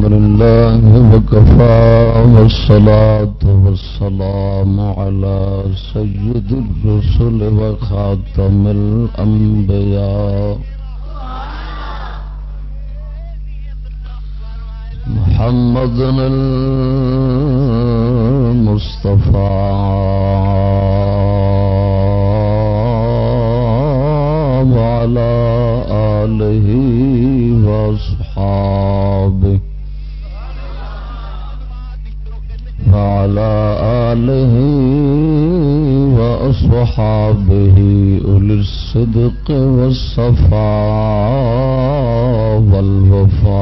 الحمد لله وكفى والصلاة والسلام على سيد الرسل وخاتم الأنبياء. محمد المصطفى. وعلى آله وأصحابه وعلى آله وأصحابه أولي الصدق والصفاء والوفاء.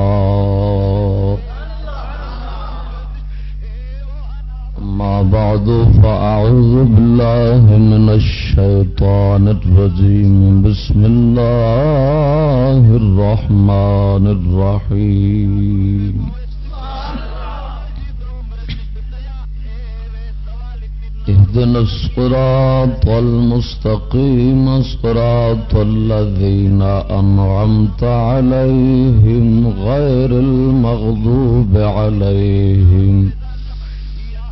ما بعد، فأعوذ بالله من الشيطان الرجيم. بسم الله الرحمن الرحيم. اهدنا الصراط المستقيم صراط الذين أنعمت عليهم غير المغضوب عليهم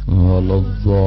ولا الضالين.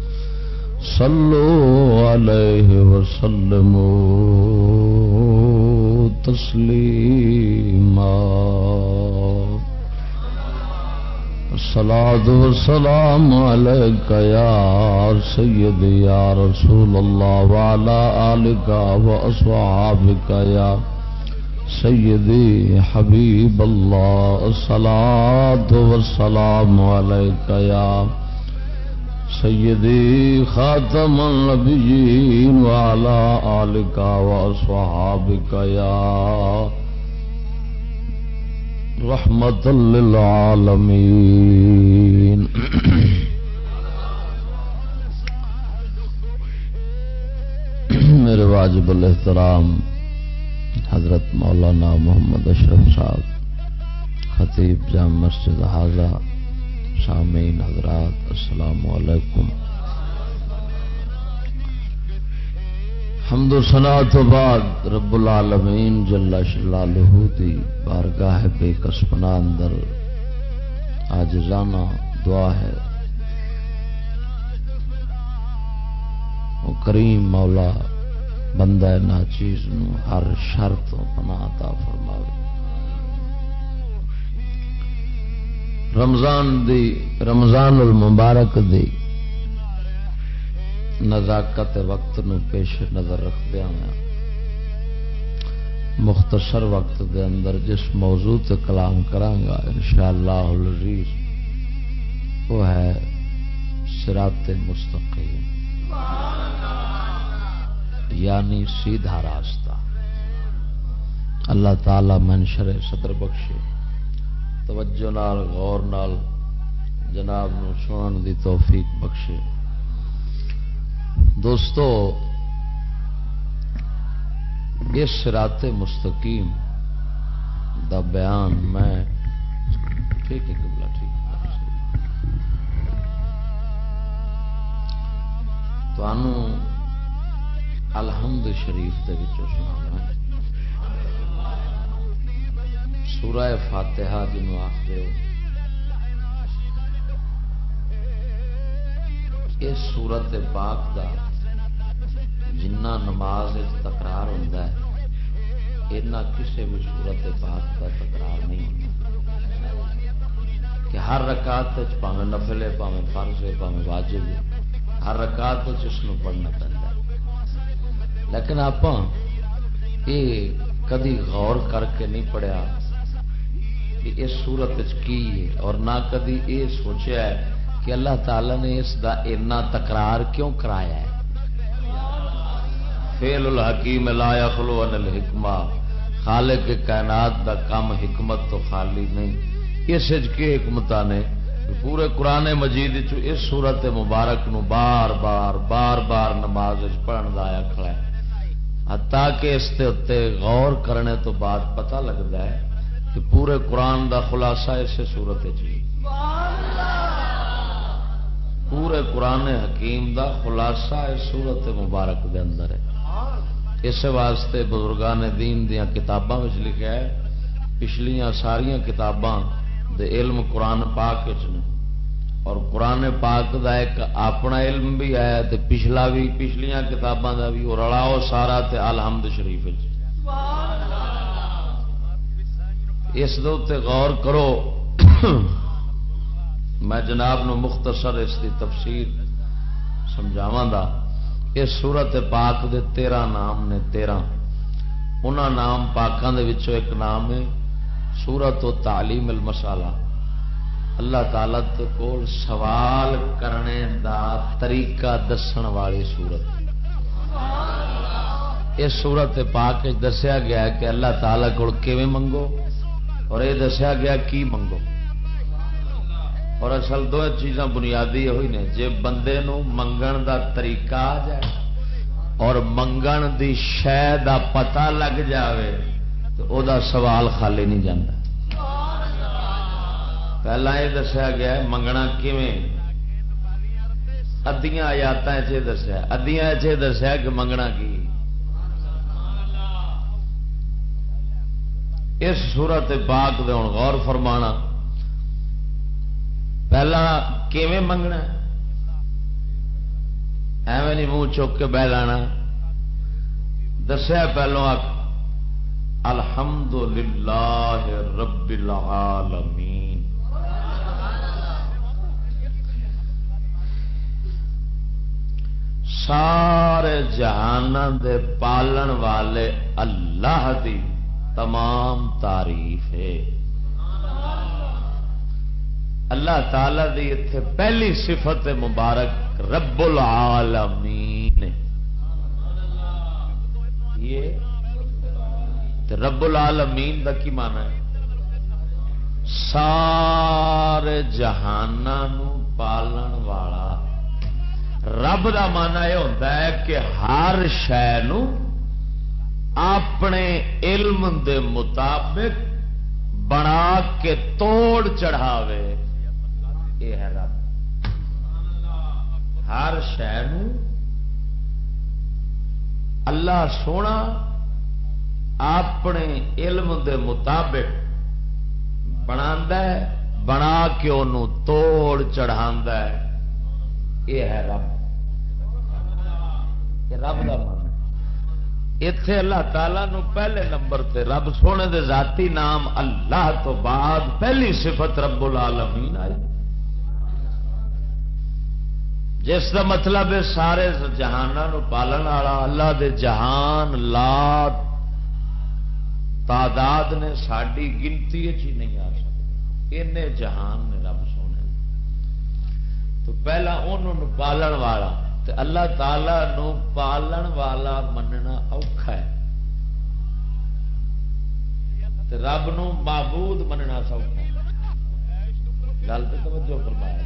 صلوا عليه وسلموا تسليما الصلاة والسلام عليك يا سيدي يا رسول الله وعلى آلك وأصحابك يا سيدي حبيب الله الصلاة والسلام عليك يا سيدي خاتم النبيين وعلى آلك وأصحابك يا رحمة للعالمين میرے واجب الاحترام حضرت مولانا محمد اشرف صاحب، خطیب جام مسجد حاضہ سامعین حضرات، السلام علیکم۔ حمد و سنا تو بعد رب العالمین جلا شلالہ دی بارگاہ بے کسپنا اندر آج جانا دعا ہے۔ وہ کریم مولا بندہ نا چیز نو ہر شر تو پناہ عطا فرماوے۔ رمضان دی، رمضان المبارک دی نزاکت وقت نو پیش نظر رکھدیا ہوا مختصر وقت دے اندر جس موضوع تے کلام کرانگا انشاءاللہ العزیز، وہ ہے سرات مستقیم۔ یعنی سیدھا راستہ۔ اللہ تعالی منشر صدر بخشے۔ توجہ نال، غور نال جناب نو سنن دی توفیق بخشے۔ دوستو، اس رات مستقیم دا بیان میں ٹھیک ہے قبلہ، ٹھیک الحمد شریف دے سنا سورہ فاتحہ جنوں آخر اس سورت پاک دا جنہ نماز تکرار ہوتا ہے، اینا کسی بھی سورت پاک کا تکرار نہیں ہوتا کہ ہر رکعت پاوے نفل ہے پاوے فرض ہے پاوے واجب ہے ہر رکعت اس کو پڑھنا پڑتا ہے۔ لیکن آپ یہ کدی غور کر کے نہیں پڑھیا۔ کہ اس سورت کی ہے اور نہ کدی یہ سوچا ہے کہ اللہ تعالی نے اس دا اتنا تکرار کیوں کرایا ہے؟ فیل الحکیم لا یخلو ان الحکمہ، خالق کائنات دا کام حکمت تو خالی نہیں۔ اس کے حکمت نے؟ پورے قرآن مجید اس سورت مبارک نو بار بار بار بار نماز پڑھن آیا کھڑا ہے۔ تاکہ اس اتنے غور کرنے تو بعد پتہ لگتا ہے کہ پورے قرآن دا خلاصہ اس سورت جی پورے قرآن حکیم دا خلاصہ اس سورت مبارک دے اندر ہے۔ اس واسطے بزرگان دین دیا کتاباں لکھا ہے، پچھلیاں ساریا کتاباں دے علم قرآن پاک اور قرآن پاک دا ایک اپنا علم بھی ہے تے پچھلا بھی، پچھلیاں کتاباں دا بھی، اور رلاؤ سارا تے الحمد شریف اس دے غور کرو۔ میں جناب نو مختصر اس کی تفصیل سمجھاوا دا۔ اس سورت پاک دے تیرہ نام نے تیرہ۔ انہوں نام پاکوں کے ایک نام ہے، سورت و تعلیم المسالہ اللہ تعالی کو سوال کرنے دا طریقہ دسن والی سورت۔ اس سورت پاک دسیا گیا کہ اللہ تعالی کو منگو؟ اور یہ دسیا گیا کی منگو؟ اور اصل دو چیزاں بنیادی ہوئی نے جی بندے نو منگن دا طریقہ آ جائے اور منگن دی شہ دا پتہ لگ جاوے تو او دا سوال خالی نہیں جانا پہلا یہ دسیا گیا منگنا ادیاں آیات دسیا ادیاں دسیا کہ منگنا کی؟ اس سورت باغ دے ہوں غور فرمانا۔ پہلا کیویں منگنا؟ ایویں نہیں منہ چک کے بہ لانا۔ دسیا پہلو الحمد للہ رب العالمین. سارے جہان دے پالن والے اللہ دی تمام تعریف ہے۔ اللہ تعالی دی اتے پہلی صفت مبارک رب العالمین یہ رب العالمین دا کی مانا ہے؟ سارے جہان پالن والا۔ رب کا مانا یہ ہوتا ہے کہ ہر شہ اپنے علم دے مطابق بنا کے توڑ چڑھاوے، یہ ہے رب۔ ہر شہ اللہ سونا اپنے علم دے مطابق بنا بنا کے انہوں توڑ چڑھا یہ ہے رب۔ رب کا من اتے اللہ تعالی نو پہلے نمبر تے رب سونے دے ذاتی نام اللہ تو بعد پہلی صفت رب العالمین آئی۔ جس کا مطلب ہے سارے جہان پالن والا اللہ دے جہان، لات، تعداد نے ساری گنتی چی نہیں آ سکتے جہان نے رب سونے تو پہلا انہوں پالن والا تے اللہ تعالی نو پالن والا مننا اوکھا ہے۔ تے رب نو معبود مننا سوکھا گل تو توجہ فرمایا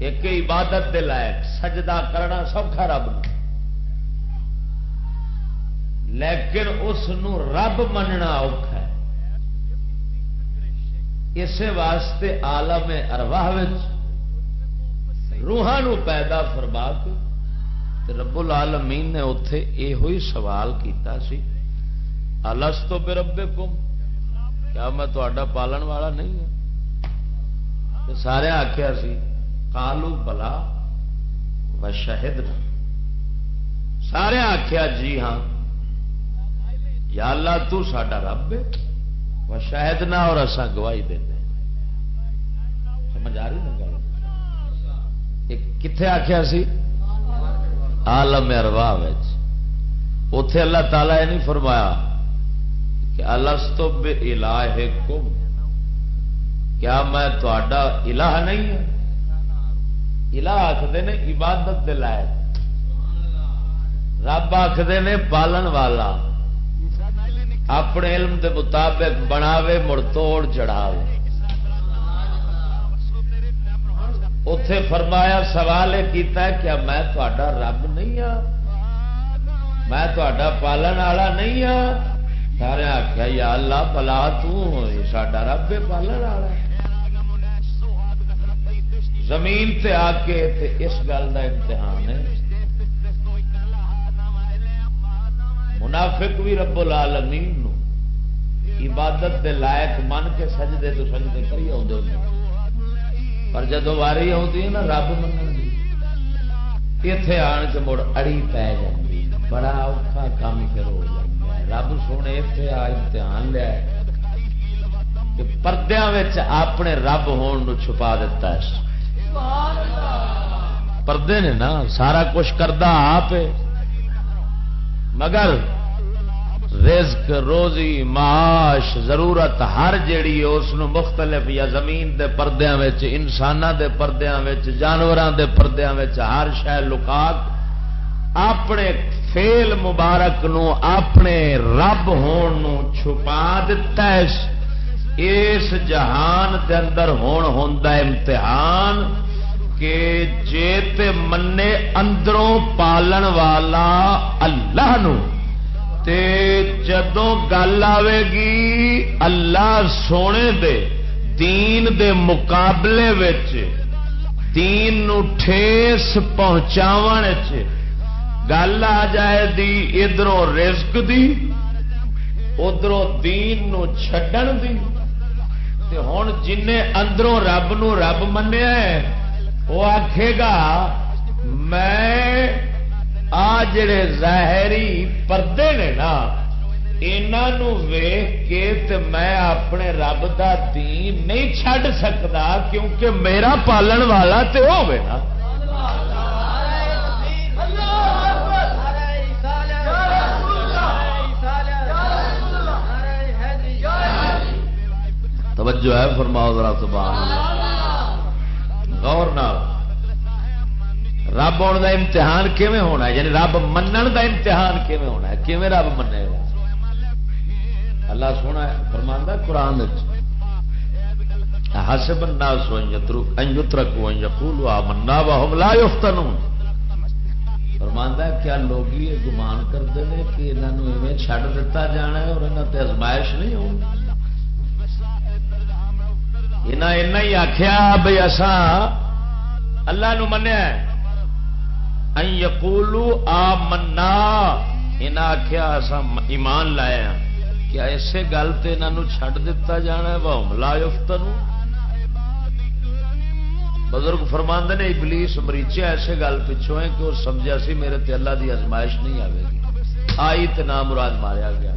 ایک عبادت دے لائق سجدہ کرنا سوکھا رب نو۔ لیکن اس نو رب مننا اوکھا ہے۔ اسی واسطے عالم ارواہ روحان پیدا فرما کے رب العالمین نے اتے یہ سوال کیتا سی۔ الس تو بے ربے کم کیا میں تا پالن والا نہیں ہوں؟ سارے آخیا سی کالو بلا و شہد سارے آخیا جی ہاں۔ یا اللہ تو ساڈا رب و شاہد نہ اور اصا گواہی دیں سمجھ آ رہی نا گل؟ کتنے آخیا سی؟ آلم ارواہ اتے اللہ تعالی یہ نہیں فرمایا کہ الستو بے الہ کم کیا میں تا الہ نہیں ہوں؟ الہ آخر نے عبادت دے لائق۔ رب آخر نے پالن والا۔ اپنے علم دے مطابق بناوے، مڑ توڑ چڑھاوے۔ اتے فرمایا، سوال یہ کیتا ہے کیا میں تا رب نہیں ہاں؟ میں تا پالن والا نہیں ہاں؟ سارے آخیا یا اللہ پلا تا رب پالن والا زمین تے آ کے تے اس گل کا امتحان ہے۔ منافق بھی رب العالمین نو عبادت دے لائق من کے سجدے تو سجدے کری آ پر جدو واری آتی ہے نا، رب من اتے آن کے مڑ اڑی پی جی بڑا اوکھا کام پھر ہو جائے رب سونے اتے آ امتحان لیا کہ پردیا اپنے رب ہون چھپا دیتا ہے۔ پردے نے نا، سارا کچھ کرتا آپ مگر رزق، روزی، معاش، ضرورت، ہر جیڑی اس مختلف، یا زمین دے پردیاں وچ، انساناں دے پردیاں وچ، جانوراں دے پردیاں وچ، ہر شے لکا اپنے فیل مبارک نو، اپنے رب ہون نو چھپا دتا ہے۔ اس جہان دے اندر ہون ہوندا امتحان کہ جے تے منے اندروں پالن والا اللہ نو تے جدوں گل آئے گی اللہ سونے دے، دین دے مقابلے وچ، دین نو ٹھیس پہنچاو گل آ جائے دی، ادھروں رزق دی ادھر دین نو چھڈن دی۔ تے جن اندروں رب نو رب منیا وہ آکھے گا، میں آ جڑے ظاہری پردے نے نا ویخ کے میں اپنے رب دا دین نہیں چھڈ سکتا کیونکہ میرا پالن والا تو نا۔ توجہ ہے، فرماؤ ذرا سبحان غور نہ رب آن کا امتحان کیون ہونا ہے؟ یعنی رب منن کا امتحان کیون ہونا ہے؟ کیون رب منے گا اللہ سونا فرماندہ قرآن حسب الناس ان يتركوا ان يقولوا آمنا وهم لا يفتنون فرماندا ہے، کیا لوگ یہ گمان کرتے ہیں کہ انہوں ایویں چھڈ دیتا جانا ہے اور انہوں تے ازمائش نہیں ہونی؟ انہیں ہی آخیا بھائی اساں اللہ نو منیا ہے۔ یقولو آ منا یہاں آخیا ایمان لایا ہاں کیا اسے گل سے چھڈ دتا جانا وہ یفتن بزرگ فرماند نے، ابلیس مریچے ایسے گل پچھوں ہے کہ وہ سمجھا سی میرے تے اللہ دی ازمائش نہیں آئے گی۔ آئی تو نام مراد ماریا گیا۔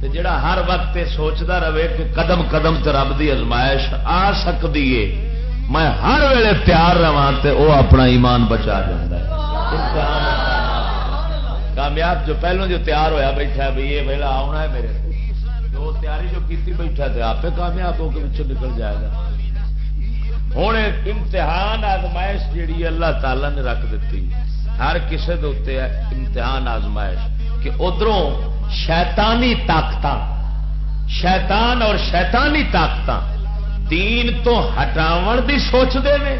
تے جڑا ہر وقت سوچتا رہے کہ قدم قدم تے رب دی ازمائش آ سکتی ہے۔ میں ہر ویلے تیار رہا تے وہ اپنا ایمان بچا دینا ہے۔ کامیاب جو پہلو جو تیار ہویا بیٹھا ہے یہ ویلا آنا ہے میرے جو تیاری جو کیتی بیٹھا تو آپ کامیاب ہو کے پچھوں نکل جائے گا۔ ہوں امتحان آزمائش جیڑی اللہ تعالی نے رکھ دیتی ہر کسی دے امتحان آزمائش کہ ادھروں شیطانی طاقت شیطان اور شیطانی طاقت دین تو ہٹاو دی سوچتے ہیں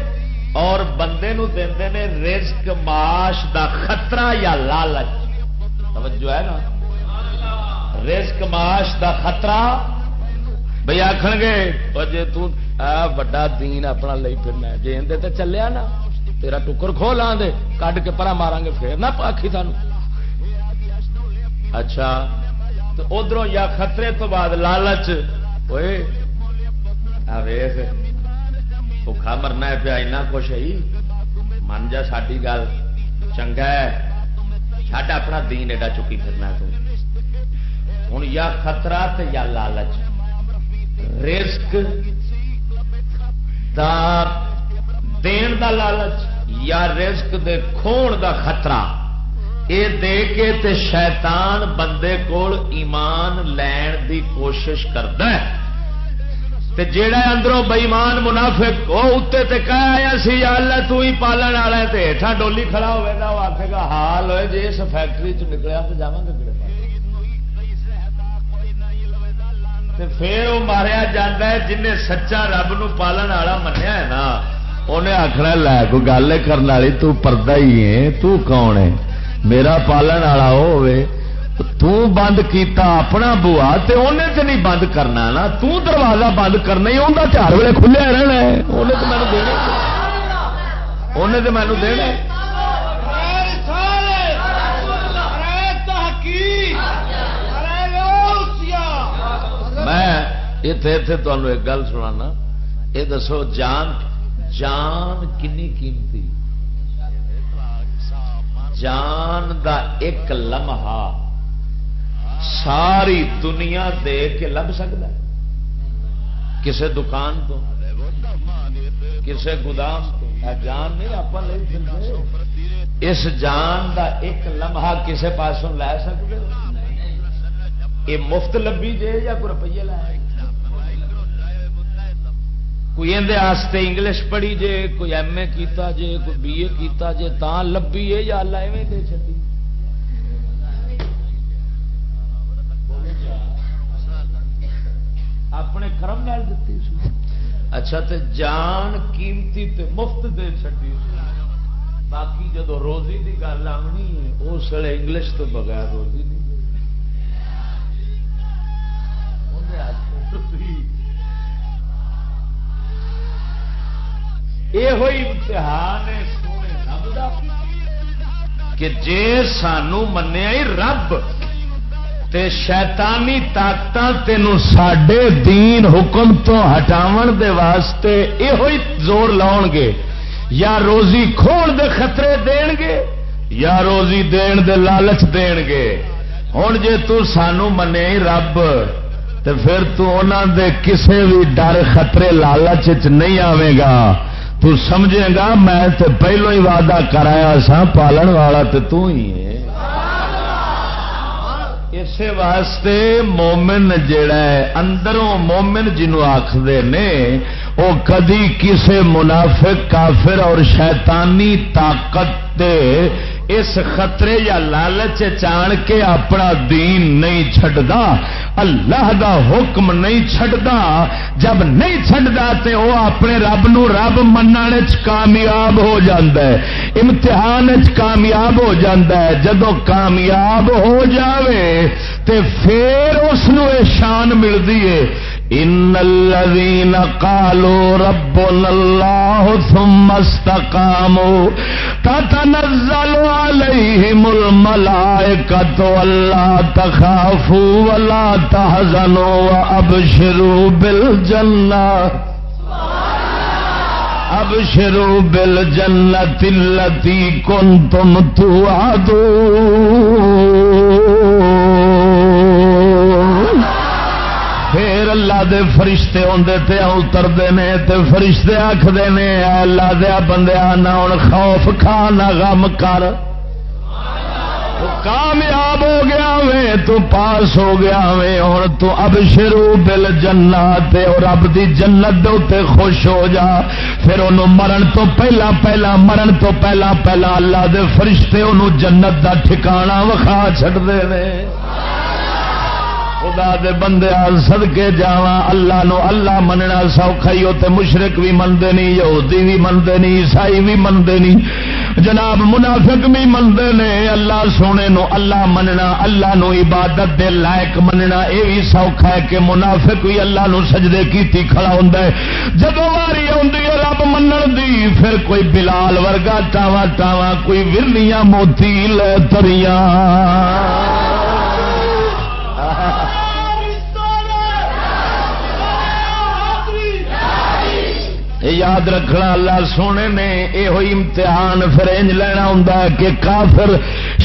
اور بندے نو دے نے رزق، معاش دا خطرہ یا لالچ؟ توجہ ہے نا؟ رزق، معاش دا خطرہ؟ بھائی آخ گے جی تا دین اپنا لے پھرنا جی اندر تو چلیا نا، تیرا ٹکر کھو لا دے کڈ کے پرا مارا گے، پھر نہ آخی سان اچھا تو ادھر یا خطرے تو بعد لالچ؟ ہوئے ویخ بخا مرنا ہے پیا اینا کچھ ہے من جا ساری گل چنگا ہے چڈ اپنا دین ایڈا چکی پھرنا تو ہوں یا خطرہ تے یا لالچ رسک دا دین دا لالچ یا رسک دے کھون دا خطرہ یہ دے کے تے شیطان بندے کول ایمان لین دی کوشش کرتا ہے تے جیڑا اندروں بئیمان منافق، وہ اتنے تے کہہ آیا سی، یا اللہ تو ہی پالن والا تے ہیٹھا ڈولی کھڑا ہوئے گا، وہ آخے گا، حال ہوئے جی اس فیکٹری چ نکلیا تو جا گے کہڑے پھر وہ ماریا جا جن سچا رب نو پالن والا منیا ہے نا، انہیں آخنا لے، کوئی گل کرنے والی تردہ ہی ہے، تو کون ہے؟ میرا پالن والا وہ ہوئے بند کیتا اپنا بوا تے انہیں تے نہیں بند کرنا نا۔ تو دروازہ بند کرنا ہی انہیں تو ہر ویلے کھلیا رہنا ہے۔ انہیں تو مینو دینا انہیں تو مینو دینا میں اتے اتے تمہیں ایک گل سنا یہ دسو، جان جان کنی قیمتی؟ جان دا ایک لمحہ۔ ساری دنیا دے کے لب سکتا ہے۔ کسے دکان تو، کسے گودام تو جان نہیں آپ اس جان دا ایک لمحہ کسے پاسوں لے سکتے یہ مفت لبی جے یا کوئی روپیے لائے کوئی اندر انگلش پڑھی جے، کوئی ایم اے کیتا جے، کوئی بی اے کیتا جے تا لبی ہے یا اللہ ایویں دے چی اپنے کرم لال دیتی سی۔ اچھا تے جان قیمتی تے مفت دے چی باقی جدو روزی دی گل آنی اس ویلے انگلش تو بغیر روزی نہیں۔ یہ ہوئی امتحان ہے سونے رب دا۔ کہ جے سانو منیا رب تے شیطانی طاقت تینوں ساڈے دین حکم تو ہٹاون دے واسطے یہ زور لاؤ گے۔ یا روزی کھول دے خطرے دین گے، یا روزی دین دے لالچ دین گے۔ ہوں جے تو سانو منے رب تو پھر تو انہوں دے کسے بھی ڈر، خطرے، لالچ نہیں آئے گا۔ تو سمجھے گا، میں تے پہلو ہی وعدہ کرایا سا پالن والا تے تو ہی ہے۔ اسی واسطے مومن جڑا ہے، اندروں مومن جنوں آخر نے، وہ کدی کسے منافق، کافر اور شیطانی طاقت اس خطرے یا لالچ چان کے اپنا دین نہیں چھڈدا، اللہ دا حکم نہیں چھڈدا، جب نہیں چھڈدا تے وہ اپنے رب نو رب من کامیاب ہو جاندہ ہے، امتحان کامیاب ہو جاندہ ہے، جدو کامیاب ہو جاوے تے پھر اس شان ملتی ہے۔ ان الذين قالوا ربنا الله ثم استقاموا تتنزل عليهم الملائكة ولا تخافوا ولا تحزنوا وابشروا بالجنة ابشروا بالجنة التي كنتم توعدون اللہ دے فرشتے آدھے تے اترتے ہیں تے فرشتے آخر نے اللہ دیا بندیا نہ ہوں خوف کھا نہ غم کر۔ کامیاب ہو گیا وے، تو پاس ہو گیا وے۔ ہوں تو اب شروع بل جنت رب دی جنت دے خوش ہو جا۔ پھر انہوں مرن تو پہلا پہلا، مرن تو پہلا پہلا اللہ دے فرشتے انہوں جنت دا ٹھکانا وکھا چھڑتے ہیں خدا دے بندے سد کے جا اللہ نو اللہ مننا سوکھا ہی ہوتے مشرق بھی منتے نہیں یہودی بھی منتے نہیں عیسائی بھی منتے نہیں جناب منافق بھی منتے نے اللہ سونے نو اللہ مننا، اللہ نو عبادت دے لائق مننا یہ بھی سوکھا ہے کہ منافق بھی اللہ نو سجدے کی کھڑا ہوں جب واری آدھی ہے رب منن دی، پھر کوئی بلال ورگا ٹاوا ٹاوا کوئی ورنیاں موتی لے تریاں۔ یاد رکھنا اللہ سونے نے یہ امتحان فرینج لینا ہوں کہ کافر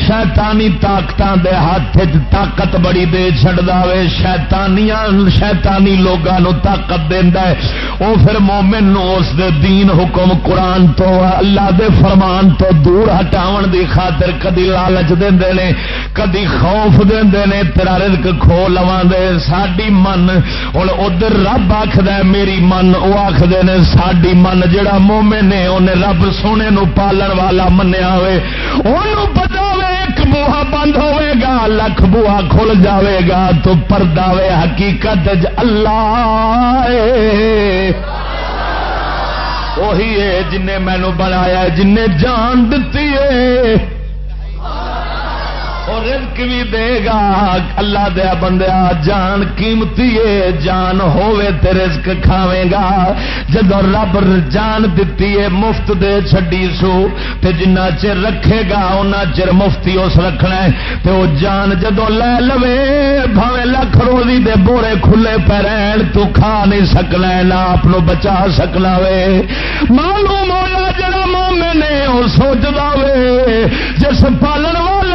شیطانی طاقت دے ہاتھ طاقت بڑی دے چڑ دے شیطانیاں، شیطانی لوگوں طاقت دینا ہے۔ وہ پھر مومن نو اس دے دین حکم قرآن تو، اللہ دے فرمان تو دور ہٹاؤ دی خاطر کدی لالچ دے نے، کدی خوف دے نے، تیرا رزق کھو لوا دے۔ ساڈی من ہوں ادھر رب آخد میری من وہ آخر نے، ساڈی من جڑا مومن نے انہیں رب سونے نو پالن والا منیا ہوئے پتا ایک بوہا بند ہوئے گا، لکھ بوہا کھل جاوے گا، تو پرداوے حقیقت اللہ وہی ہے جن مینو بنایا جن جان دتی ہے رزق بھی دے گا۔ اللہ دیا بندیا جان، قیمتی ہے جان ہوے تے رزق کھاوے گا۔ جدو رب جان دتی ہے مفت دے چھڈی سو، تے جنہ چر رکھے گا اُنہ چر مفتی اس رکھنا ہے۔ تے وہ جان جدو لے لوے، بھاوے لکھ روزی دے بورے کھلے پہ رہن، تو کھا نہیں سکنا ہے، نہ آپ بچا سکنا وے۔ معلوم ہوا جڑا مومن ہے وہ سوچتا وے، جس پالن والے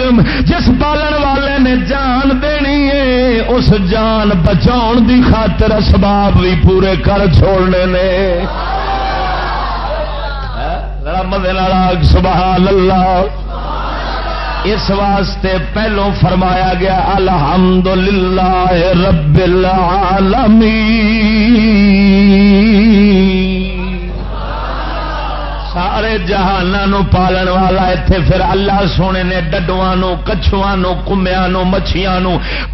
نے جس پالن والے نے جان دینی ہے، اس جان بچاؤ دی خاطر اسباب بھی پورے کر چھوڑنے نے۔ سبحان اللہ۔ اس واسطے پہلو فرمایا گیا، الحمدللہ رب العالمین۔ سارے جہانوں پالن والا اتنے پھر اللہ سونے نے ڈڈواں کچھواں کمیا مچھیاں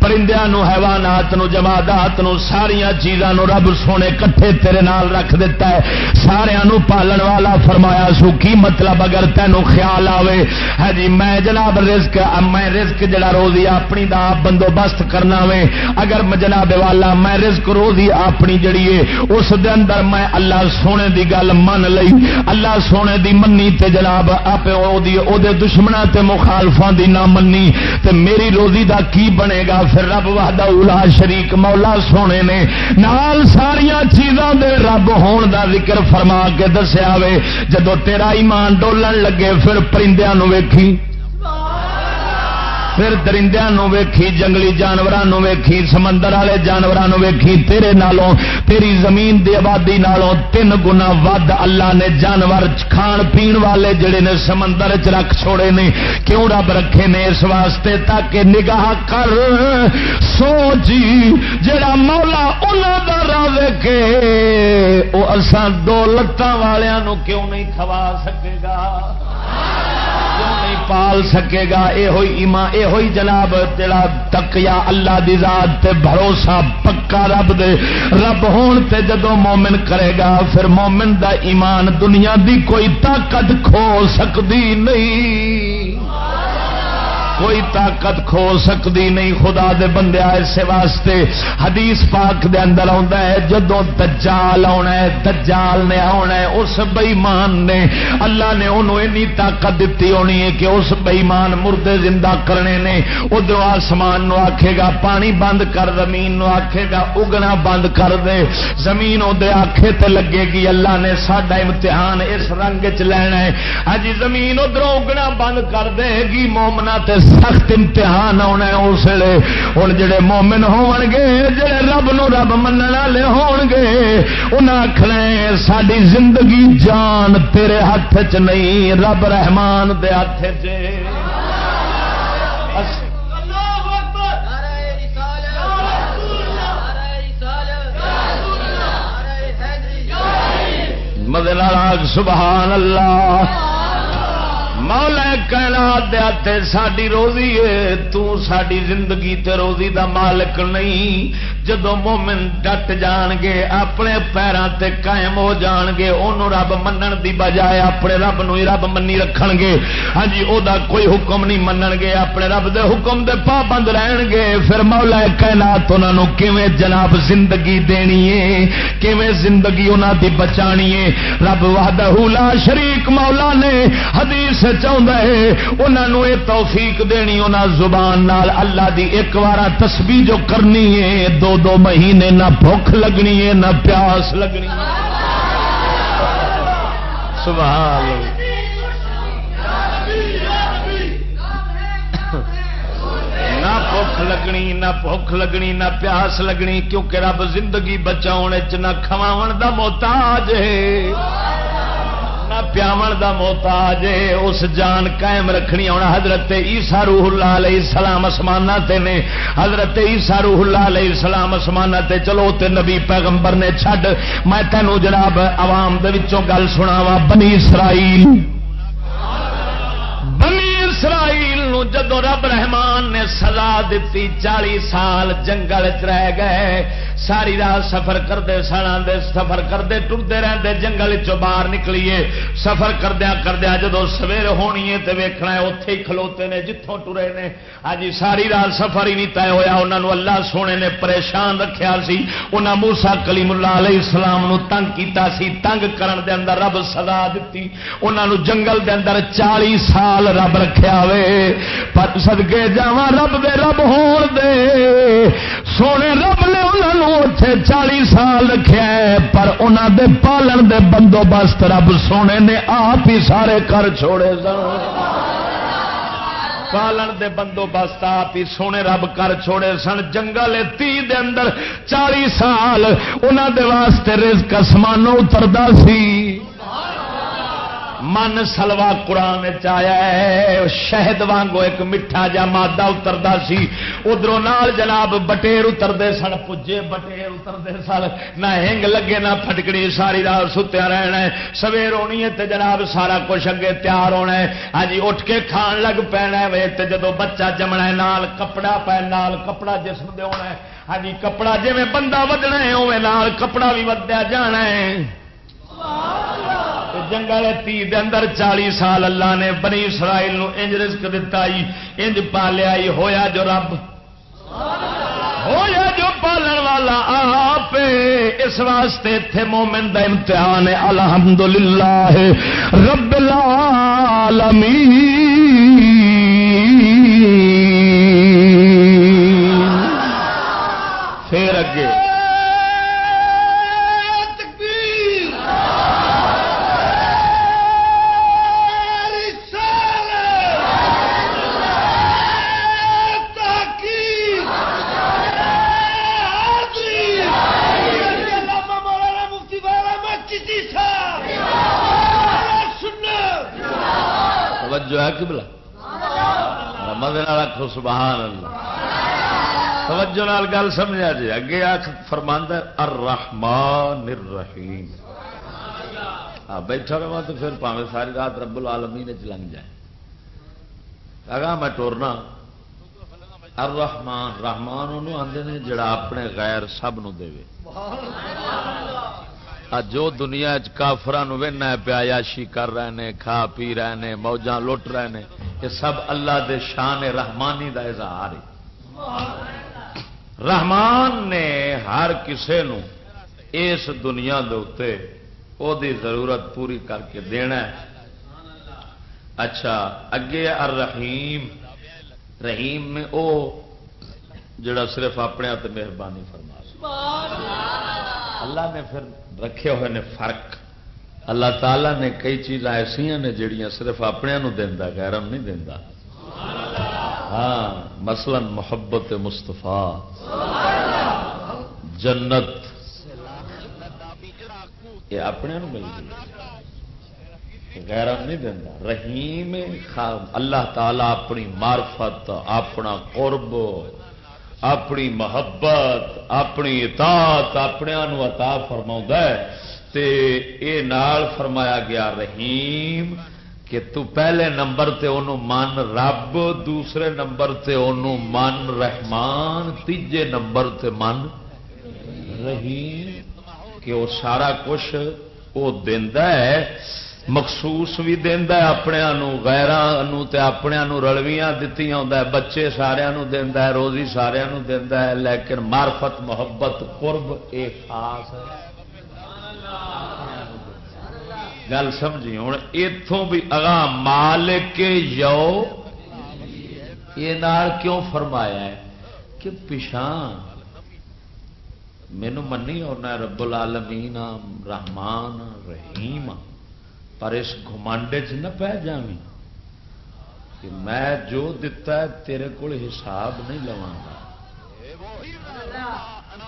پرندیا حیوانات جمادات ساریا چیزاں رب سونے کٹھے تیرے نال رکھ دیتا ہے۔ سارا پالن والا فرمایا، سو کی مطلب اگر تینوں خیال آوے؟ ہے جی میں جناب رزق، میں رزق جڑا روزی اپنی دا بندوبست کرنا وے۔ اگر جناب والا، میں رزق روزی اپنی جڑی ہے، اس دے اندر میں اللہ سونے دی گل من لئی۔ اللہ سونے دی منی تے جناب آپ دشمنا تے مخالفا دی نہ منی تے میری روزی دا کی بنے گا؟ پھر رب وحدہ اولا شریک مولا سونے نے نال ساریا چیزاں دے رب ہون دا ذکر فرما کے دسیا وے، جدو تیرا ایمان ڈولن لگے، پھر پرندیاں ویکھی۔ پھر درندوں ویکھی، جنگلی جانوروں ویکھی، سمندر والے جانوروں ویکھی، تیرے نالوں، تیری زمین دی آبادی نالوں تین گنا ود اللہ نے جانور کھان پین والے جڑے نے سمندر چ رکھ چھوڑے نے، کیوں رب رکھے نے اس واسطے تاکہ نگاہ کر؟ سوچی جی، جڑا مولا انہوں کا راہ کے وہ اسان دو لتان والوں کیوں نہیں کھوا سکے گا؟ پال سکے گا۔ یہ ایمان یہ جناب، تیرا تکیا اللہ دی ذات تے بھروسہ پکا رب دے۔ رب ہون تے جدو مومن کرے گا، پھر مومن دا ایمان دنیا دی کوئی طاقت کھو سکتی نہیں۔ کوئی طاقت کھو سکتی نہیں، خدا دے بندے ایسے واسطے۔ حدیث پاک دے اندر آتا ہے جدو دجال آنا ہے، دجال نے آنا ہے، اس بئیمان نے، اللہ نے انہوں اینی طاقت دیتی ہونی ہے کہ اس بئیمان مردے زندہ کرنے نے۔ ادھر آسمان نو آکھے گا، پانی بند کر، زمین نو آکھے گا، اگنا بند کر دے۔ زمین ادھر آکھے تے لگے گی، اللہ نے ساڈا امتحان اس رنگ چ لینا ہے۔ ہاں جی، زمین ادھر اگنا بند کر دے گی مومنا تے سخت امتحان آنا اس لیے ہوں جڑے مومن ہون گے، جڑے رب نو رب من والے ہون گے انہیں آخنا ساری زندگی جان تیرے ہاتھ چ نہیں، رب رحمان دے ہاتھ چ مدل سبحان اللہ۔ مولا کائنات دے ہاتھ ساری روزی ہے۔ تو ساری زندگی تے روزی دا مالک نہیں۔ جدو مومن ڈٹ جان گے اپنے پیروں تے قائم ہو جان گے انہوں رب منن دی بجائے اپنے رب نو ہی رب منی رکھن گے ہاں جی او دا کوئی حکم نہیں منن گے اپنے رب دے حکم دے پابند رہن گے پھر مولا کائنات انہوں کیویں جناب زندگی دینی ہے؟ کیویں زندگی انہاں دی بچانی ہے؟ رب وحدہ لا شریک مولا نے حدیث چاہتا ہے انہوں یہ توفیق دینی انہوں زبان نال اللہ دی ایک بار تسبیح جو کرنی ہے، دو دو مہینے نہ بھوک لگنی ہے، نہ پیاس لگنی سبحان نہ بھوک لگنی، نہ بھوک لگنی، نہ پیاس لگنی، کیونکہ رب زندگی بچاؤ نہ کھواو دا محتاج ہے۔ پیاو دا محتاج اس جان قائم رکھنی آنا حضرت عیسا روح اللہ علیہ السلام اسمان تے نے۔ حضرت عیسا روح اللہ علیہ السلام اسمان تے۔ چلو، تے نبی پیغمبر نے چھڈ۔ میں تینوں جناب عوام دے وچوں گل سناوا بنی اسرائیل۔ بنی اسرائیل نو جدو رب رحمان نے سزا دیتی چالی سال جنگل چ رہ گئے ساری رات سفر کرتے سن آدھے سفر کرتے ٹرتے رہتے جنگل چ باہر نکلیے، سفر کردیا کردیا جدو سویر ہونی ہے تو ویکنا اتے ہی کھلوتے نے جتوں ٹرے نے۔ ہاں جی، ساری رات سفر ہی نہیں طے ہوا انہوں اللہ سونے نے پریشان رکھا سی۔ انہیں موسا کلیم اللہ علیہ السلام نو تنگ کیتا سی، تنگ کرن دے اندر رب سزا دیتی انہوں جنگل دے اندر چالی سال رب رکھا وے۔ پر سدکے جا رب دے رب ہون دے۔ سونے رب نے انہوں اتے چالی سال رکھا ہے پر انہوں دے پالن دے بندوبست رب سونے نے آپ ہی سارے کر چھوڑے سن۔ پالن دے بندوبست آپ ہی سونے رب کر چھوڑے سن۔ جنگل تی دے اندر چالی سال انہوں دے واسطے رزق اسمانوں اتردا سی۔ من سلوا قرآن چیا شہد وانگو ایک میٹھا جا مادہ اترتا سی۔ ادھر نال جناب بٹیر اترتے سن، پجے بٹیر اترتے سن۔ نہ ہنگ لگے، نہ پٹکڑی ساری رات ستیا رہنا ہے۔ سویر ہونی ہے تے جناب سارا کچھ اگے تیار ہونا ہے۔ ہاں جی اٹھ کے کھان لگ پینا وے تے جدو بچہ جمنا ہے، نال کپڑا پہ نال کپڑا جسم دے ہونا ہے۔ ہاں جی کپڑا جی بندہ ودنا ہے اوے نال کپڑا بھی ودیا جانا ہے۔ جنگل تی اندر چالی سال اللہ نے بنی اسرائیل انج رزق دتا انج پالیا ہویا جو رب، ہویا جو پالن والا آپ اس واسطے تھے مومن دا امتحان ہے، الحمدللہ رب العالمین۔ نال گل سمجھا جی۔ اگے آخ فرماندہ الرحمن الرحیم۔ ہاں بیٹھا رہا تو پھر پاوے ساری رات رب العالمین چ لنگ جائے اگا میں ٹورنا۔ الرحمن رحمان انہوں آتے ہیں جڑا اپنے غیر سب نو دے جو دنیا کافران وہنا پیا یاشی کر رہے ہیں کھا پی رہے ہیں موجاں لٹ رہے ہیں یہ سب اللہ دے شان رحمانی دا اظہار ہے۔ رحمان نے ہر کسے نو اس دنیا دے او دی ضرورت پوری کر کے دینا ہے۔ اچھا اگے الرحیم۔ رحیم میں او جڑا صرف اپنے ہاتھ مہربانی فرما اللہ نے پھر رکھے ہوئے نے فرق۔ اللہ تعالی نے کئی چیزاں ایسا نے جڑیاں صرف اپنے دینا گیرم نہیں دینا ہاں مثلا محبت مستفا جنت، یہ اپنے مل گئی۔ غیرم نہیں دینا، رحیم اللہ تعالی اپنی معرفت، اپنا قرب، اپنی محبت، اپنی اطاعت اپنے عطا فرما تے اے نال فرمایا گیا، رحیم کہ تو پہلے نمبر تے انہوں من رب، دوسرے نمبر تے انہوں من رحمان، تیجے نمبر تے من رحیم۔ کہ وہ سارا کچھ وہ ہے، مخصوص بھی دینا اپنے گیران اپنے رلویاں دیتی بچے سارا ہے، روزی سارا ہے، لیکن مارفت محبت، قرب ایک خاص ہے۔ گل سمجھی ہوں اتوں بھی اگاں مالک یو یہ کیوں فرمایا ہے؟ کہ پچھان مینو منی ہونا رب العالمین رحمان رحیم پر اس گمانڈے چ نہ پہ جا کہ میں جو دتا ہے تیرے کو حساب نہیں لوا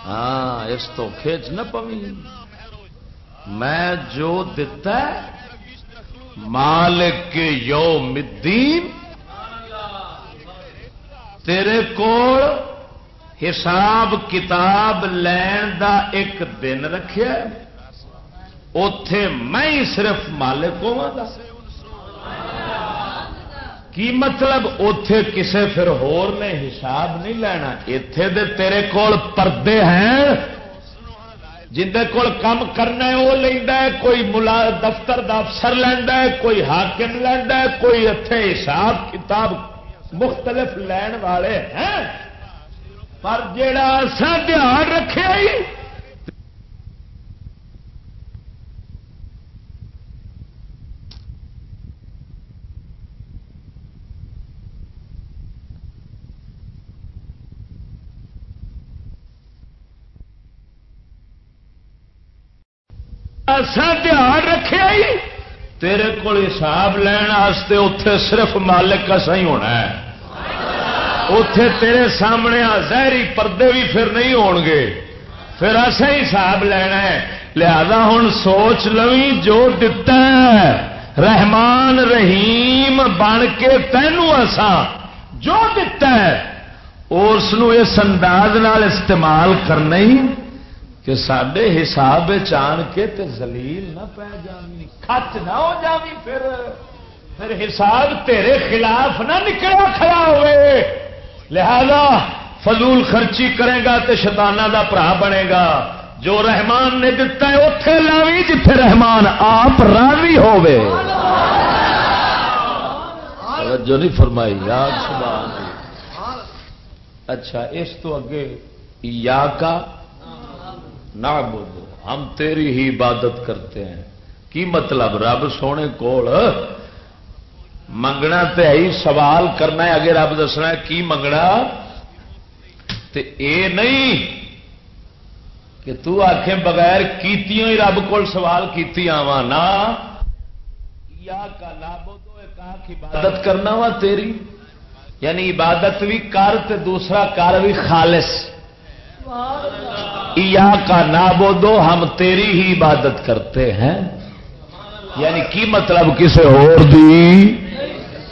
ہاں اس تو کھیچ نہ پوی میں جو دتا ہے، مالک یوم الدین، تیرے کول حساب کتاب لین دا ایک دن رکھے اتے میں ہی صرف مالک ہوا کی مطلب اتے کسے پھر ہور نے حساب نہیں لینا؟ اتے دے تیرے کول پردے ہیں جندے کول کام کرنا ہے، وہ لینا ہے، کوئی ملا دفتر دا افسر لینا ہے، کوئی حاکم لینا ہے، کوئی اتے حساب کتاب مختلف لین والے ہیں۔ پر جڑا سا دھیان رکھے ہی دھیان رکھے تیرے کو حساب لین اتے صرف مالک کا صحیح ہونا ہے۔ اتے تیرے سامنے زہری پردے بھی پھر نہیں ہو گے پھر اصا ہی حساب لینا ہے۔ لہذا ہوں سوچ لوی جو دتا ہے۔ رحمان رحیم بن کے تینوں اسا جو دتا ہے، اس انداز استعمال کرنا ہی کہ سڈے حساب آن کے تے زلیل نہ پی جانی کچ نہ ہو جاوی پھر۔ پھر حساب تیرے خلاف نہ نکلا کھڑا ہوئے۔ لہذا فضول خرچی کرے گا تو شتانہ دا برا بنے گا۔ جو رحمان نے دتا ہے اتے لاوی جتھے رحمان آپ راوی ہوے جو نہیں فرمائی یاد سبحان اچھا اس تو اگے یا کا نہ ہم تیری ہی عبادت کرتے ہیں۔ کی مطلب؟ رب سونے کول منگنا تو ہے سوال کرنا ہے، اگے رب دسنا ہے کی منگنا۔ تے اے نہیں کہ تو آخ بغیر کیتیوں ہی رب کو سوال کیتی آوا نہ۔ یا کا لابو تو ایک عبادت کرنا وا تیری۔ یعنی عبادت بھی کر تے دوسرا کر بھی خالص۔ کا نابو دو ہم تیری ہی عبادت کرتے ہیں؟ یعنی کی مطلب کسی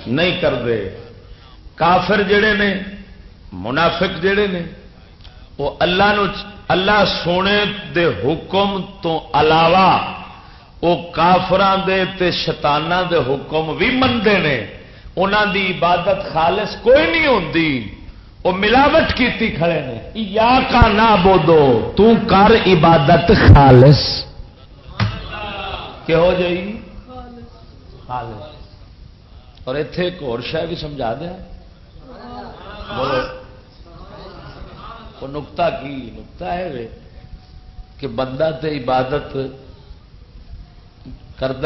نہیں کرتے۔ کافر جڑے نے، منافق جڑے نے، وہ اللہ نو، اللہ سونے دے حکم تو علاوہ وہ کافران دے تے شتانہ دے حکم بھی منتے ہیں انہوں دی عبادت خالص کوئی نہیں ہوتی وہ ملاوٹ کی کھڑے نے، یا کا نہ بودو، تو کر عبادت خالص۔ کہ ہو جائی خالص۔ اور اتے ایک اور شہ بھی سمجھا دیا بولو۔ وہ نکتا کی؟ نکتا ہے وے کہ بندہ تے عبادت کرد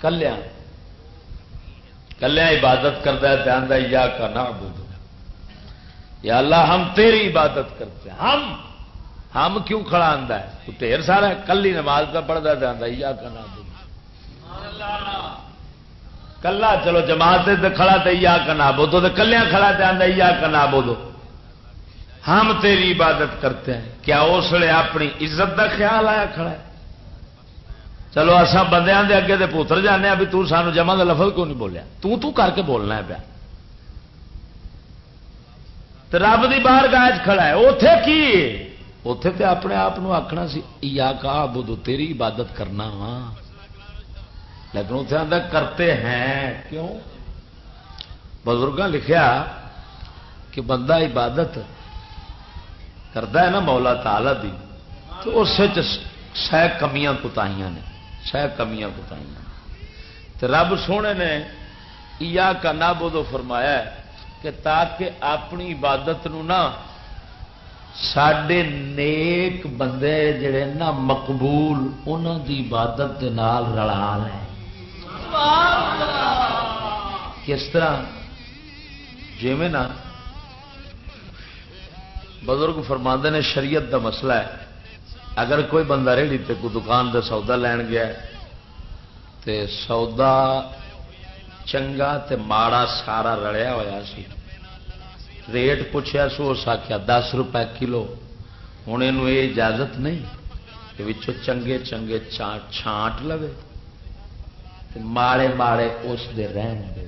کلیا۔ کلیا عبادت کرتا ہے دھیان دیا یا کا نہ بودو۔ یا اللہ ہم تیری عبادت کرتے ہیں۔ ہم ہم کیوں کھڑا آتا ہے؟ تو ڈیر سارا کل ہی نماز کا پڑھتا آتا یا کرنا کلا چلو جماعت کھڑا تو یا کرنا بو تو کلیا کھڑا تو آتا یا کرنا بو دو ہم تیری عبادت کرتے ہیں۔ کیا اس لیے اپنی عزت کا خیال آیا کھڑا ہے؟ چلو اصا بندیاں دے اگے دے پوتر جانے بھی تو سانو جمع کا لفظ کیوں نہیں بولیا؟ تو تو کر کے بولنا ہے پیا۔ رب کی باہر گاج کھڑا ہے۔ اتے کی؟ اتے تو اپنے آپ آخنا سی، یا کا بدو تیری عبادت کرنا وا۔ لیکن اتنے آتا کرتے ہیں۔ کیوں؟ بزرگ لکھیا کہ بندہ عبادت کرتا ہے نا مولا تالا دی، تو اس سہ کمیاں کتائی نے۔ سہ کمیاں کتائی رب سونے نے، یا کا نہ بدو فرمایا کہ تاکہ اپنی عبادت نو نا سڈے نیک بندے جڑے نا مقبول انہوں دی عبادت دے نال رلا لے کس طرح؟ جی میں نا بزرگ فرماندے نے شریعت دا مسئلہ ہے، اگر کوئی بندہ ریڑی تے کوئی دکان دے سودا لین گیا تے سودا چنگا تے ماڑا سارا رڑیا ہوا سی ریٹ پوچھا سو اس آخیا دس روپے کلو ہوں یہ اجازت نہیں کہ چنگے چنگے چھانٹ لو ماڑے ماڑے اس دے رہن دے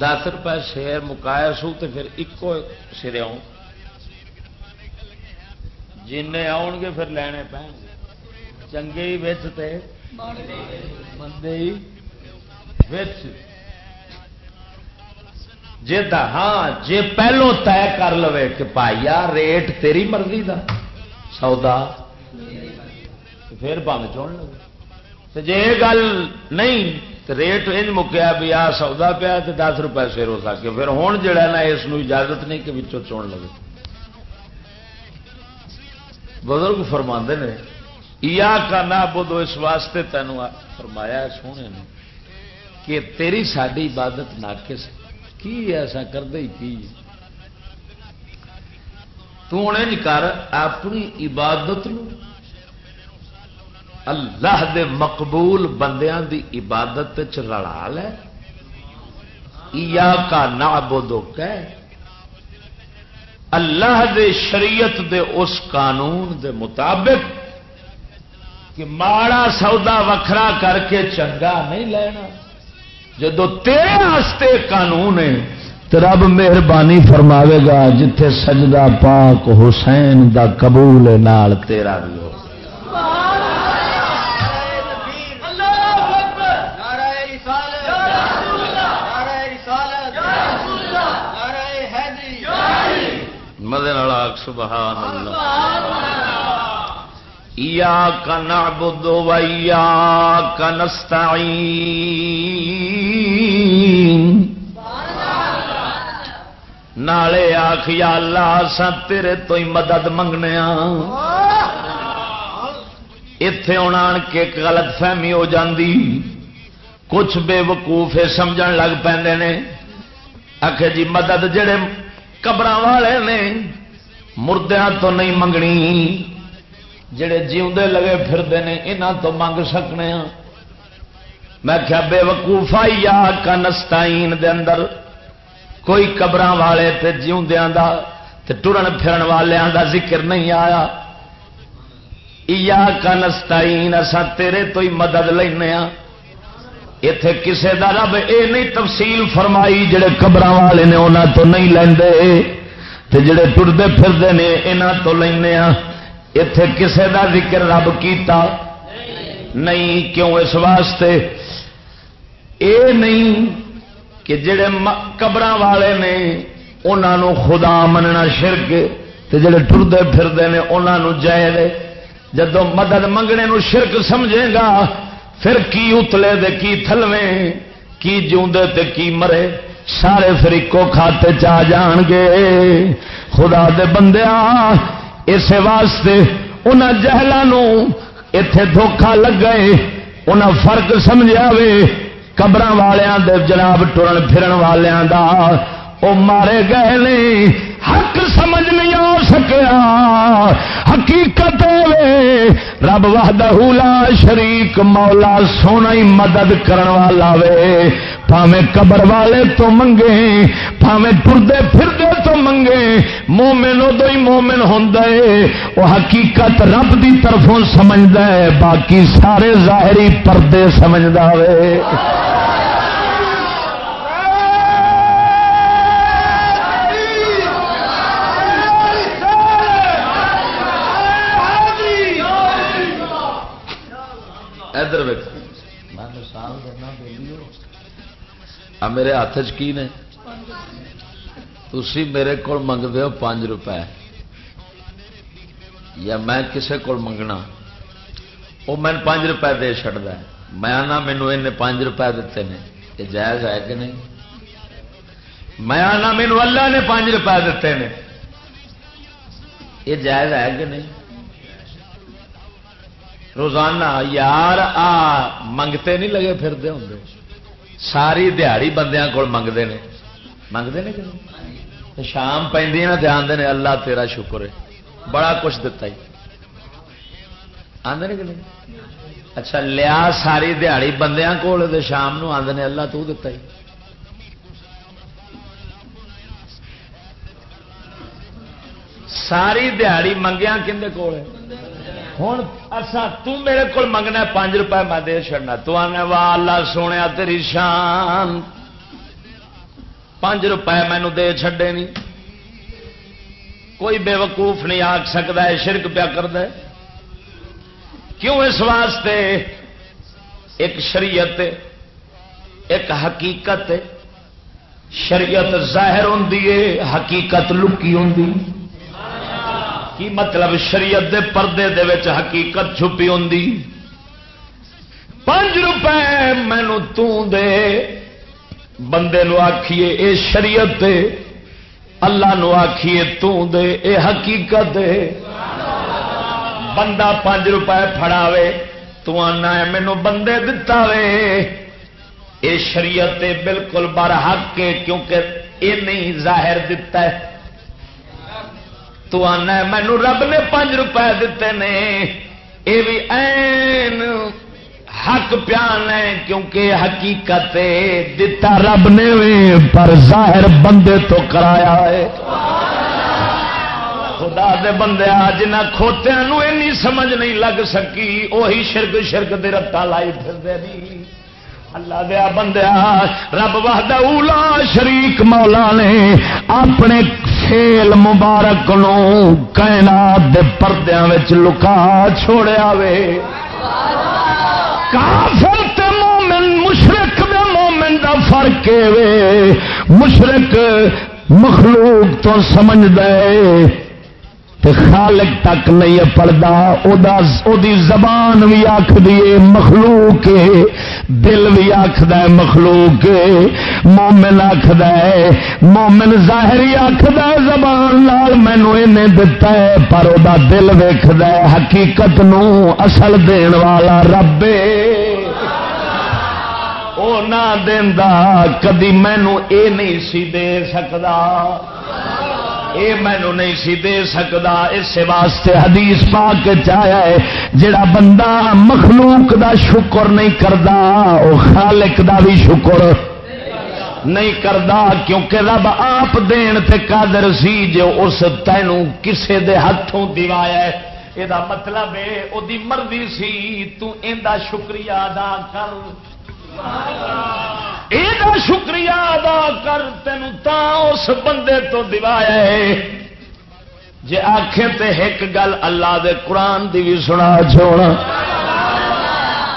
دس روپے شیر مکایا سو تو پھر ایکو سر آؤ جن آؤ گے پھر لینے پہ چنگے ہی بچتے بندے جی ہاں جی پہلو طے کر لو کہ پائیا ریٹ تیری مرضی دا سودا پھر بند چون لگے جی یہ گل نہیں تو ریٹ ان مکیا بھی آ سودا پیا تو دس روپئے سیر ہو سکے پھر ہوں جڑا نا اس اجازت نہیں کہ بچوں چون لگے بزرگ فرما نے یا کا نہ اس واسطے تینوں فرمایا سونے نے کہ تیری ساری عبادت ناقص کی ایسا کردے ہی کی تنے کر اپنی عبادت نو اللہ دے مقبول بندیاں دی عبادت چ رڑا لے۔ کا نہ بدو کہ اللہ دے شریعت دے اس قانون دے مطابق کہ ماڑا سودا وکھرا کر کے چنگا نہیں لینا۔ جدو تیرے قانون ہے تو رب مہربانی فرماوے گا جتھے سجدہ پاک حسین دا قبول نال تیرا بھی ہو۔ مدن سبحان اللہ۔ نعبد وإياك نستعين نالے آخ یا اللہ سا تیرے تو ہی مدد منگنے اتے آن کے غلط فہمی ہو جاندی۔ کچھ بے وقوف سمجھ لگ پہ آخ جی مدد جڑے قبر والے نے مردیا تو نہیں منگنی۔ جڑے جیوندے لگے پھرتے ہیں یہاں تو منگ سکنے ہاں۔ میں کیا بے وقوفا یا کنستائن دے اندر کوئی قبر والے تے جیوندیاں دا تے ٹرن پھرن والوں دا ذکر نہیں آیا۔ یا کنستائن اسا تیرے تو ہی مدد لینے ہاں۔ اتے کسے دا رب اے نہیں تفصیل فرمائی، جڑے قبر والے نے انہاں تو نہیں لیندے۔ تے جڑے ٹرتے پھرتے ہیں یہاں تو لینے ہاں۔ اتے کسے دا ذکر رب کیتا نہیں، کیوں اس واسطے؟ اے نہیں کہ جڑے قبر والے نے انہوں خدا مننا شرک، تے جڑے ٹرتے پھرتے ہیں انہوں جائے جدو مدد منگنے نو شرک سمجھے گا، پھر کی اتلے دے کی تھلوے، کی جوندے تے کی مرے؟ سارے پھر ایکو کھاتے چاہ جان گے۔ خدا دے بندیاں اس واسطے ان جہلوں اتے دھوکھا لگ گئے ان فرق سمجھا وے قبر والوں دے جناب ٹرن پھرن والوں دا، او مارے گئے نہیں حق سمجھ نہیں آ سکیا، حقیقت رب وحدہ لا شریک، مولا سونا ہی مدد کرن والا وے پاوے قبر والے تو منگے پاوے ٹردے پھردے تو منگے۔ مومن ادو ہی مومن ہوں وہ حقیقت رب دی طرفوں سمجھتا ہے باقی سارے ظاہری پردے سمجھتا وے ادھر میں میرے ہاتھ چی نے؟ تھی میرے کو منگتے ہو پانچ روپے۔ یا میں کسے کو منگنا؟ وہ میں پانچ روپے دے چڑتا میں آنا مینو ان پانچ روپے دیتے ہیں یہ جائز ہے کہ نہیں؟ میں آنا مینو اللہ نے پانچ روپے دیتے ہیں یہ جائز ہے کہ نہیں؟ روزانہ یار آ، منگتے نہیں لگے پھرتے ہوں ساری دیہڑی بندیاں کو منگتے ہیں منگتے ہیں کہ شام پہ آدھے نے، اللہ تیرا شکر ہے۔ بڑا کچھ دتا ہی۔ آدھے کہ نہیں؟ اچھا لیا ساری دیہڑی بندیاں کول شام آدھے نے، اللہ تو دتا ہی۔ ساری دیہڑی منگیا کھے کول ہوں اصا میرے کو منگنا پانچ روپئے میں دے چڑنا تو آنے اللہ سونے تیری شان۔ پانچ روپئے مینو دے چڈے نہیں۔ کوئی بے وقوف نہیں آ سکتا ہے، شرک پیا کر دے کیوں اس واسطے؟ ایک شریعت ایک حقیقت شریعت ظاہر ہوں حقیقت لکی ہوں کی مطلب شریعت دے پردے دے وچ حقیقت چھپی ہوں پانچ روپے مینو دے۔ بندے نو آخیے اے شریعت دے۔ اللہ نو آخیے دے۔ اے حقیقت دے۔ بندہ پانچ روپے فڑاوے تو آنا ہے مینو بندے دتا وے۔ اے شریعت بالکل بار حق کے کیونکہ یہ نہیں ظاہر دتا ہے۔ تو آنا مینو رب نے پانچ روپے دیتے نے۔ یہ بھی این حق پیان ہے، کیونکہ حقیقت دتا رب نے پر ظاہر بندے تو کرایا ہے۔ خدا دے بندے جنہ کھوتیا اینی سمجھ نہیں لگ سکی وہی شرک شرک دے رتا لائی پھر اللہ دیا بندیا رب وحد اولا شریک مولا نے اپنے کھیل مبارک نو کائنات دے پردیاں وچ لکا چھوڑیا وے۔ کافر تے مومن، مشرک دے مومن دا فرق وے۔ مشرک مخلوق تو سمجھ دے خالق تک نہیں پڑھتا زبان بھی آخری مخلوق دل بھی آخد مخلوق مومن آخد مومن ظاہری آخد زبان لال مینو دتا ہے، پر وہ دل ویخد حقیقت نو اصل دین والا ربے وہ نہ دینا کدی مینو اے نہیں سی دے سکتا یہ مینو نہیں سی دے سکتا اس واسطے حدیث پاک چایا ہے، جڑا بندہ مخلوق دا شکر نہیں کرتا وہ خالق دا بھی شکر نہیں کرتا کیونکہ رب آپ دین تے قادر سی جو اس تینوں کسے دے ہاتھوں دیوایا ہے۔ یہ مطلب ہے وہ مرضی سی، تو شکریہ ادا کر۔ یہ شکریہ ادا کر تین اس بندے تو دوایا جی آخے تے ایک گل اللہ دے قرآن دی بھی سنا چھوڑا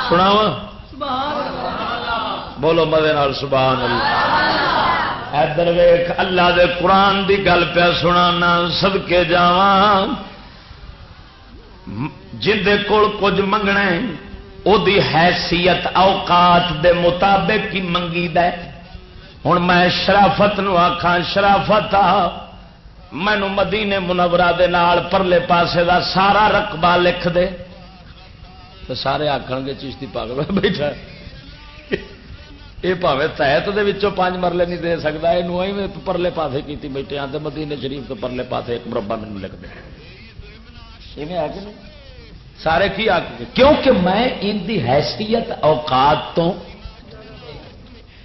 سنا بولو مدے نال، سبحان اللہ۔ ادھر ویخ اللہ دے قرآن دی گل پہ سنا سب کے جا جن کول کچھ منگنا دی حیثیت اوقات دے مطابق ہی منگی ہوں میں شرافت نو آخان شرافت آ مینو مدینے منورا دے نال پرلے پاسے دا سارا رقبہ لکھ دے تو سارے آخ گے چیشتی پاگل بیٹھا یہ پاوے تحت پانچ مرلے نہیں دے سکتا یہ پرلے پاسے کی بیٹھے آتے مدینے شریف تو پرلے پاسے ایک مربع مینو لکھ دے ہے کہ نہیں سارے کی آ کیونکہ میں ان دی حیثیت اوقات تو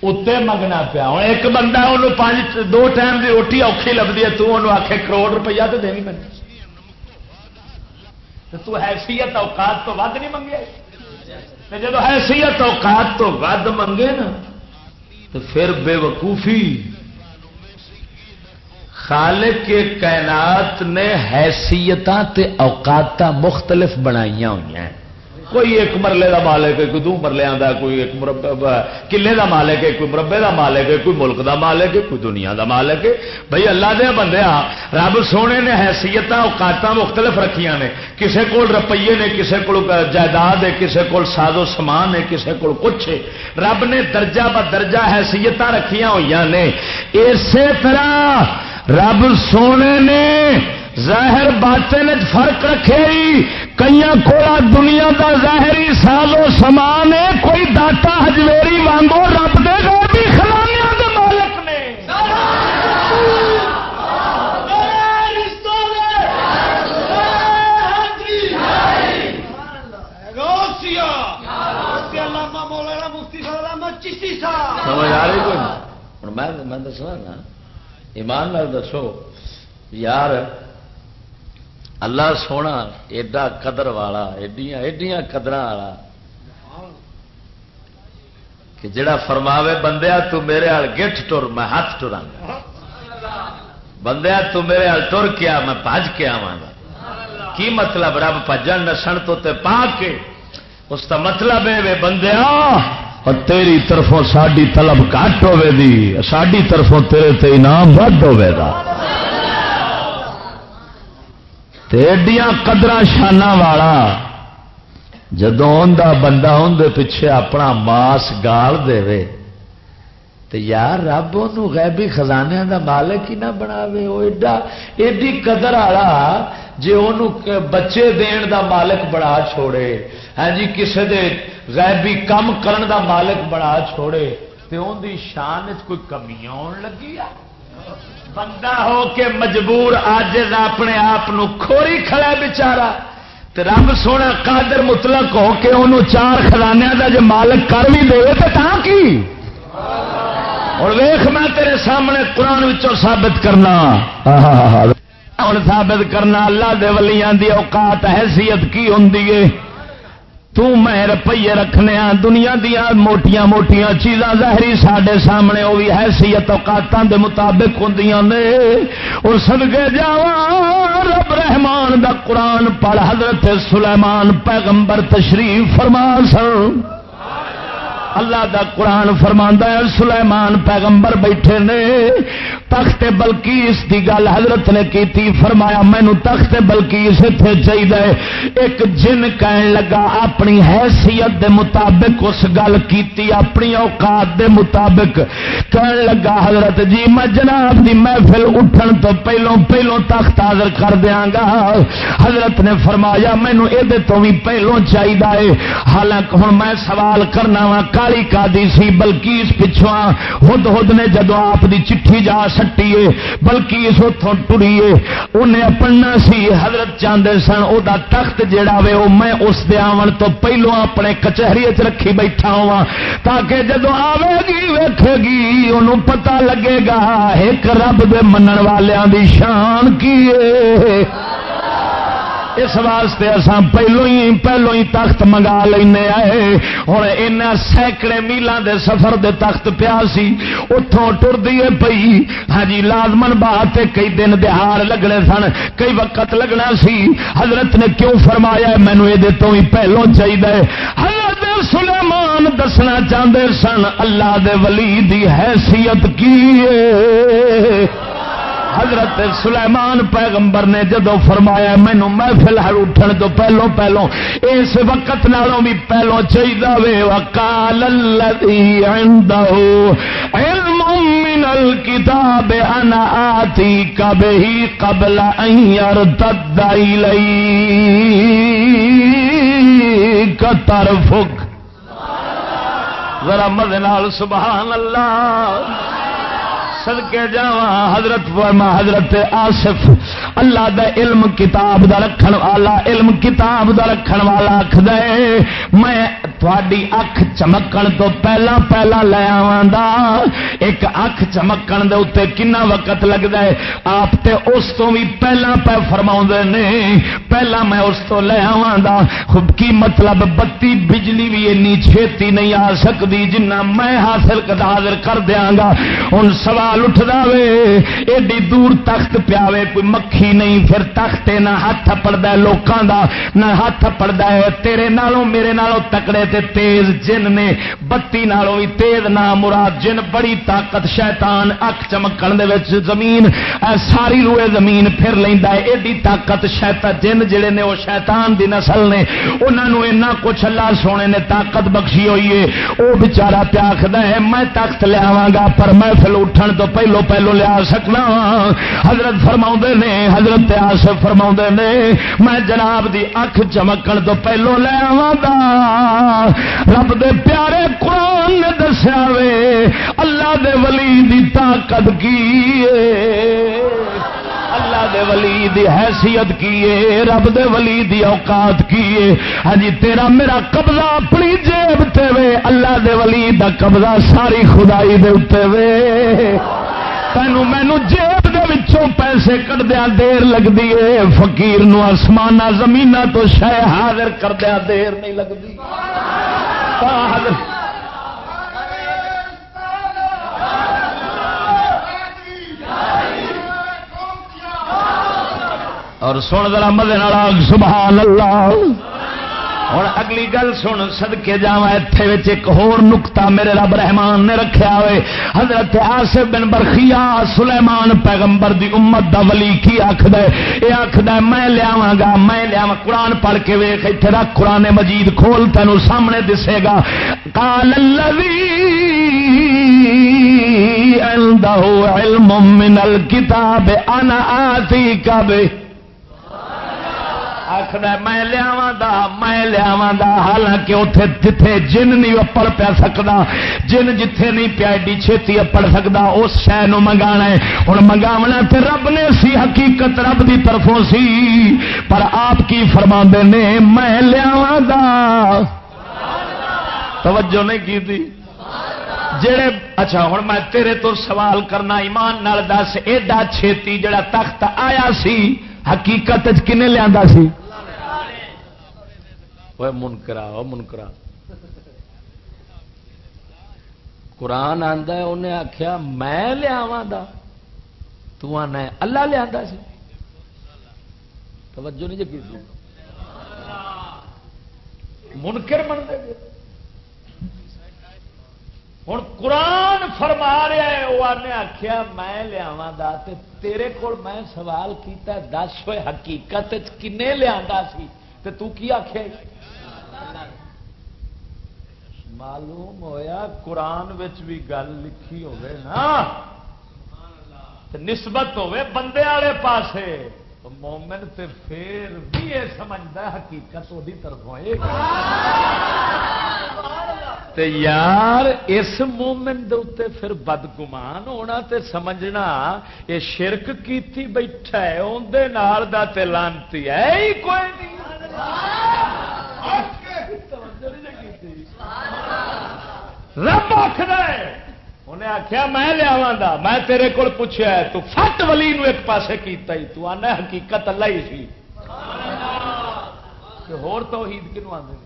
اتنے منگنا پیا۔ ہوں ایک بندہ انہوں پانچ، دو ٹائم کی روٹی اوکھی لگتی ہے، تو انہوں آخے کروڑ روپیہ تو دینی میں تو حیثیت اوقات تو ود نہیں منگے۔ جب حیثیت اوقات تو ود منگے نا تو پھر بے وقوفی خالق کے کائنات نے حیثیت اوقات مختلف بنائی ہوئی ہیں۔ کوئی ایک مرلے کا مالک ہے، کوئی دو مرلے آتا کوئی ایک مربع کلے کا مالک ہے، کوئی مربے کا مالک ہے، کوئی ملک کا مالک ہے، کوئی دنیا کا مالک ہے۔ بھائی اللہ دیا بندے رب سونے نے حیثیت اوقات مختلف رکھیا نے۔ کسے کول روپیے نے، کسے کول جائیداد ہے، کسے کول سازو سامان ہے، کسے کول کچھ ہے۔ رب نے درجہ ب درجہ حیثیت رکھیا ہوئی نے اسی طرح رب سونے نے ظاہر باطن فرق رکھے کئی کولا دنیا کا ظاہری سالو سامان ہے کوئی داتا ہجویری وانگو رب دے گا بھی خلانیاں دے مالک نے۔ سمجھ آ رہی کوئی؟ میں دسنا نا ایمان نال دسو، یار، اللہ سونا ایڈا قدر والا، ایڈیاں ایڈیاں قدر والا کہ جڑا فرماوے بندیا تو میرے آل گٹھ ٹر میں ہاتھ ٹرا بندیا تو میرے آل ٹر کیا، میں پج کے آوا گا کی مطلب؟ رب پجن نسن تو تے پا کے۔ اس کا مطلب ہے بندیا اور تیری طرفوں ساری طلب گھٹ ہوے دی ساری طرفوں تیرے تے انعام ود ہوے گا ایڈیاں قدر شانہ والا جدو بندہ اندر پیچھے اپنا ماس گال دے تو یار رب ان غیبی خزانے دا مالک ہی نہ بناوے وہ ایڈا، ایڈی قدر والا جی وہ بچے دین دا مالک بنا چھوڑے۔ ہاں جی کسے دے غیبی کم کرن دا مالک بنا چھوڑے۔ تو ان دی شان کوئی کمی آن لگی آ؟ بندہ ہو کے مجبور آج اپنے آپ کھوری کھڑا بچارا رب سونا قادر مطلق ہو کے انہوں چار خزانے کا جو مالک کر بھی دے تو کی؟ اور ویخ میں تیرے سامنے قرآن ثابت کرنا۔ ہوں ثابت کرنا اللہ دے ولیاں دی اوقات، حیثیت کی ہوں میں روپیے رکھنے دنیا دیا موٹیاں موٹیاں چیزاں ظاہری سڈے سامنے وہ بھی حیثیت اوقاتوں دے مطابق ہوں نے۔ اور سدگے جا رب رحمان دا قرآن پڑھ حضرت سلیمان پیغمبر تشریف فرما سن۔ اللہ دا قرآن فرما ہے، سلیمان پیغمبر بیٹھے نے۔ تخت بلکیس دی گل حضرت نے کی فرمایا مینو تخت بلکیس اتنے چاہیے ایک جن کہن لگا، اپنی حیثیت دے مطابق اس گل کی اپنی اوقات دے مطابق۔ کہن لگا حضرت جی میں جناب دی محفل اٹھن تو پہلوں پہلوں تخت حاضر کر دیا گا۔ حضرت نے فرمایا مینو یہ تو بھی پہلوں چاہیے حالانکہ ہوں میں سوال کرنا وا کالی کا دی سی بلکیس پچھوا ہد ہد نے جدو آپ دی چٹھی جا سٹیے بلکیس اتوں ٹریے انہیں اپنا سی، حضرت چاہتے سن وہ تخت جہا وے وہ میں اس دے آن تو پہلو اپنے کچہری چ رکھی بیٹھا ہوا تاکہ جدو آئے گی، ویکھے گی انہوں پتہ لگے گا، ایک رب دے منن والوں دی شان کی اس واسطے اصا پہلو ہی پہلو ہی تخت منگا لینے آئے۔ ہوں ان سینکڑے میلان دے سفر دے تخت پیا سی۔ اتوں ٹر دیے پئی۔ ہاں جی لازمن بات کئی دن دہاڑ لگنے سن، کئی وقت لگنا سی۔ حضرت نے کیوں فرمایا مینو یہ تو ہی پہلو چاہیے حضرت سلیمان دسنا چاہتے سن، اللہ دے ولی دی حیثیت کی حضرت سلیمان پیغمبر نے جدو فرمایا مینو محفل ہر اٹھن تو پہلو پہلو اس وقت نالوں بھی پہلو چاہیے وے وکال علم من الكتاب، انا آتی کب ہی قبل ایار تدائی لئی کتر فک ذرا مد نال سبحان اللہ۔ سدکے جاوا حضرت فرما، حضرت آصف، اللہ دا علم کتاب دا رکھن والا، علم کتاب دا رکھن والا آخ میں تھوڑی اکھ چمکن تو پہلا پہلا لے آ ایک اکھ چمکن دے اتنے کنا وقت لگتا ہے؟ آپ تے اس تو بھی پہلا پہ فرما نے، پہلا میں اس تو لے آ خود کی مطلب بتی بجلی بھی اینی چھیتی نہیں آ سکتی جنہ میں حاصل حاضر کر دیا گا۔ ان سوال سوال اٹھتا وے، ایڈی دور تخت پیا کوئی مکھی نہیں، پھر تخت نہ ہاتھ پڑتا لوگوں کا نہ ہاتھ پڑتا ہے تیرے نالوں، میرے نالوں تکڑے تے تیز جن نے، بتی نالوں بھی تیز نہ، مراد جن بڑی طاقت شیطان اک چمکن دے وچ زمین ساری روئے زمین پھر لینا ہے۔ ایڈی طاقت شیطان جن جڑے نے وہ شیطان دی نسل نے انہوں نے کچھ اللہ سونے نے طاقت بخشی ہوئی ہے۔ وہ بچارا پیاکھد ہے، میں تخت لیا گا، پر محفل اٹھن تو پہلو پہلو لیا سکنا۔ حضرت فرما نے، حضرت آس فرما نے، میں جناب دی اکھ چمکن تو پہلو لے آ رب دے پیارے قرآن نے دسیا وے، اللہ دے ولی دی طاقت کی اللہ دے ولی دی حیثیت کی رب دے ولی دی اوقات کی ہاں جی تیرا میرا قبضہ اپنی جیب تے وے، اللہ دے ولی دا قبضہ ساری خدائی دے اتنے وے۔ تینوں مینو جیب دے پیسے کٹدیا دیر لگتی ہے فکیر آسمان زمین تو شہ حاضر کردیا دیر نہیں لگتی اور سن ذرا مدے سبحان اللہ۔ ہوں اگلی گل سن سدکے جا اتنے ایک ہور نکتا میرے رب رحمان نے رکھا ہوئے۔ حضرت آصف بن برخیا، سلیمان پیغمبر دی امت دا ولی کی آخد یہ آخد میں لیا گا، میں لیا قرآن پڑھ کے ویخ اتنے رکھ، قرآن مجید کھول تینوں سامنے دسے گا۔ کال علم من الكتاب، انا آتی کب آخر میں لیا میں لیا حالانکہ اتنے جتھے جن نہیں اپڑ پیا سکتا جن جتھے نہیں پیا ایڈی چھتی اپڑ سکتا اس شہ منگا ہوں منگاونا تے رب نے سی، حقیقت رب دی طرفوں سی۔ پر آپ کی فرما نے، میں لیا توجہ نہیں کی تھی؟ جڑے اچھا ہوں میں تیرے تو سوال کرنا، ایمان نال دس، ایڈا چھیتی جڑا تخت آیا سی حقیقت کنے لیا سی؟ منکرا منکرا۔ قرآن آتا ہے، انہیں آخیا میں لیا تو آنا اللہ لیا سی۔ توجہ نہیں جی منکر بنتے ہوں قرآن فرما رہا ہے، وہ آنے آخیا میں لیا تیرے کول میں سوال کیتا دس ہوئے حقیقت کنے لیا سی؟ تو کی آخیا معلوم ہویا قرآن بھی گل لکھی ہوگی نا نسبت ہوے بندے والے پاسے۔ مومن تے پھر بھی یہ سمجھتا حقیقت وہی طرفوں تے یار اس مومن دے پھر بدگمان ہونا تے سمجھنا یہ شرک کیتی بیٹھا ہے اندر دا تے لانتی ہے ہی کوئی نہیں۔ رب آخر انہیں آخیا میں لیا میں تیرے کو پوچھا تو فٹ ولی نو ایک پاسے کیتا ہی تو آنا حقیقت اللہ ہی سی۔ ہور تو عید کنو آدھے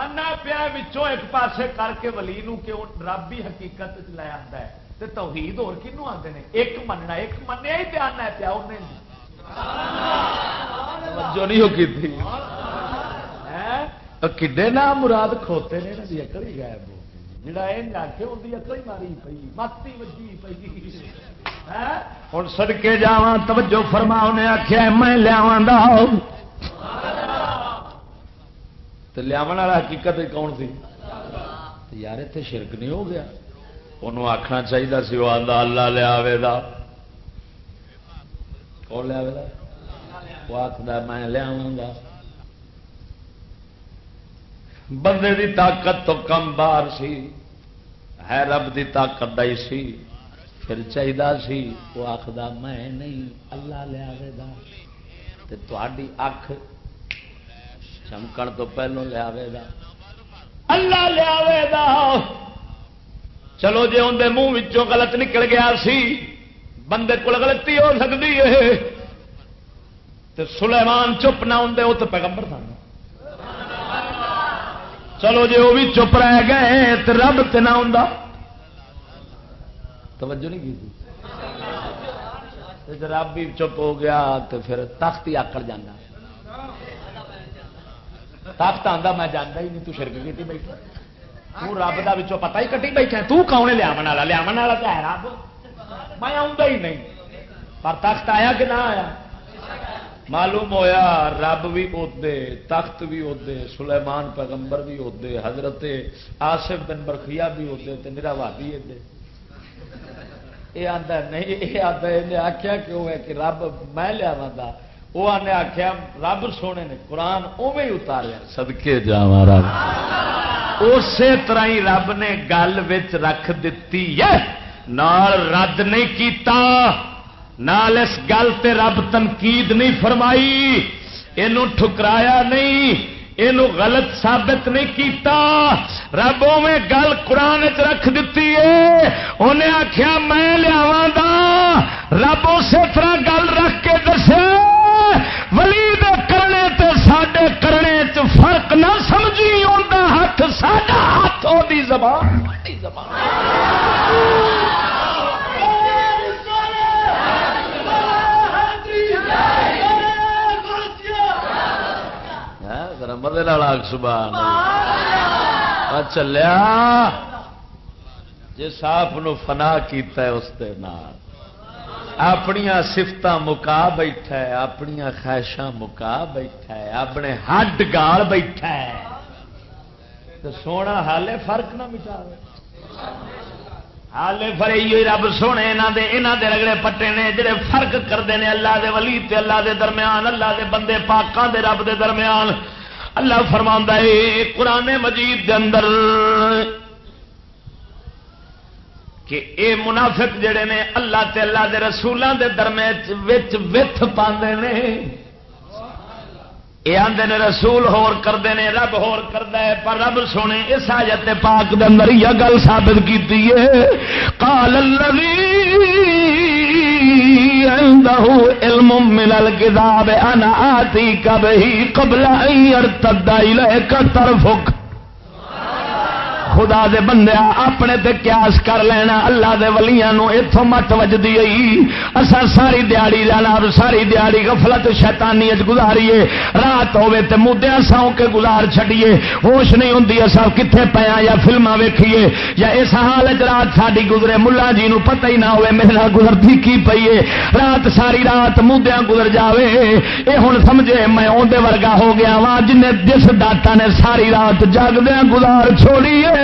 آنا پیا ایک پاسے کر کے ولی نو کہ رب ہی حقیقت لے آتا ہے۔ تو توحید اور کنو آتے ہیں ایک مننا ایک منیا ہی پیا پیا انہیں جو نہیں۔ ہو کی تھی؟ کڈے نا مراد کھوتے نے نا اکڑ ہی غائب جڑا یہ آخ ان اکڑ ہی ماری پی متی وجی پی ہوں سڑکے جا توجہ فرما انہیں آخیا میں لیا لیا والا حقیقت کون سی یار اتنے شرک نہیں ہو گیا انہوں آخنا چاہیے سی وہ آدھا اللہ لیا کون لیا وہ آخر میں لیا بندے دی طاقت تو کم بار سی، ہے رب دی طاقت دائی سی، پھر چاہیے سی، وہ آخر میں نہیں، اللہ لیا اکھ چمکن تو پہلو لیا اللہ لیا چلو جی اندر منہ غلط نکل گیا سی، بندے کو غلطی ہو سکتی ہے۔ تو سلیمان چپ نہ ہوں وہ تو پیغمبر سن۔ چلو جی وہ بھی چپ رہ گئے تو رب نہ ہوں توجہ نہیں کی رب بھی چپ ہو گیا تو پھر تخت ہی آکڑ جانا تخت آتا میں جانا ہی نہیں، تو شرک کی بیٹھا۔ تو رب کا بچوں پتا ہی کٹی بیٹھا تو کون لیا والا؟ لیا والا تو ہے رب۔ میں آؤں ہی نہیں۔ پر تخت آیا کہ نہ آیا؟ معلوم ہویا رب بھی ادے تخت بھی ادے سلیمان پیغمبر بھی ادے حضرت آصف بن برخیا بھی ادے تو میرا وادی ادے یہ آتا نہیں یہ آتا یہ آخیا کیوں ہے کہ رب میں لیا وہ آنے آخیا رب سونے نے قرآن اوے اتاریا۔ سدکے جا رب۔ اسی طرح ہی رب نے گل رکھ دیتی ہے نال رد نہیں کیتا۔ نال اس گل تے رب تنقید نہیں فرمائی۔ یہ ٹھکرایا نہیں یہ غلط ثابت نہیں کیتا۔ رب میں گل قرآن چ رکھ دیتی ہے۔ انہیں آخیا میں لیا رب اسی طرح گل رکھ کے دسے، ولی دے کرنے تے ساڈے کرنے چ فرق نہ سمجھی انہیں ہاتھ ساڈا ہاتھ وہ زبان زبان سبحان چلیا جس آپ فنا کیتا ہے اس دے نال۔ اپنی سفت مکا بیٹھا ہے اپنی خواہشاں مکا بیٹھا ہے اپنے ہڈ گال بیٹھا ہے۔ تو سونا حالے فرق نہ مٹا حالے فر رب سونے یہاں دے رگڑے پٹے نے جڑے فرق کرتے ہیں اللہ دے ولی تے اللہ دے درمیان اللہ دے بندے پاکوں دے رب دے درمیان۔ اللہ فرما ہے قرآن مجید دے اندر کہ اے منافق جڑے نے اللہ تے اللہ دے رسولوں دے درمیان وت پاندے نے یہ آدھے نے رسول ہور کرتے ہیں رب ہور کرتا ہے، پر رب سونے اس آجت پاک دے اندر یہ گل ثابت کی عنده علم من الكتاب انا آتی کبھی قبل ان يرتد اليك طرفك. خدا دے بندے اپنے تے قیاس کر لینا، اللہ دے ولیاں نو ایتھوں مت وجدی ائی اسا ساری دیہڑی جانا اور ساری دیہڑی غفلت شیطانی اچ گزاریے۔ رات ہوے تے مودیاں ساؤں کے گزار چھڈیے۔ ہوش نہیں ہوندی اسا کتھے پیا ہاں یا فلماں ویکھیے۔ یا اس حال وچ رات ساڈی گزرے، ملا جی نو پتہ ہی نہ ہوے میرے نال گزرتی کی پئی ہے رات ساری رات مودیاں گزر جاوے۔ اے ہن سمجھے، میں اون دے ورگا ہو گیا وا جن جس داتا نے ساری رات جاگدیاں گزار چھوڑیے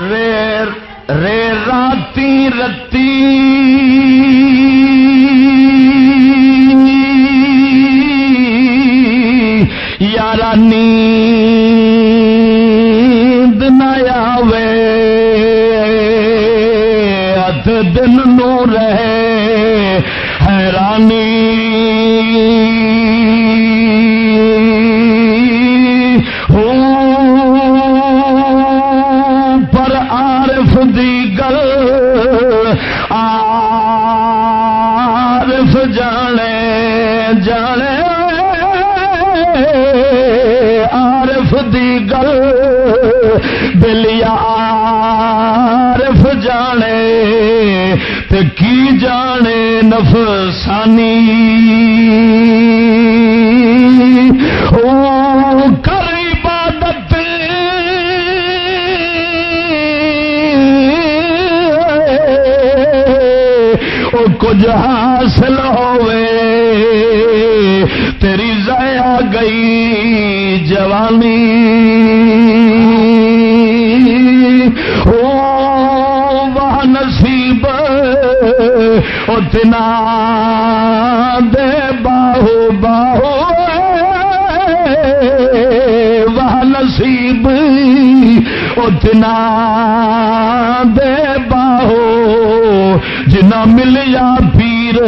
رے راتی رتی. یارانی جانی۔ کچھ حاصل ہوے تیری ضیا گئی جوانی۔ او وہ نصیب۔ اتنا اللہ یبی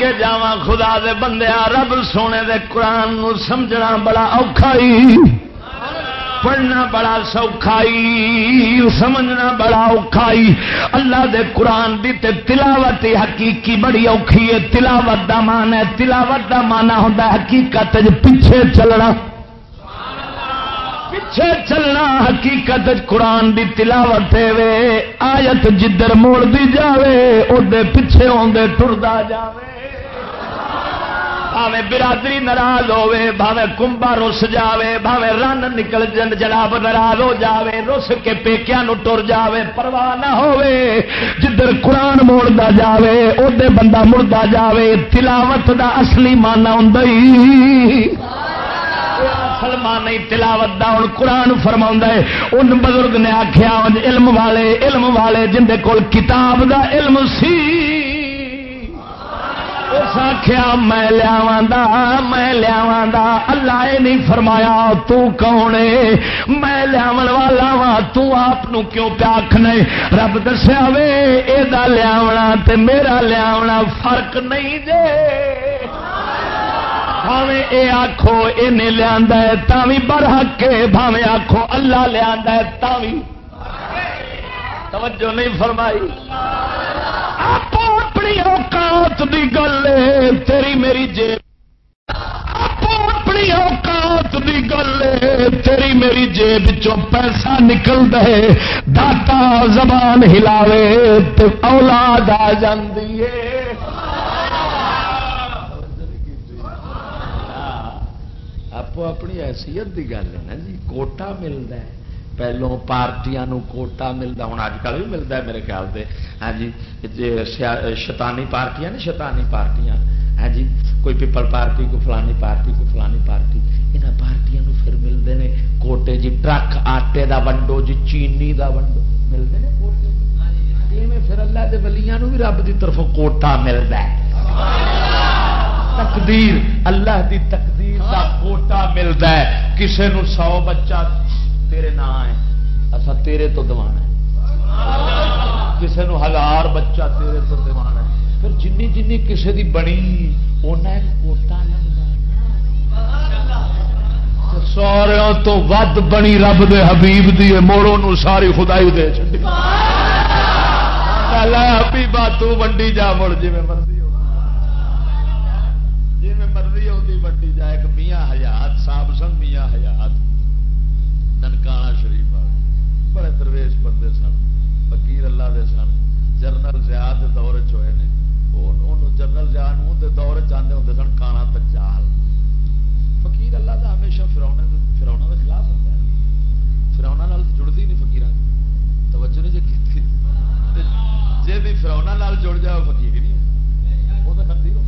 تو نالے ربے سجا دو وقیا سونے دے قرآن نو سمجھنا بڑا اوکھائی پڑھنا بڑا سوکھائی سمجھنا بڑا اوکھائی اللہ دے قرآن دی تے تلاوت حقیقی بڑی اوکھی ہے۔ تلاوت دا مان ہے، تلاوت دا مانا ہوتا ہے حقیقت پیچھے چلنا۔ پیچھے چلنا حقیقت قرآن دی تلاوت وے۔ آیت جدھر موڑ دی جاوے او دے پیچھے آدھے ٹردا جاوے۔ بھاوے برادری ناراض ہوے بھاوے کمبا رس جاوے بھاوے رن نکل جن جناب ناراض ہو جاوے رس کے پیکیا ٹر جاوے پرواہ نہ ہوے جدھر قرآن موڑتا جاوے ادھر بندہ مڑتا جاوے تلاوت دا اصلی مانا ہوں مسلمان نہیں تلاوت دا ہوں قرآن فرما ہے۔ ان بزرگ نے آخیا علم والے علم والے جن کول کتاب دا علم سی۔ اس آخیا میں لیا میں لیا اللہ یہ نہیں فرمایا تو کون میں لیا والا وا تپ کیوں پیاکھنا رب دسیا وے یہ لیا میرا لیا فرق نہیں دے بھاوے اے آخو یہ لیا تھی برحق بھاوے آخو اللہ لیا تھی توجہ نہیں فرمائی۔ اپنی اوقات دی گل تیری میری جیب۔ اپنی اوقات دی گل تیری میری جیب چو پیسہ نکل دے داتا زبان ہلاوے تو اولاد آ جاندی ہے۔ آپ اپنی حیثیت کی گل ہے نا جی کوٹا ملتا ہے۔ پہلو پارٹیاں کوٹا ملتا ہوں اج کل بھی ملتا ہے میرے خیال سے ہاں جی شیطانی پارٹیاں شیطانی پارٹیاں ہاں جی کوئی پیپل پارٹی کوئی فلانی پارٹی کوئی فلانی پارٹی یہاں پارٹیاں پھر ملتے ہیں کوٹے جی ٹرک آٹے دا ونڈو جی چینی دا ونڈو ملتے ہیں کوٹے پھر اللہ کے بلیاں بھی رب کی طرف کوٹا ملتا ہے تقدیر اللہ دی تقدیر دا کوٹا ملتا ہے کسے نو سو بچہ تیرے نہ ہے اصا تیرے تو دوانا ہے۔ کسے نو ہزار بچہ تیرے تو دوانا ہے۔ پھر جنی جنی کسے دی بنی انہیں کوٹا سارے تو ود بنی رب دے حبیب دی موڑوں نو ساری خدائی دے چڑی حبیبا تو ونڈی جا، مڑ جی میں مرضی وڈی جائے ایک میاں حیات، صاحب سن میاں حیات۔ ننکانا شریف والے بڑے درویش بندے سن فقیر اللہ دے سن جرنل زیاد دور چوئے نے جرنل زیاد دور چاہتے ہوتے سن کانا تجال فقیر اللہ دا ہمیشہ فراؤنا فراؤنا کے خلاف ہوتا ہے فراؤنا نال جڑتی نہیں فکیر توجہ نہیں جی جی بھی فراؤنا نال جڑ جائے فقیر ہی نہیں وہ تو خندی ہو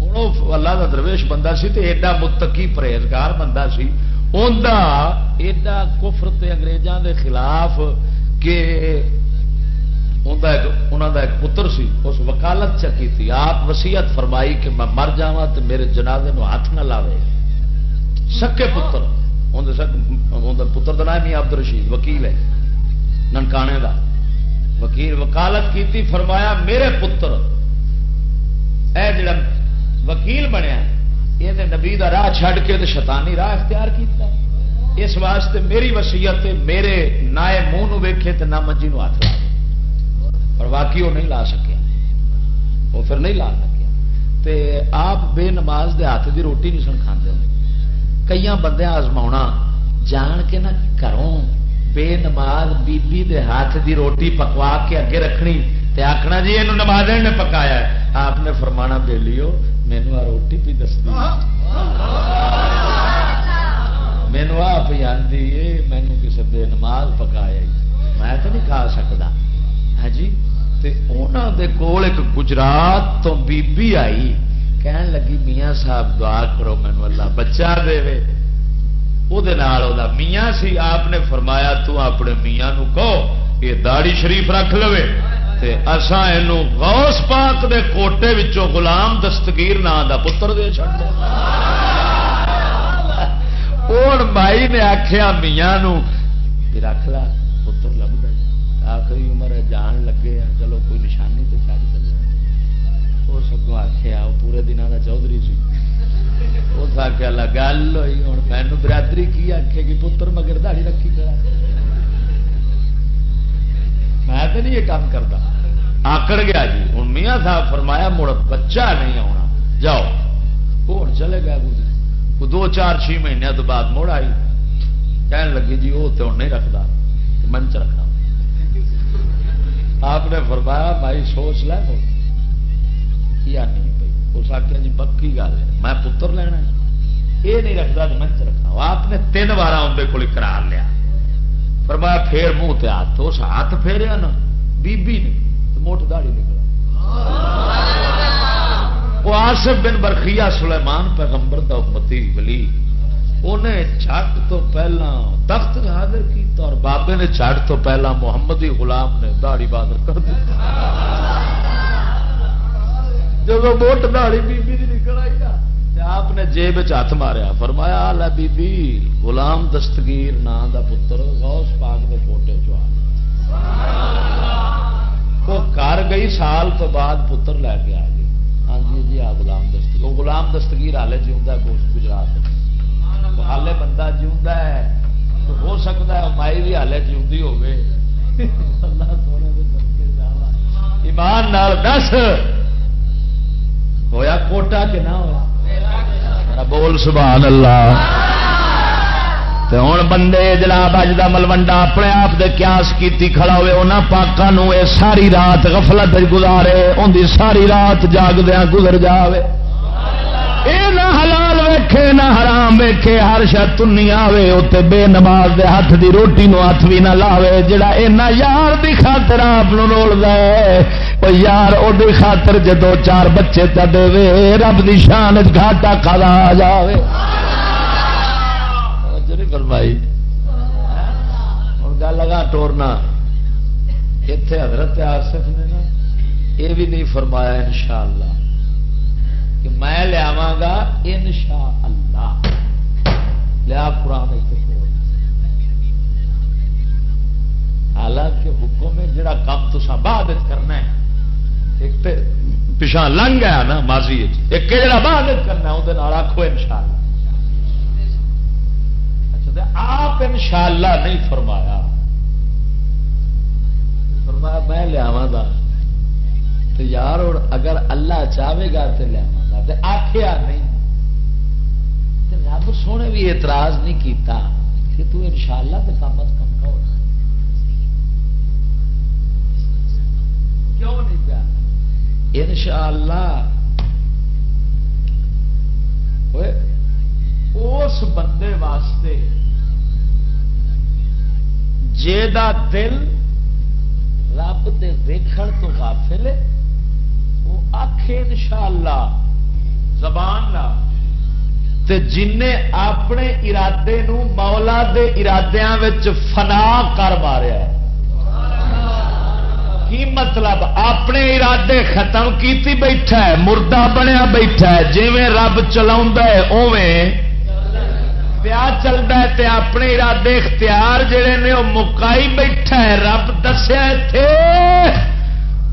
ہوں اللہ کا درویش بندہ سی تے ایڈا متقی پرہیزگار بندہ سی ایڈا کفر تے انگریزاں دے خلاف کہ ایک پتر سی، اس وکالت چکی تھی آپ وسیعت فرمائی کہ میں مر جا تو میرے جنازے نو ہاتھ نہ لاوے۔ سکے پتر۔ پتر کا نام ہے عبد الرشید، وکیل ہے۔ ننکانے دا۔ وکیل وکالت کی فرمایا میرے پتر۔ اے جڑا وکیل بنیا یہ نبی کا راہ چھڈ کے شیطانی راہ اختیار کیتا اس واسطے میری وسیعت میرے نائے منہ ویکھے تو نہ منجی ہاتھ لا پر واقعی وہ نہیں لا سکے وہ پھر نہیں لا سکے تے آپ بے نماز دے ہاتھ دی روٹی نہیں سن کھانے کئی بندے آزما جان کے نہ کروں بے نماز بی بی دے ہاتھ دی روٹی پکوا کے اگے رکھنی تے آخنا جی یہ نماز نے پکایا آپ نے فرمانا بے لیو مینو آ روٹی بھی دستی مینو آپ آدھی مینو کسی بے نماز پکایا میں تو نہیں کھا سکتا ہے جی دے کول ایک گجرات تو بی بی آئی کہن لگی میاں صاحب دعا کرو مینو اللہ بچہ دے وہ میاں سی آپ نے فرمایا تو اپنے میاں نو کہو یہ داڑی شریف رکھ لو اسان غوث پاک دے کوٹے وچوں غلام دستگیر نا دا پتر دے چھڈ اور بھائی نے آخیا میاں نو رکھ لا، پتر لگتا آخری عمر جان لگے چلو کوئی نشانی تو چڑھ چلے وہ سگوں آخیا وہ پورے دنوں کا چودھری سی۔ اس آخیا گل ہوئی ہوں مینو برادری کی آخے گی، پتر مگر دہڑی رکھی کرا میں تو نہیں یہ کام کرتا۔ آکڑ گیا جی ہوں میاں صاحب فرمایا، مڑ بچہ نہیں آنا جاؤ۔ ہوں چلے گیا جی۔ دو چار چھ مہینے تو بعد مڑ آئی۔ کہن لگی جی وہ تو نہیں رکھتا۔ منچ رکھنا۔ آپ نے فرمایا، بھائی سوچ لے نہیں پی اس آخیا جی پکی گل ہے۔ میں پتر لینا یہ نہیں رکھتا تو منچ رکھا آپ نے تین بار اندر کو کرار لیا۔ فرمایا پھر منہ تے ہاتھ اس ہاتھ پھیریا نا؟ بی بی نے موٹ داڑی نکلا۔ وہ آصف بن برخیا سلیمان پیغمبر دا امتی ولی انہیں چھٹ تو پہلا تخت حاضر کیتا اور بابے نے چھٹ تو پہلا محمدی غلام نے داڑی بہادر کر دی۔ جب موٹ داڑی بی بی نکل آئی آپ نے جیب ہاتھ ماریا۔ فرمایا لے بی بی غلام دستگیر نام دا پتر غوث پاک دے پوٹے چوا وہ کر گئی سال تو بعد پتر لے کے آ گئی۔ ہاں جی جی آ غلام دستگیر۔ وہ غلام دستگیر ہالے جیوا گوشت گجرات ہالے بندہ جیوا ہے، تو ہو سکتا ہے مائی بھی ہالے جیوی ہوگی ایمان دس، ہویا کوٹا کہ نہ ہوا بول سبحان اللہ۔ ہوں بندے جناب اج کا ملوڈا اپنے آپ دے قیاس کیتی کھڑا ہوئے، انہاں پاکوں یہ ساری رات غفلت گزارے ان دی ساری رات جاگدیا گزر جاوے۔ اے نہ حلال ویکھے، نہ حرام ویکھے، ہر شاید تنی آوے اتنے بے نماز دے ہاتھ دی روٹی نو ہاتھ بھی نہ لاوے، جڑا اینا یار دی خاطر آپ رول دے یار وہ خاطر جدو چار بچے دے رب دی شان گھاٹا کھالا آ جائے فرمائی۔ ہوں گل لگا ٹورنا۔ اتے حضرت آصف نے نا یہ بھی نہیں فرمایا انشاءاللہ۔ کہ میں لیا گا ان شاء اللہ لیا قرآن حالانکہ حکم ہے جڑا کام تو بعد کرنا ہے۔ ایک پچھا لنگ گیا نا ماضی ایک جڑا بہادر کرنا وہ آخو ان شاء اللہ اچھا آپ ان شاء اللہ نہیں فرمایا۔ فرمایا میں لیا گا۔ تو یار، اور اگر اللہ چاہے گا تو لیا گا آخیا نہیں رب سونے بھی اعتراض نہیں کیتا کہ تو ان شاء کم از کم کہو کیوں نہیں پیا؟ ان شاء اللہ اس بندے واسطے جا دل رب دے دیکھن تو غافل ہے، وہ آخ ان شاء اللہ زبان تے جن اپنے ارادے نو مولا دے ارادیاں وچ فنا کر ماریا ہے۔ کی مطلب؟ اپنے ارادے ختم کیتی بیٹھا ہے، مردہ بنیا بیٹھا ہے جی رب چلا پیا چلتا ہے تے اپنے ارادے اختیار جڑے نے وہ مکائی بیٹھا ہے۔ رب دسیا تھے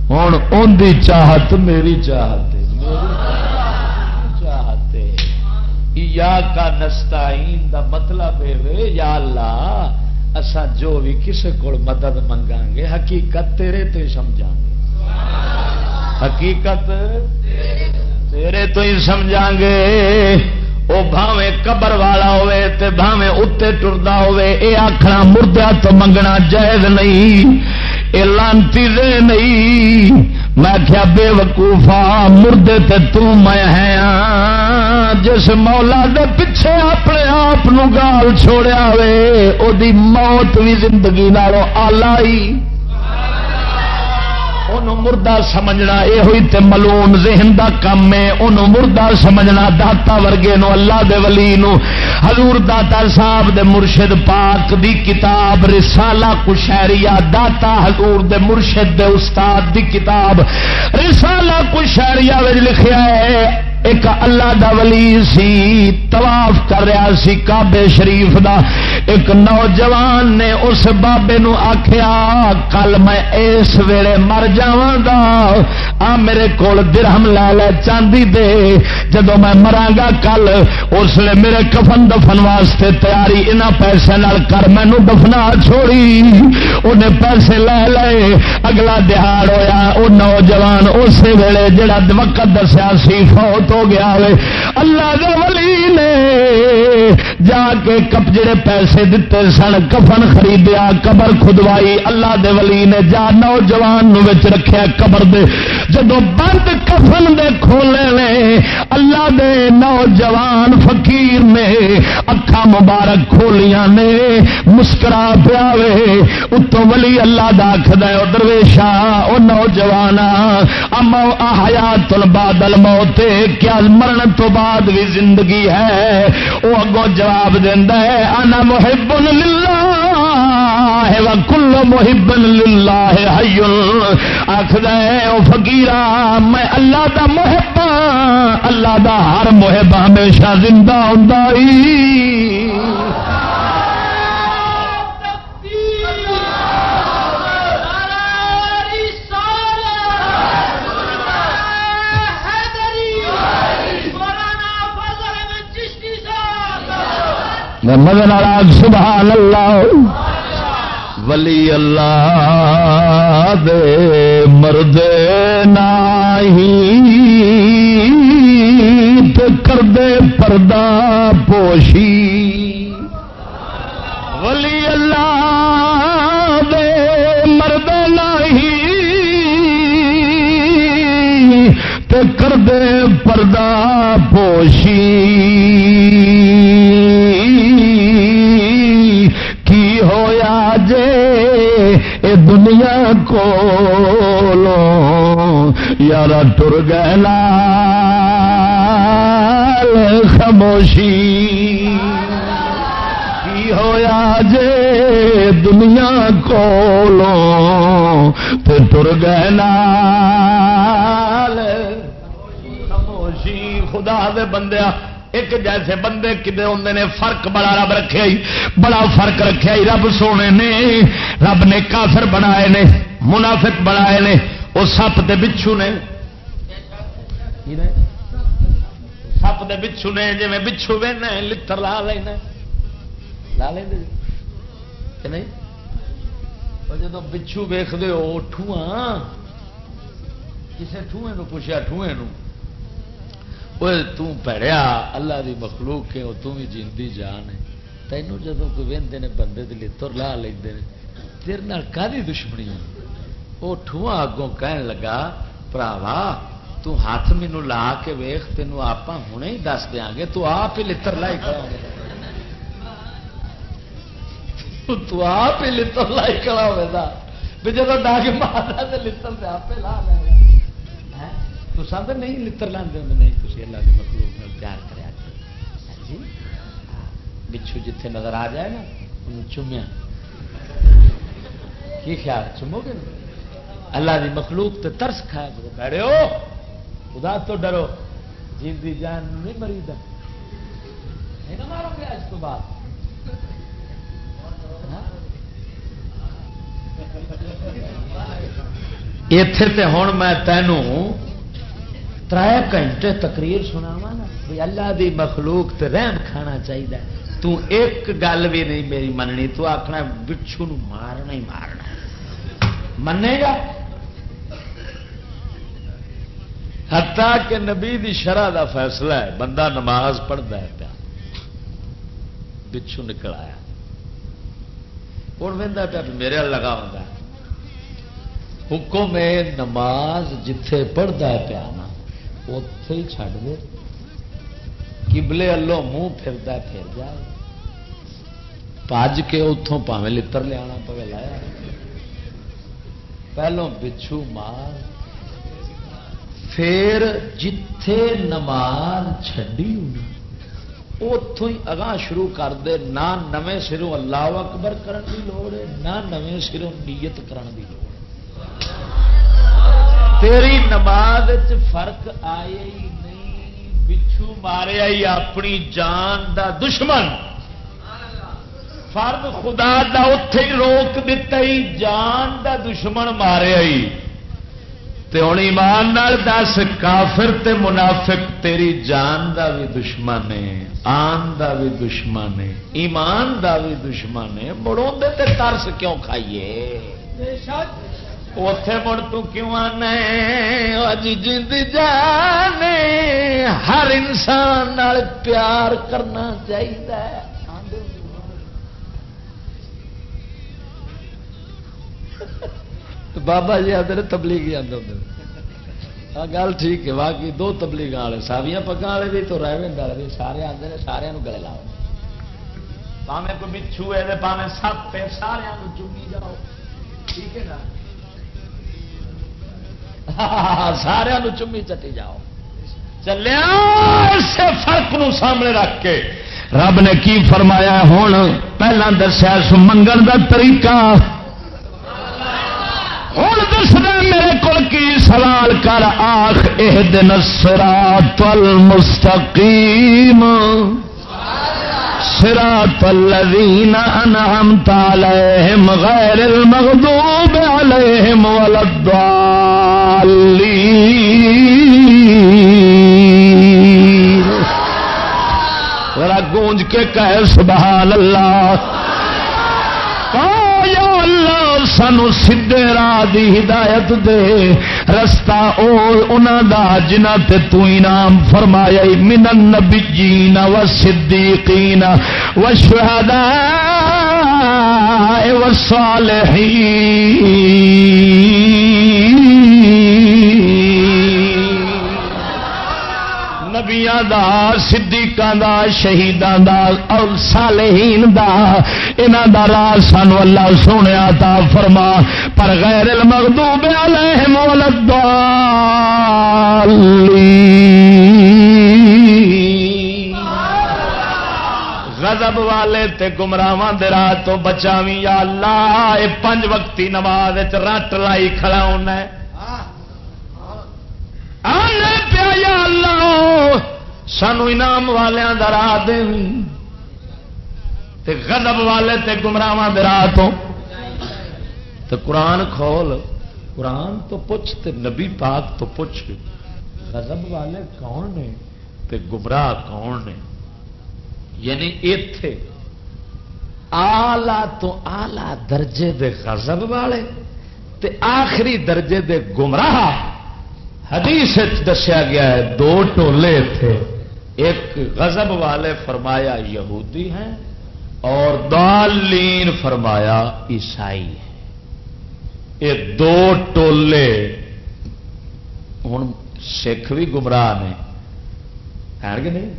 ہوں ان چاہت میری چاہت چاہت یا کا نستا دا مطلب ہے یا اللہ اسا جو بھی کسی کو مدد منگا گے، حقیقت تیرے تو سمجھا گے۔ حقیقت تیرے تو ہی سمجھا گے۔ وہ بھاوے قبر والا ہوے تے بھاوے اتنے ٹرتا ہوے اے آخنا مردہ تو منگنا جائز نہیں، اے لانتی دے نہیں۔ میں کیا بے وقوفا، مردے تے تو میں ہے جس مولا دے پیچھے اپنے آپ گال چھوڑیا وے، او دی موت بھی زندگی نالوں آلائی مردہ سمجھنا یہ ہوئی تے ملون ذہن دا کم ہے۔ انہوں مردہ سمجھنا داتا ورگے نو، اللہ دے ولی نو۔ حضور داتا صاحب دے مرشد پاک دی کتاب رسالہ کشہریہ داتا حضور دے مرشد دے استاد دی کتاب۔ رسالہ کشہریہ وچ لکھیا ہے ایک اللہ دا ولی سی طواف کر رہا سی کابے شریف دا۔ ایک نوجوان نے اس بابے نو آخیا کل میں اس ویلے مر جا آ میرے کول درہم لا لے، چاندی دے۔ جدو میں مرانگا کل اس لیے میرے کفن دفن واسطے تیاری ان پیسے نال کر مینو دفنا چھوڑی۔ انہیں پیسے لے لے۔ اگلا دہاڑ ہویا وہ نوجوان اسی ویلے جڑا وقت دسیا سی فوت ہو گیا ہوئے۔ اللہ دے ولی نے جا کے کپ جڑے پیسے دیتے سن، کفن خریدیا، قبر خدوائی اللہ دے ولی نے جا نوجوان رکھیا قبر دے۔ جدو بند کفن دے کھولے نے، اللہ دے نوجوان فقیر نے اکھا مبارک کھولیاں نے، مسکرا پیا اتوں ولی اللہ داخد درویشا وہ نوجوان حیات البادل موت کیا مرن تو بعد بھی زندگی ہے۔ وہ اگوں جواب دینا ہے، انا محب للہ کل محب للہ آخر وہ فقیرا، میں اللہ دا محب اللہ دا ہر محب ہمیشہ زندہ ہوں مدن آج سبحان اللہ، ولی اللہ دے مرد نہیں تو کر دے پردہ پوشی۔ ولی اللہ دے مرد نہیں تو کر دے پردہ پوشی۔ دنیا کو یار ٹر گلا خاموشی۔ کی ہوا جے دنیا کو ٹر گلا خاموشی؟ خدا دے بندیا ایک جیسے بندے کدے ہوں نے فرق بڑا رب رکھے بڑا فرق رکھے رب سونے نے، رب نے کافر بنائے نے، منافق بنائے نے، وہ سپ دے بچھو نے۔ سپ دے بچھو نے جی بچھو بہنا لڑ لا لینا۔ لا لیں جی۔ نہیں؟ جب بچھو ویخ دے ٹھواں۔ کسے ٹھوئے پوچھا ٹھوئے تڑیا اللہ دی مخلوق کے وہ تم جیندی جان ہے تینوں جدو کوئی وہدے نے بندے دلی تر لا لے تیرے کا دشمنی وہ ٹھواں اگوں کہن لگا پراوا تو ہاتھ مینو لا کے ویخ تینوں آپ ہوں ہی دس دیا گے تو آپ ہی لڑ لائی کھڑا تو آپ ہی لڑ لائی کھڑا ہوگا بھی جب ڈاگ مارا تو لڑ آپ لا لے گا تو سب نہیں لڑ لانے نہیں تھی اللہ کے مخلوق میں پیار کرا جی؟ بچھو جتھے نظر آ جائے نا، انہوں چومیا۔ کی خیال، چومو گے اللہ کی مخلوق تے ترس کھایا کرو بیڑے ہو، خدا تو ڈرو۔ جی جان نہیں مری دا۔ مارو گے آج تو بعد۔ ہاں؟ اتے ہوں میں تینوں تر گھنٹے تقریر سناوا نا بھی اللہ دی مخلوق تے رحم کھانا چاہیے تو ایک گل بھی نہیں میری مننی، تو آخنا بچھو نو مارنا ہی مارنا منے گا؟ ہتا کہ نبی دی شرح دا فیصلہ ہے، بندہ نماز پڑھتا ہے پیا۔ بچھو نکل آیا۔ ہوں پیا میرے لگا ہوں حکم نماز جتھے پڑھتا ہے پیا۔ نا اتے ہی چڈ دے کبلے الو منہ پھرتا پھر جائے پج کے اتوں پاوے لڑ لیا پہ لایا پہلو بچھو مار پھر جتھے نماز چڈی اتوں ہی اگاں شروع کر دے نہ نویں سروں اللہ اکبر کرن دی لوڑ ہے نہ نویں سروں نیت کرن دی لوڑ تیری نماز فرق آئے ہی نہیں۔ بچھو مارے ہی اپنی جان دا دشمن۔ فرد خدا دا اتے ہی روک دیتا ہی جان دا دشمن مارے ہی ہوں ایمان دس، کافر تے منافق، تیری جان دا بھی دشمن ہے، آن دا بھی دشمن ہے، ایمان دا بھی دشمن ہے۔ مڑوں تے ترس کیوں کھائیے؟ اتے مڑ تیوں آج اج جند جانے۔ ہر انسان پیار کرنا چاہیے بابا جی آدھے تبلیغ آدھے ہاں گل ٹھیک ہے باقی دو تبلیغ والے ساویاں پگا والے بھی تو رہے بھی سارے آتے ہیں سارے گلے لاؤ۔ پاوے کوئی بچھو ہے پاوے سپ ہے سارے چومی جاؤ۔ ٹھیک ہے نا؟ سارا چومی چٹی جاؤ۔ چلیا، اسے فرق نو سامنے رکھ کے۔ رب نے کی فرمایا ہوں پہلا دسیا منگل کا طریقہ۔ ہوں دس میرے کو کی سوال کر۔ آخ اہ دن سرا تل مستقیم سرا تلین انعام تالم غیر المغضوب علیہم ولدوالی ذرا گونج کے کہہ سبحان اللہ یا اللہ، سانو سیدے راہ دی ہدایت دے۔ رستہ او انہاں دا جنہ تے تو انعام فرمایا، من النبیین والصدیقین والشہداء والصالحین دا، صدیقاں دا، شہیداں دا، اور صالحین دا، انہاں دا راہ سانو اللہ سونے عطا فرما. پر غیر المغضوب علیہم ولدالین غضب والے تے گمراہاں دے راہ تو بچاویں یا اللہ، اے پنج وقتی نماز وچ رٹ لائی کھڑا ہونا ہے آنے پیا یا اللہ سانو انعام والوں کا راہ دے تے غضب والے تے گمراہ راہ تو۔ تے قرآن کھول، قرآن تو پوچھ تے نبی پاک تو پوچھ۔ غضب والے کون نے؟ تے گمراہ کون نے؟ یعنی اتے آلہ تو آلہ درجے دے غضب والے تے آخری درجے دے گمراہ۔ حدیث دسیا گیا ہے، دو ٹولے تھے۔ ایک غضب والے فرمایا یہودی ہیں اور دالین فرمایا عیسائی ہے یہ دو ٹولے ہوں سکھ بھی گمراہ نے۔ ہے کہ نہیں؟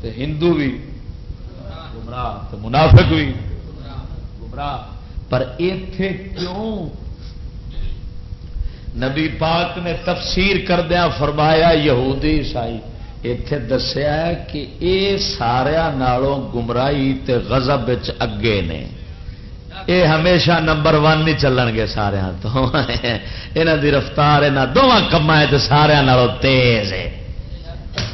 تے ہندو بھی گمراہ تے منافق بھی گمراہ۔ پر اتے کیوں نبی پاک نے تفسیر کردیا فرمایا یہودی عیسائی اتے دسیا کہ یہ سارا نالوں گمراہی تے غضب اگے نے۔ یہ ہمیشہ نمبر ون نہیں چلن گے سارا تو۔ یہاں دی رفتار یہاں دونوں کما سارا نالوں تیز ہے۔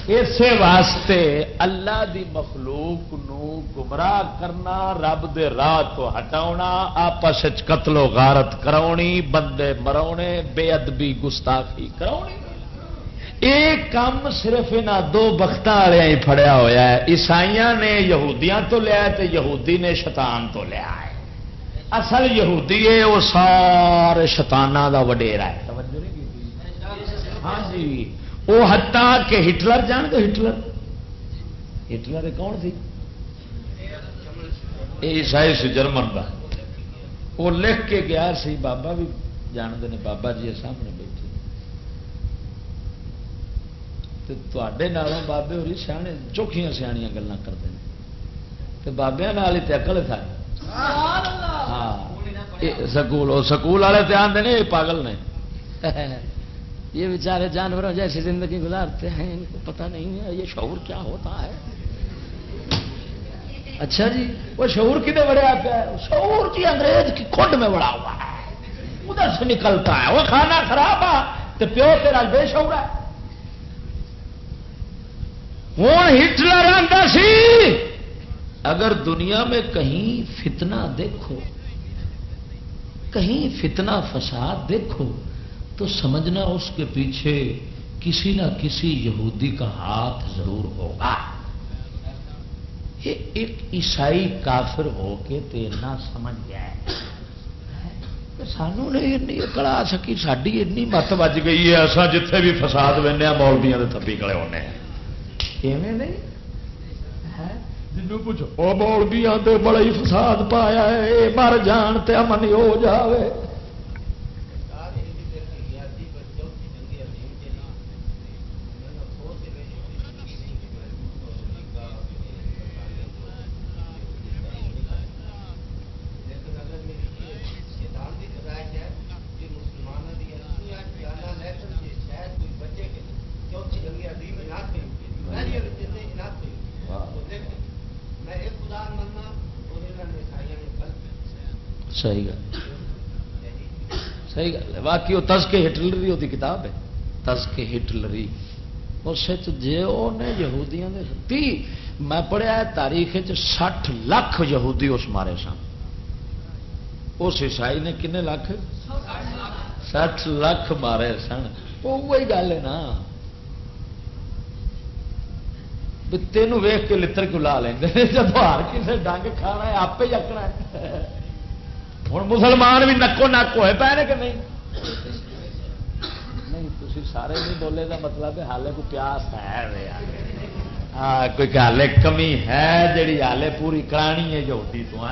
اسی واسطے اللہ دی مخلوق نو گمراہ کرنا، رب دے راہ تو ہٹاؤنا آپس قتل و غارت کرونی بندے مرونے بے ادبی گستاخی کرونی یہ کام صرف یہاں دو بخت والے ہی فڑیا ہوا ہے۔ عیسائی نے یہودیاں تو لیا تے یہودی نے شیطان تو لیا ہے۔ اصل یہودی ہے، وہ سارے شتانہ کا وڈیرا ہے۔ ہاں جی۔ وہ ہٹا کہ ہٹلر جان گے ہٹلر۔ ہٹلر کون سی؟ عیسائی سی جرمن کا وہ لکھ کے گیا سی بابا بھی جانتے ہیں بابا جی سامنے بیٹھے۔ تے بابے ہوری سیانے چوکھیاں سیاح گلیں کرتے ہیں۔ بابیا ہی تکل تھا۔ ہاں سکول سکول والے تو آتے ہیں یہ پاگل نے۔ یہ بیچارے جانوروں جیسی زندگی گزارتے ہیں، ان کو پتہ نہیں ہے یہ شعور کیا ہوتا ہے۔ اچھا جی وہ شعور کتنے بڑے آتا ہے؟ شعور کی انگریز کی کھنڈ میں بڑا ہوا ہے۔ ادھر سے نکلتا ہے، وہ کھانا خراب ہے تو پیو تیرا بے شعور ہے۔ ہوں ہٹلر آتا سی۔ اگر دنیا میں کہیں فتنہ دیکھو، کہیں فتنہ فساد دیکھو تو سمجھنا اس کے پیچھے کسی نہ کسی یہودی کا ہاتھ ضرور ہوگا۔ یہ ایک عیسائی کافر ہو کے تیرنا سمجھ گیا ہے۔ سانو نہیں کڑا سکی ساری این مت بج گئی ہے۔ اصا جتھے بھی فساد وہنے مولبیاں تھپی کڑے ہونے ایویں نہیں؟ جنوں پوچھو مولبیاں بڑا ہی فساد پایا ہے مر جان تے امن ہو جاوے۔ صحیح گل۔ صحیح گل ہے۔ باقی وہ تس کے ہٹلری وہ کتاب ہے۔ تس کے ہٹلری اس جی یہودیاں تی، میں پڑھیا ہے تاریخ سٹھ لاکھ یہودی اس مارے سن۔ اس عیسائی نے کنے لاکھ؟ سٹھ لاکھ مارے سن۔ وہی گل ہے نا۔ تینوں ویخ کے لڑ کیوں لا لیں جب ہار کسی ڈنگ کھانا ہے، آپ ہی اکنا ہوں مسلمان بھی نکو نک ہوئے پے کہ نہیں؟ نہیں تھی سارے نہیں بولے کا مطلب ہے ہالے کو پیاس ہے ہاں کوئی ہالے کمی ہے جیڑی ہالے پوری کرانی ہے جوٹی تو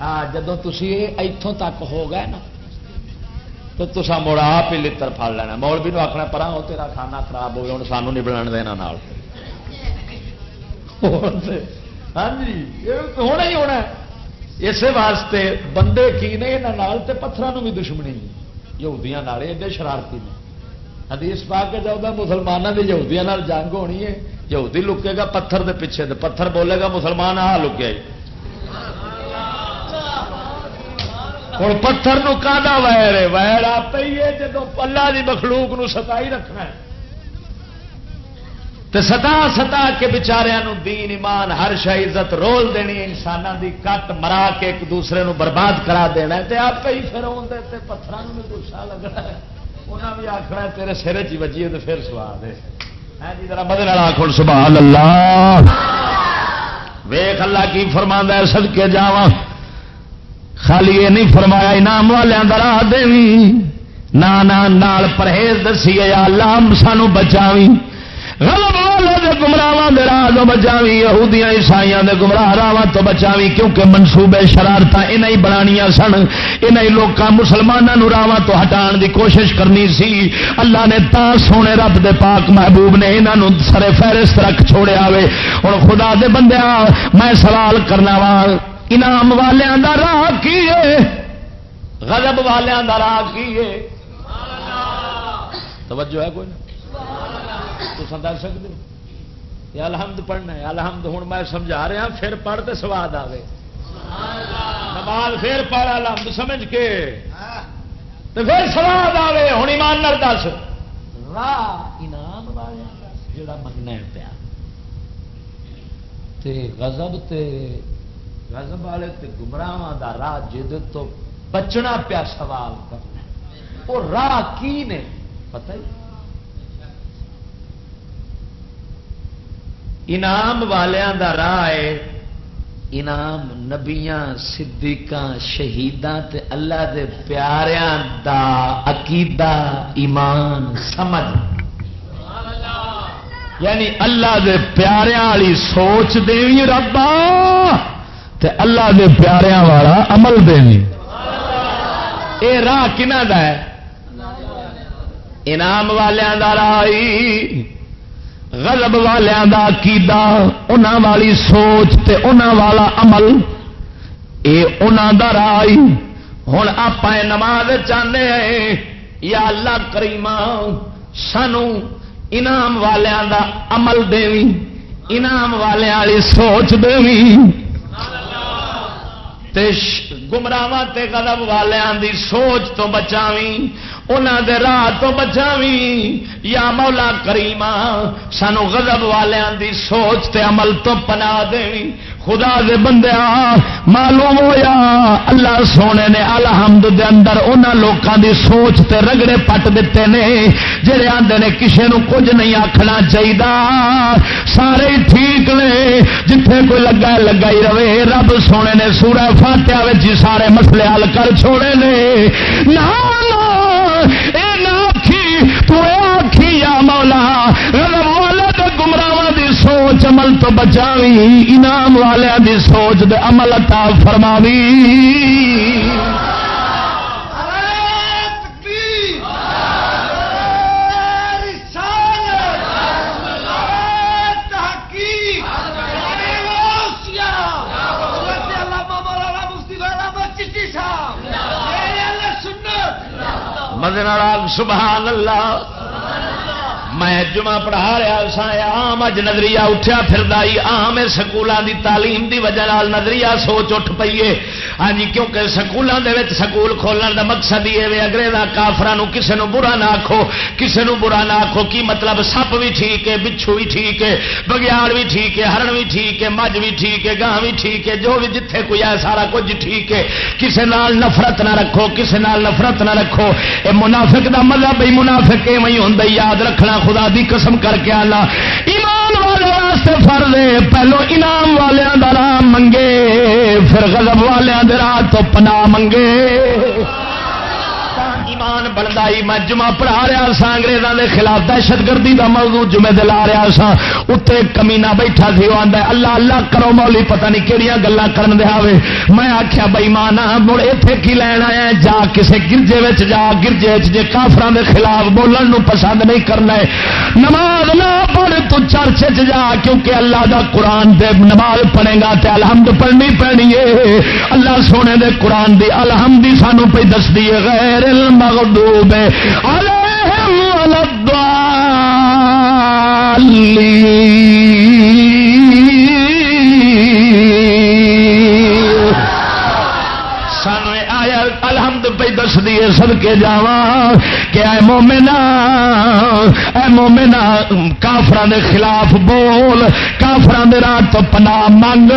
ہاں جب تھی اتوں تک ہو گئے نا تو تصا مڑ آپ ہی لڑ پڑ لینا۔ مول بھی آخنا پرا ہو تیرا کھانا خراب ہو گیا ہوں سانو نہیں بنا دینا ہاں جی ہونا ہی ہونا ہے۔ اسی واسطے بندے کی نے یہاں پتھروں بھی دشمنی یہودیاں ایڈے شرارتی نے۔ حدیث پا کے جاؤ مسلمانوں کی یہودیاں جنگ ہونی ہے، یہودی لکے گا پتھر دے پیچھے دے پتھر بولے گا مسلمان آ لکیا ہوں پتھر کا ویر ہے؟ ویر آپ ہی ہے جب اللہ کی مخلوق نو ستائی رکھنا ہے۔ تو ستا ستا کے بچاروں دین، ایمان، ہر شہ عزت رول دینی انسانوں دی کٹ مرا کے ایک دوسرے نو برباد کرا دینا تے آپ ہی پھر آدھے پتھروں بھی گسا لگنا انہیں بھی آخنا تیرے سر چی بجیے تو پھر سواد ہے۔ ہاں جی ذرا بدل آخر سبحان اللہ۔ ویخ اللہ کی فرما ہے سد کے جا خالی یہ نہیں فرمایا، انعام والوں کا راہ دیں نہ پرہیز دسی اللہ سانو بچاوی گمراہ راہ بچاوی یہودیاں عیسائی دے گمراہ راہ تو بچاوی کیونکہ منصوبے شرارت انہیں بنانیا سن۔ انہیں لوگ مسلمانوں راہ تو ہٹان دی کوشش کرنی سی۔ اللہ نے تا سونے رب دے پاک محبوب نے انہوں سرے فہرست رکھ چھوڑے آوے۔ اور خدا دے بندے میں سوال کرنا وا، انعام والوں کا راہ کی ہے؟ غضب والوں کا راہ کی ہے؟ توجہ ہے کوئی؟ تو دس سکتے یا الحمد پڑھنا ہے۔ الحمد ہوں میں سمجھا رہا پھر پڑھ تو سواد آئے نماز پھر پڑھ الحمد سمجھ کے۔ تو پھر سواد آئے ہوں ایمان دس۔ راہ انعام والے جڑا مننا پیا۔ غضب تے غضب والے تے گمراہ دا راہ جد تو بچنا پیا سوال کرنا۔ وہ راہ کی نے؟ پتہ ہی۔ انعام والوں دا راہ ہے۔ انعام نبیاں، صدیقاں، شہیداں تے اللہ دے پیاریاں دا عقیدہ، ایمان، سمجھ۔ یعنی اللہ دے پیاریاں والی سوچ دے ربا، تے اللہ دے پیاریاں والا عمل دے اے راہ کنہ دا ہے؟ انعام والوں دا راہ غلب والوں کا عقیدہ انہوں والی سوچ تے انہوں والا عمل یہ انہوں کا رائی ہوں آپ نماز چاہتے ہیں، یا اللہ کریما سانو انعام والوں کا عمل دیں انعام والوں والی سوچ دیں گمراہ تے غضب والوں دی سوچ تو بچاوی انہوں دے راہ تو بچاوی یا مولا کریما سانو غضب والوں دی سوچ تے عمل تو پنا دیں خدا دے بندے معلوم ہویا، اللہ سونے نے الحمد دے اندر انہاں لوکاں دی سوچ تے رگڑے پٹ دیتے نے۔ جڑے آندے نے کسے نو کچھ نہیں آکھنا چاہیے سارے ٹھیک نے۔ جتھے کوئی لگا لگا ہی رہے۔ رب سونے نے سورہ فاتحہ وچ سارے مسئلے حل کر چھوڑے نے۔ نہ اے نہ آکھی تو اے آکھی یا مولا رب والا تے گمراہاں دی سوچ سوچ عمل تو بچاوی انعام والوں دی سوچ دے عمل عطا فرماوی۔ مدن سبحان اللہ۔ میں جمعہ پڑھا رہا سا آم اج نظریہ اٹھیا پھر آم سکولوں دی تعلیم دی وجہ نظریہ سوچ اٹھ پیے ہاں جی کیونکہ سکولوں دے وچ سکول کھولن دا مقصد یہ اگریزا کافران کسے نو برا نہ آخو کسے نو برا نہ آخو کی مطلب سپ بھی ٹھیک ہے، بچھو بھی ٹھیک ہے، بگیاڑ بھی ٹھیک ہے، ہرن بھی ٹھیک ہے، مجھ بھی ٹھیک ہے گاہ بھی ٹھیک ہے، جو بھی جتھے کوئی ہے، سارا کچھ ٹھیک ہے۔ کسے نال نفرت نہ رکھو، کسے نال نفرت نہ رکھو۔ اے منافق دا مذہب ہی منافق ایویں ہوندا یاد رکھنا خدا دی قسم کر کے آنا ایمان والے واسطے فرض پہلو انعام والوں کا نام منگے، پھر غضب والوں اندرا تو پناہ منگے ایمان بنتا ہی میں جمعہ پڑھا رہا سا انگریزوں کے خلاف دہشت گردی کا موضوع جمعے دلا رہا سا۔ اتنے کمینا بیٹھا سی وہ آتا اللہ اللہ کرو مولی، پتہ نہیں کہڑی گلا کر دیا میں آخیا بئی مان مڑ اتنے کی لینا ہے؟ جا کسے گرجے جا، گرجے جی کافران کے خلاف بولن نو پسند نہیں کرنا ہے۔ نماز نہ پڑھ، تو چرچ جا، کیونکہ اللہ دا قرآن دے نماز پڑھے گا تے الحمد پڑھنی پڑنی ہے۔ اللہ سونے دے قرآن دی الحمد سانو پہ دس دی غیر علم المغضوب عليهم ولا الضالين پہ دس دیے سد کے جا کہ اے مومنا اے مومنا کافران دے خلاف بول کافران دے راہ تو پنا منگ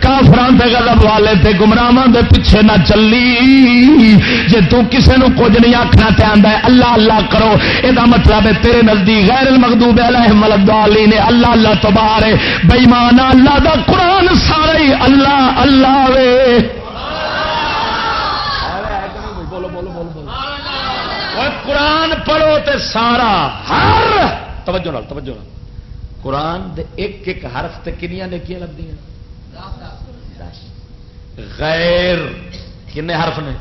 کافران دے غضب والے تے گمراہ دے پیچھے نہ چلی۔ جے تو کسے نو کچھ نہیں آخنا تے آندا ہے، اللہ اللہ کرو۔ یہ مطلب ہے تیرے نزدیک غیر المغضوب علیہم الضالین اللہ اللہ تو باہر بے ایمان، اللہ دا قرآن سارے اللہ اللہ وے۔ قرآن پڑھو تے سارا ہر توجہ نال توجہ نال۔ قرآن دے ایک ایک حرف تے کنیا نیکیاں لگتی ہیں غیر، کنے حرف نے؟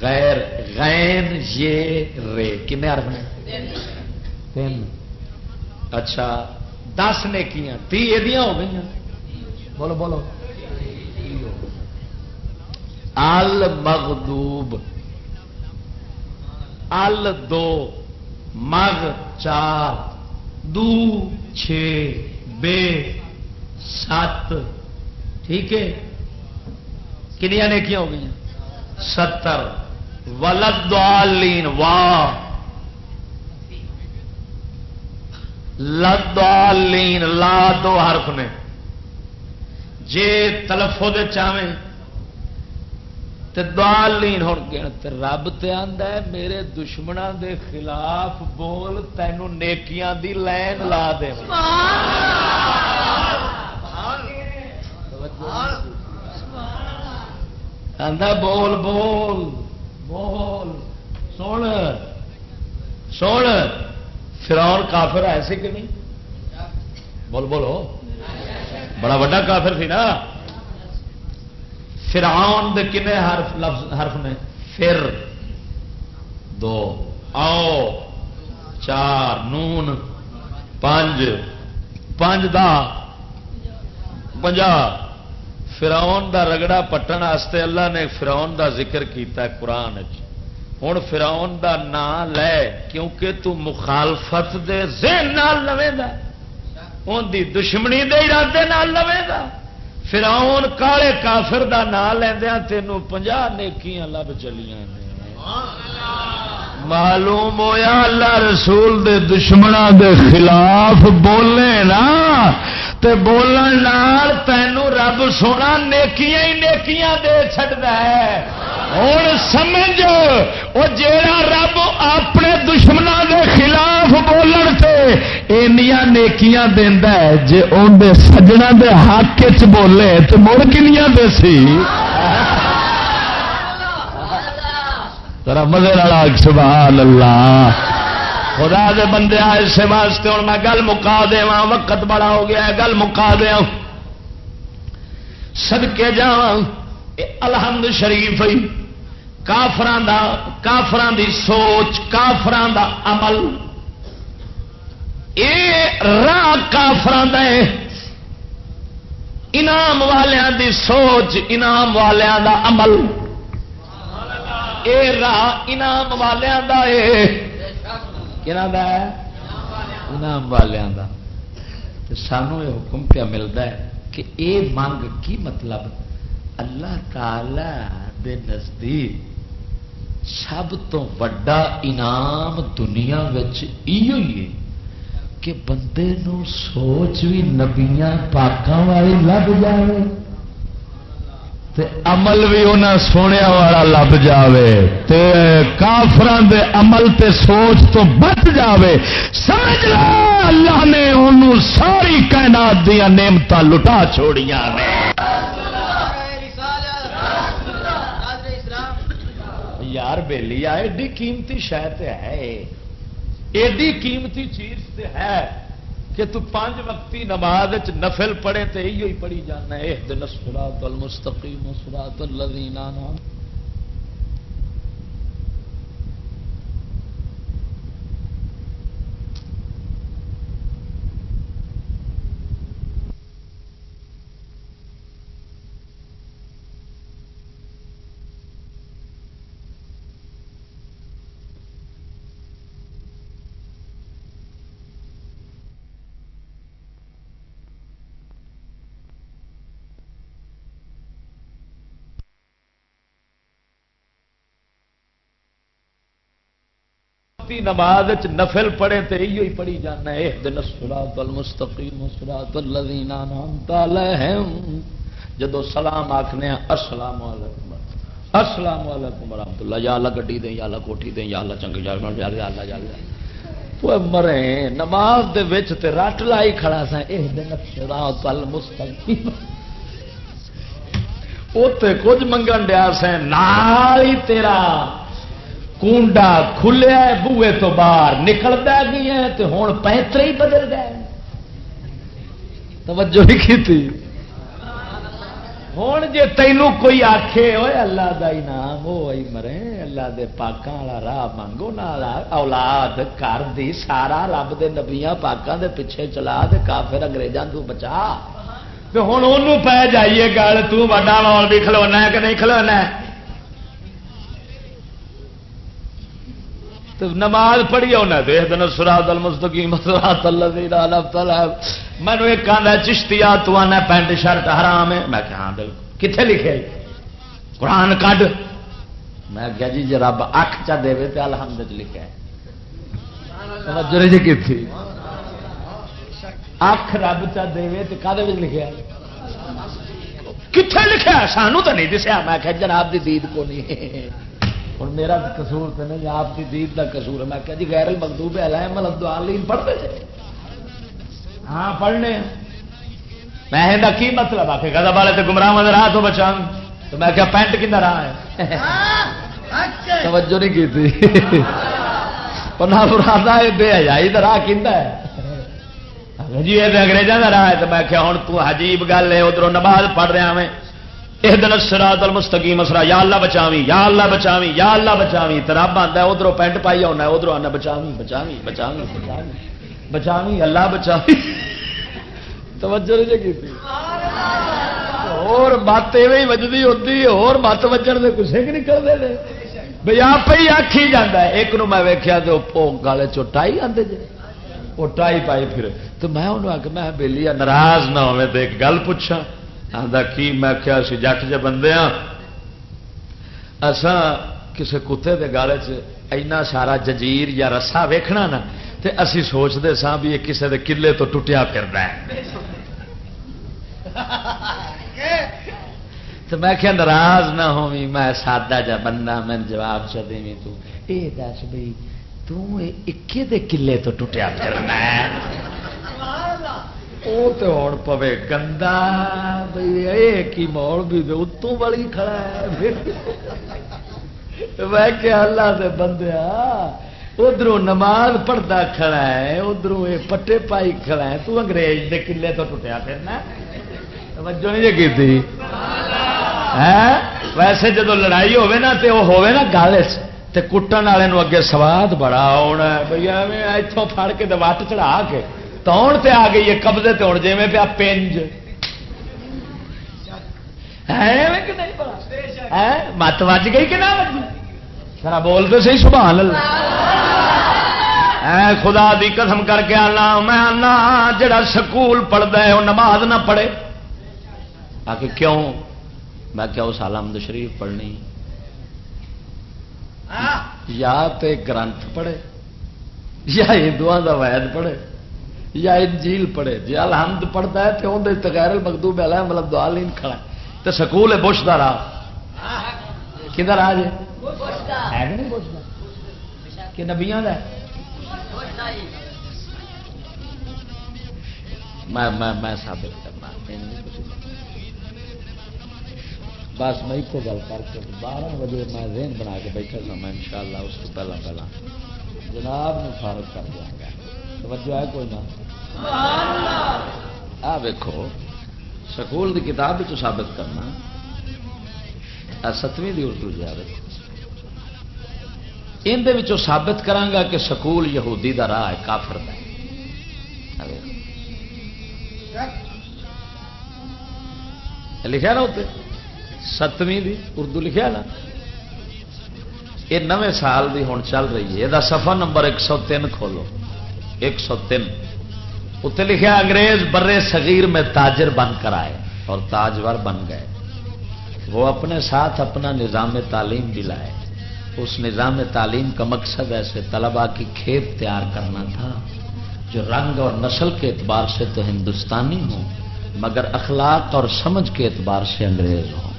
غیر، غین، یہ، رے، کنے حرف نے؟ تین۔ اچھا دس نیکیاں، تی یہ ہو گئی بولو بولو۔ المغدوب ال دو، مغ چار، دو چھ، بے سات۔ ٹھیک ہے؟ کنیا نیکیاں ہو گئی ستر۔ ولد دالین واہ۔ لدالین لا دو حرف نے۔ جے تلفظ چاہیں دالین ہو گیا رب تے ہے میرے دشمنوں دے خلاف بول تینوں نیکیاں دی لین لا دے بول بول بول۔ سن سن۔ فرون کافر ایسے کہ نہیں؟ بول بولو بڑا وڈا کافر سی نا۔ فرعون دے کنے حرف لفظ حرف نے؟ پھر دو. آؤ چار. نون. پانچ پانچ دا. پنجا. فراؤن دا رگڑا پٹن واسطے اللہ نے فراؤن دا ذکر کیتا ہے قرآن ہوں فراؤن دا نام لے، کیونکہ تو مخالفت دے ذہن نال ان دی دشمنی دے ارادے نال فراؤن کالے کافر دا نام لیندیا تینوں پنجا نیکیاں لب چلیاں معلوم ہویا اللہ رسول دے دشمنوں دے خلاف بولے نا، تے بولن تینوں رب سونا نیکیاں ہی نیکیاں دے چڑھتا ہے۔ ہوں سمجھ وہ جیڑا رب اپنے دشمنوں دے خلاف بولن سے اینیا نیکیاں دینا ہے جی اندر سجنا دے حق چ بولے تو مڑ کنیا دے سی؟ ذرا مزے والا سبحان اللہ۔ خدا دے بندے اسے واسطے ہوں میں گل مکا دیا وقت بڑا ہو گیا گل مکا دیا سدکے جا الحمد شریف کافران دا کافران دی سوچ، کافران دا عمل۔ اے راہ کافران دے انعام والوں دی سوچ، انعام والوں دا عمل۔ اے راہ انعام والوں دا اے دا ہے؟ انعام والوں دا۔ سانو یہ حکم پہ ملتا ہے کہ اے منگ کی مطلب؟ اللہ تعالی دے نزدیک سب تو وڈا انعام دنیا ہے کہ بندے نو سوچ بھی نبیا پاکوں والی لب جائے تے عمل بھی انہیں سونے والا لب جائے کافران دے عمل تے سوچ تو بچ جائے سمجھ لو، اللہ نے انہوں ساری کائنات دیا نعمت لٹا چھوڑیاں۔ یار بہلی آ، ایڈی قیمتی شہ ہے ایڈی قیمتی چیز ہے کہ تو پانچ وقتی نماز نفل پڑھے تو ہی پڑھی جانا ہے۔ دن سرا تل مستقیم سرا تل نام نماز نفل پڑھے تو یہ پڑھی جانا ہے۔ دن سرات المستقیم سرات الذین انعمت علیہم۔ جدو سلام آخنے السلام علیکم۔ السلام علیکم ورحمۃ اللہ۔ یا اللہ گڈی دیں، یا اللہ کوٹھی دیں، یا اللہ چنگی جا یا اللہ یا اللہ مرے، نماز دے وچ تے رٹ لائی کھڑا سا اے دن سرات المستقیم۔ اوتے کچھ منگن ڈیا سے نال ہی تیرا۔ کونڈا کھلیا بوے تو باہر نکلتا گیا تو ہوں پیترے ہی بدل گئے توجہ نہیں کی تھی ہوں جی تینوں کوئی آخے ہوئے اللہ دا نام وہ مرے، اللہ دے پاکاں والا راہ مانگو نالا اولاد کر دی سارا رب دے نبیاں پاکاں دے پیچھے چلا دے کافر انگریزاں تو بچا۔ تو ہوں انہوں پہ جائیے گل، تو وڈا بھی کھلونا ہے کہ نہیں کھلونا ہے؟ تو نماز پڑھی ہونا دیکھ دن سراد المستقیم سرات اللہ مینو ایک آدھا چشتی آ تو آنا پینٹ شرٹ حرام ہے۔ میں کہ ہاں بالکل کتنے لکھے قرآن کڈ۔ میں کیا جی جی رب اکھ چا دے تو الحمد لکھا جی کی تھی اکھ رب چا دے تو کدے لکھا کتنے لکھا سانو تو نہیں دسیا۔ میں کہ جناب دی دید کو نہیں ہوں، میرا کسور تو نہیں، آپ کی دید کا کسور ہے۔ میں کہ جی غیر مقدوب ہے مطلب دعالین پڑھتے تھے ہاں پڑھنے میں کی مطلب؟ آ کے گدا والے تو گمراہ راہ تو بچا تو میں کیا پینٹ کن راہ ہے؟ توجہ نہیں کی تھی پنا پرانا بے حجائی کا راہ کھا ہے۔ جی یہ اگریزوں کا راہ ہے۔ تو میں کیا ہوں تو عجیب گل ہے ادھر نماز پڑھ رہا میں۔ یہ دن سرا مستقیم مسرا یا اللہ بچاوی یا اللہ بچاوی یا اللہ بچاوی تو رب آتا ادھر پینٹ پائی آنا ادھر آنا بچاوی بچاوی بچاوی بچاوی بچاوی اللہ بچاوی توجہ نہیں جگی اور مت ایویں وجدی ہوتی اور مت وجن کے کسے کے نکلتے ہیں بھائی آپ ہی آخی جانا ایک نو میں ویکیا تو گالے چوٹائی آتے جی وہ ٹائی پائی پھر تو میں انہوں آ کے میں بہلی ناراض نہ ہوے تو ایک گل پوچھا کی میں کیا سی جٹ جے بندے ہاں۔ اسان کسی کتے کے گالے چنا سارا ججیر یا رسا ویکھنا نا تے اسی سوچتے سا بھی یہ کسی کے کلے تو ٹوٹیا پھر تو میں کیا ناراض نہ ہوئی میں سادہ جا بندہ، میں جواب چ دیں تو، اے دس بھائی تکے دے کلے تو ٹوٹیا پھرنا وہ تو ہوں پوے گندا بھائی مول بھی اتوں والی کھڑا ہے میں کیا اللہ سے بندیا ادھر نماز پڑھتا کھڑا ہے ادھر یہ پٹے پائی کھڑا ہے تو انگریز دے کلے تو ٹوٹیا پھرنا توجہ نہیں جی کی ویسے جب لڑائی ہوے نا تے وہ ہوے نا گل تے کٹن والے اگے سواد بڑا ہونا بھائی ایویں اتوں پھڑ کے وٹ چڑھا کے تون تے آ گئی ہے قبضے تے ہوں جی پیا پنج۔ مت وج گئی کہ نہ سر بول تو سی سبحان اے خدا دی قسم کر کے آنا میں آنا جڑا سکول پڑھتا ہے وہ نماز نہ پڑھے۔ آ کے کیوں؟ میں کیا اس آلمد شریف پڑھنی؟ یا تے گرنتھ پڑھے یا ہندو کا وید پڑھے۔ یا انجیل پڑھے جی الحمد پڑھتا ہے تو اندر تغیر مقدوب ہے مطلب دعا لین کھڑا ہے۔ تو سکول ہے بش کا راہ۔ کدھر آ جائے ہے نہیں بش کہ نبیا کا میں ثابت کرنا بس میں ایک گل کر کے بارہ بجے میں ذہن بنا کے بیٹھا تھا میں انشاءاللہ اس کو پہلا پہلا۔ جناب نے فارغ کر دیا گا توجہ ہے کوئی نہ؟ آ ویکو سکول کی کتاب بھی ثابت کرنا ستویں دی اردو جا رہے اندر ثابت کرانگا کہ سکول یہودی دا راہ ہے، کافر دا لکھا نا اتنے ستویں دی اردو لکھا نا؟ یہ نویں سال دی ہوں چل رہی ہے۔ یہ سفا نمبر ایک سو تین کھولو۔ ایک سو تین۔ اتنے لکھا انگریز برے صغیر میں تاجر بن کر آئے اور تاجور بن گئے۔ وہ اپنے ساتھ اپنا نظام تعلیم بھی لائے۔ اس نظام تعلیم کا مقصد ایسے طلبا کی کھیپ تیار کرنا تھا جو رنگ اور نسل کے اعتبار سے تو ہندوستانی ہوں، مگر اخلاق اور سمجھ کے اعتبار سے انگریز ہوں۔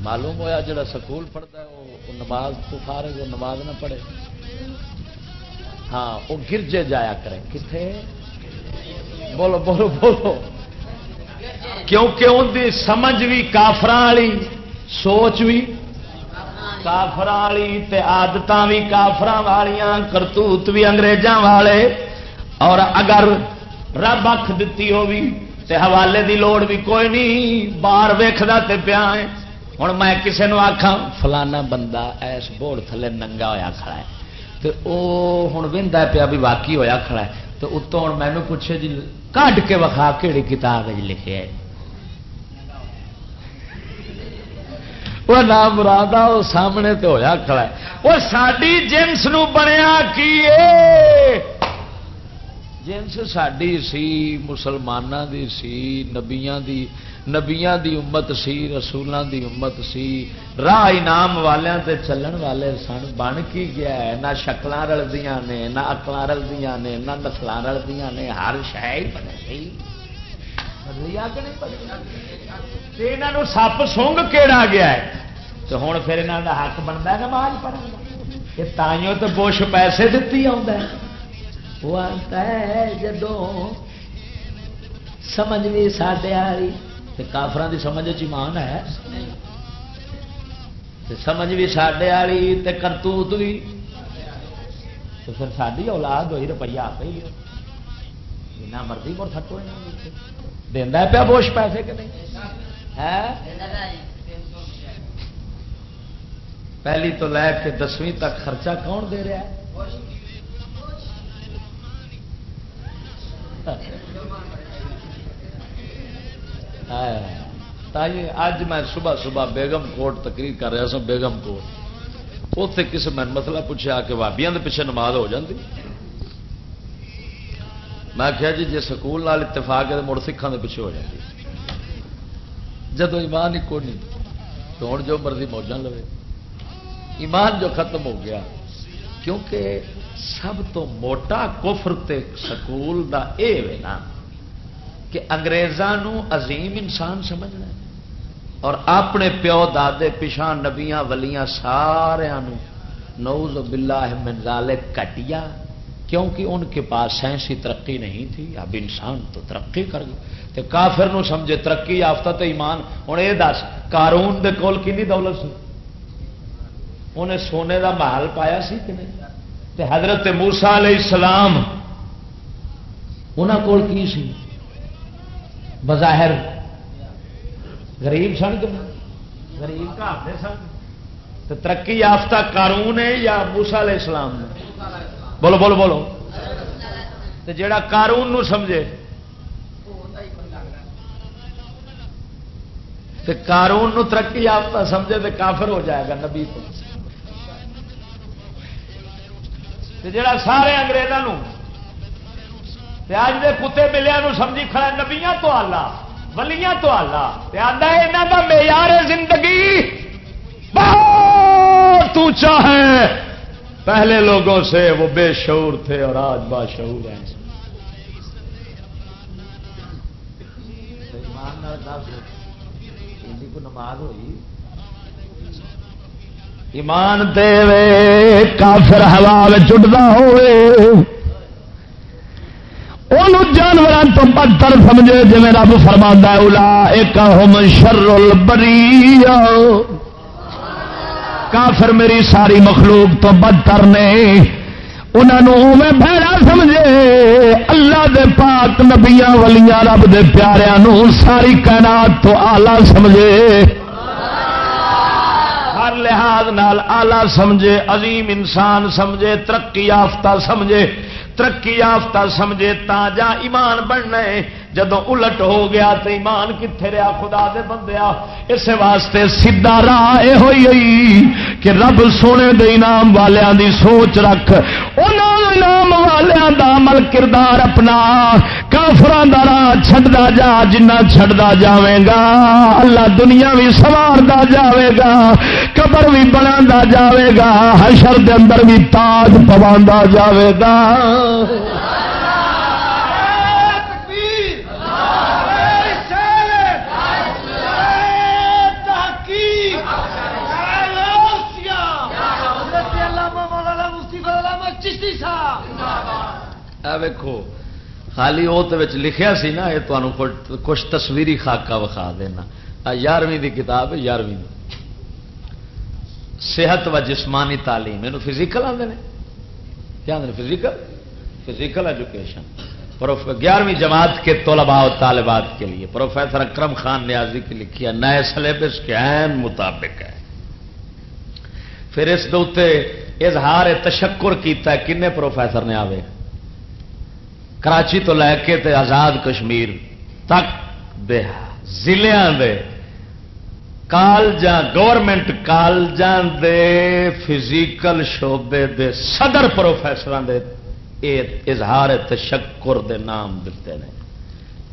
معلوم ہوا جڑا سکول پڑھتا ہے، وہ نماز تو فارے وہ نماز نہ پڑھے۔ ہاں وہ گرجے جایا کریں۔ کتنے بولو بولو بولو۔ کیونکہ ان کی سمجھ بھی کافر والی، سوچ بھی کافر والی آدت بھی کافر والیاں، کرتوت بھی انگریزاں والے۔ اور اگر رب اکھ دیتی ہو بھی تے حوالے دی لوڑ بھی کوئی نہیں باہر ویختا تے پیا ہوں میں کسی نے آخا فلانا بندہ ایس بورڈ تھلے ننگا ہویا کھڑا ہے۔ تو وہ ہوں وہدا پیا بھی واقعی ہویا کھڑا ہے تو اتوں ہوں مینو پوچھے جی کٹ کے وکھا کہڑی کتاب لکھے وہ نام مراد وہ سامنے تو ہویا کھڑا ہے وہ ساری جنس نو بنیا کی جنس ساری سی مسلمانوں دی سی، نبیاں دی نبیاں دی امت سی رسولوں دی امت سی۔ راہ انعام والوں تے چلن والے سن، بن کی گیا ہے؟ نہ شکل رلدیاں نے، نہ اکل رلدیاں نے، نہ نسل رلدیاں نے، ہر شہ بنے یہاں سپ سونگ کیڑا گیا ہے؟ تو ہوں پھر یہاں کا حق بنتا ہے نماز پڑھنے یہ تائیوں تو بش پیسے دیتی آ وہ آتا ہے جدو سمجھ بھی سڈے والی کافران کی سمجھ چمان ہے۔ سمجھ بھی سڈے والی کرتوت بھی تو پھر ساری اولاد ہوئی روپیہ آپ ہی۔ جنا مرضی مڑ تھٹو دینا پیا بوش پیسے کہ نہیں؟ پہلی تو لے کے دسویں تک خرچہ کون دے رہا ہے؟ اج میں صبح صبح بیگم کوٹ تقریر کر رہا سا، بیگم کوٹ۔ اتنے کسی میں مسئلہ پوچھا کہ بابیا کے پیچھے نماز ہو جاتی میں کہا جی جی سکول نال اتفاق ہے مڑ سکھان کے پیچھے ہو جاتی جب ایمان ہی کو نہیں، تو ہوں جو مرضی موجہ لو ایمان جو ختم ہو گیا، کیونکہ سب تو موٹا کفر تے سکول دا اے وے نا کہ اگریزوں عظیم انسان سمجھنا اور اپنے پیو دادے پچھا نبیاں، ولیاں سارا نوز باللہ من ذالک کٹیا کیونکہ ان کے پاس سائنسی ترقی نہیں تھی۔ اب انسان تو ترقی کر گئی تو کافر نو سمجھے، ترقی یافتہ تو ایمان۔ ہوں یہ دس کارون دے کول کی دولت سی؟ انہیں سونے کا محل پایا سی کہ نہیں؟ تے حضرت موسا علیہ السلام انہوں کول کی سی؟ بظاہر غریب سن کے غریب گھر سن۔ تو ترقی یافتہ قانون ہے یا موسا علیہ السلام نے؟ بولو بولو بولو۔ تو جڑا قانون نو سمجھے؟ تو قانون نو ترقی یافتہ سمجھے تو کافر ہو جائے گا نبی تو۔ جڑا سارے اگریزوں اج دے کتے ملیا سمجھی کھڑا نبیاں تو آلہ ولیاں تو آلہ آدھا یہاں کا معیار زندگی بہت اونچا ہے پہلے لوگوں سے وہ بے شعور تھے اور آج باشعور ہیں نماز ہوئی ایمان دے کافر ہوا چڈتا ہوئے جانوروں تو بدتر سمجھے جی رب فرما الا ایک ہوم شرل بری کافر میری ساری مخلوق تو بدتر نے۔ انہوں میں بہرا سمجھے۔ اللہ دے پاک نبیا ولیاں، رب دے پیاروں ساری کائنات تو آلہ سمجھے۔ لحاظ نال آلہ سمجھے، عظیم انسان سمجھے، ترقی یافتہ سمجھے، ترقی یافتہ سمجھے تا جا ایمان بننا ہے جدو الٹ ہو گیا تو ایمان کتنے رہا خدا دے بندیا اس واسطے سیدا راہ یہ ہوئی کہ رب سونے دے انعام والوں دی سوچ رکھ۔ انعام والوں دا عمل کردار اپنا کافران دا راہ چھڑدا جا جنہ چھڑدا جاوے گا، اللہ دنیا بھی سواردا جاوے گا، قبر بھی بنا جاوے گا، حشر دے اندر بھی تاج پوا جاوے گا۔ ویکو خالی وہ لکھیا سی نا، یہ تمہیں کچھ تصویری خاکہ وکھا دینا۔ یارویں کی کتاب ہے یارویں صحت و جسمانی تعلیم۔ یہ فزیکل آتے ہیں کیا آدھے فزیکل فزیکل ایجوکیشن گیارہویں جماعت کے طلباء و طالبات کے لیے۔ پروفیسر اکرم خان نیازی کی لکھی ہے، نئے سلیبس کے عین مطابق ہے۔ پھر اس دے اظہار تشکر کیتا ہے، کنے پروفیسر نے آوے کراچی تو لے کے تے آزاد کشمیر تک دے ضلع دے کالج گورنمنٹ کالج دے فزیکل شعبے دے صدر پروفیسر دے اظہار تشکر دے نام دیتے ہیں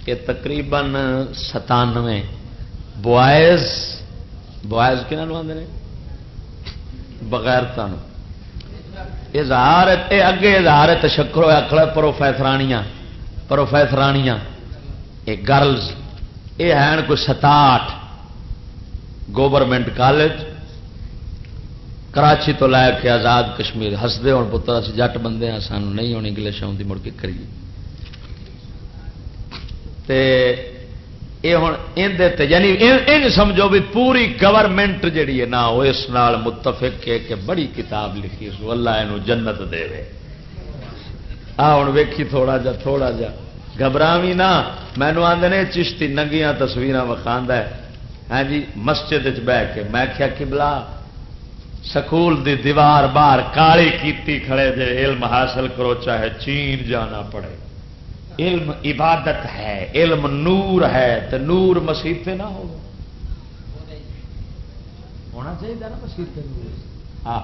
کہ تقریباً ستانوے بوائز بوائز کنہوں آدھے بغیر تن اظہار اگے اظہار تشکر ہوا کھڑا پروفیسرانیاں پروفیسرانیاں یہ گرلز یہ ہیں کوئی ستاٹھ گورنمنٹ کالج، کراچی تو لے کے آزاد کشمیر ہستے ہوں پتر اچھے جٹ بندے ہیں، سانو نہیں ہونی، انگلش آؤں مڑ کے کریے۔ یہ ہوں یعنی ان سمجھو بھی پوری گورنمنٹ جیڑی ہے نا، وہ اس نال متفق ہے کہ بڑی کتاب لکھی سو اللہ یہ جنت دے آ ہوں ویکھی تھوڑا جا تھوڑا جا۔ گھبرا بھی نہ مینو آدھے چشتی ننگیاں تصویر وکھا ہے۔ ہاں جی مسجد بہ کے میں کیا کبلا سکول دی دیوار باہر کالی کیتی کھڑے جے علم حاصل کرو، چاہے چین جانا پڑے۔ علم عبادت ہے، علم نور ہے تو نور مسیح نہ ہو ہونا چاہیے نا مسیح ہاں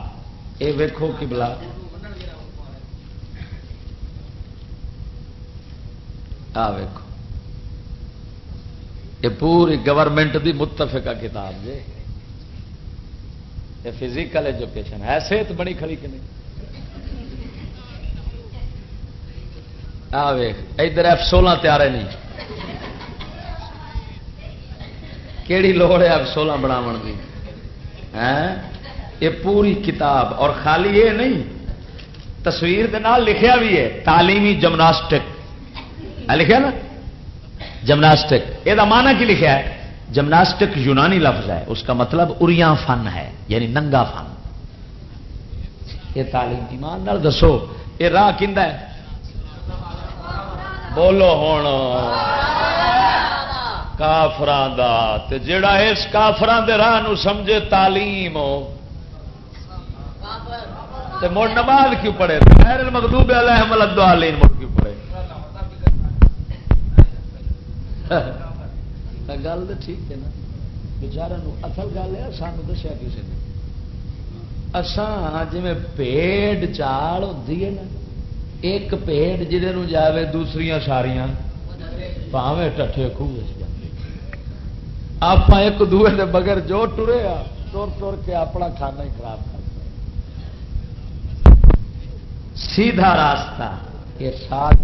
یہ ویکو کہ بلا آ ویکو یہ پوری گورنمنٹ کی متفقہ کتاب جی یہ فزیکل ایجوکیشن ہے، صحت بڑی کھڑی کہ نہیں؟ ادھر ایف سولہ تیار نہیں۔ کہڑی لوڑ ہے ایف سولہ بناو کی ہاں؟ یہ پوری کتاب، اور خالی یہ نہیں، تصویر دے نال لکھیا بھی ہے، تعلیمی جمناسٹک۔ لکھا نا؟ جمناسٹک۔ یہ مانا کی لکھا ہے؟ جمناسٹک یونانی لفظ ہے، اس کا مطلب اریا فن ہے یعنی ننگا فن۔ یہ تعلیم ایمان نال دسو، یہ راہ کھا ہے؟ بولو ہوں کافران دا جڑا اس کافران دے راہ سمجھے تعلیم۔ تے مڑ نماز کیوں پڑھے؟ غیر المغضوب علیہم الضالین مڑ کیوں پڑھے؟ گل تو ٹھیک ہے نا۔ بچارا اصل گل ہے، سانو دسیا کسی نے؟ اسان جی پیڑ چال ہوتی ہے نا ایک پیڑ جہے جاوے دوسری ساریاں پاوے ٹھے خوہ آپ ایک دوے دے بغیر جو ٹرے آ، تر تر کے اپنا کھانا ہی خراب کر سیدھا راستہ، یہ ساتھ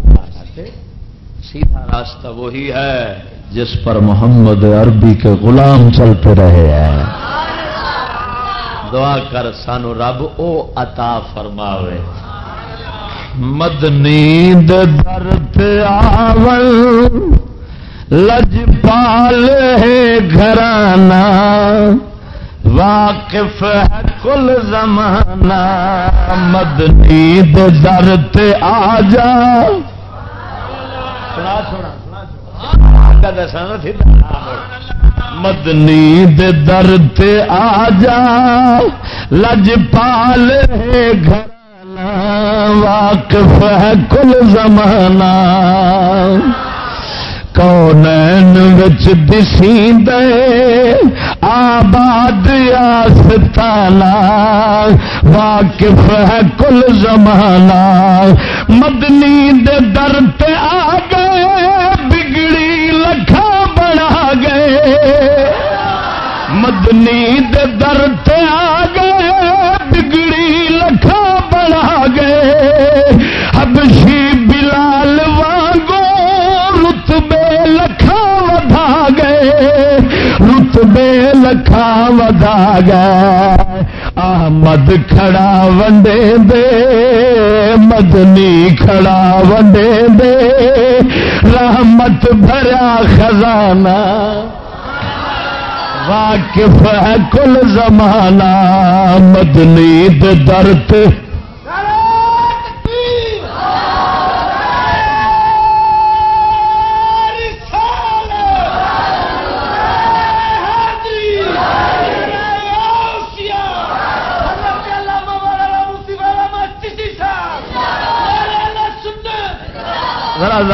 سیدھا راستہ وہی ہے جس پر محمد عربی کے غلام چلتے رہے ہیں۔ دعا کر سانو رب، او عطا فرماوے۔ مدنی درد آول، لج پال ہے گھرانا واقف ہے کل زمانہ مدنی درد آ جا سنا مدنی درد آ جا لج پال ہے گھرانا واقف ہے کل زمانہ۔ کونین وچ دسی دے آباد آستانا واقف ہے کل زمانہ۔ مدنی دے در تے آ گئے، بگڑی لکھا بڑھا گئے۔ مدنی دے در تے آ گئے، بگڑی لکھا بڑھا گئے حبشی بلال وانگو رتبے لکھا ودا گئے۔ رتبے لکھا ودا گئے۔ آمد کھڑا ونڈے دے۔ مدنی کھڑا ونڈے دے۔ رحمت بھرا خزانہ۔ واقف ہے کل زمانہ۔ مدنی درد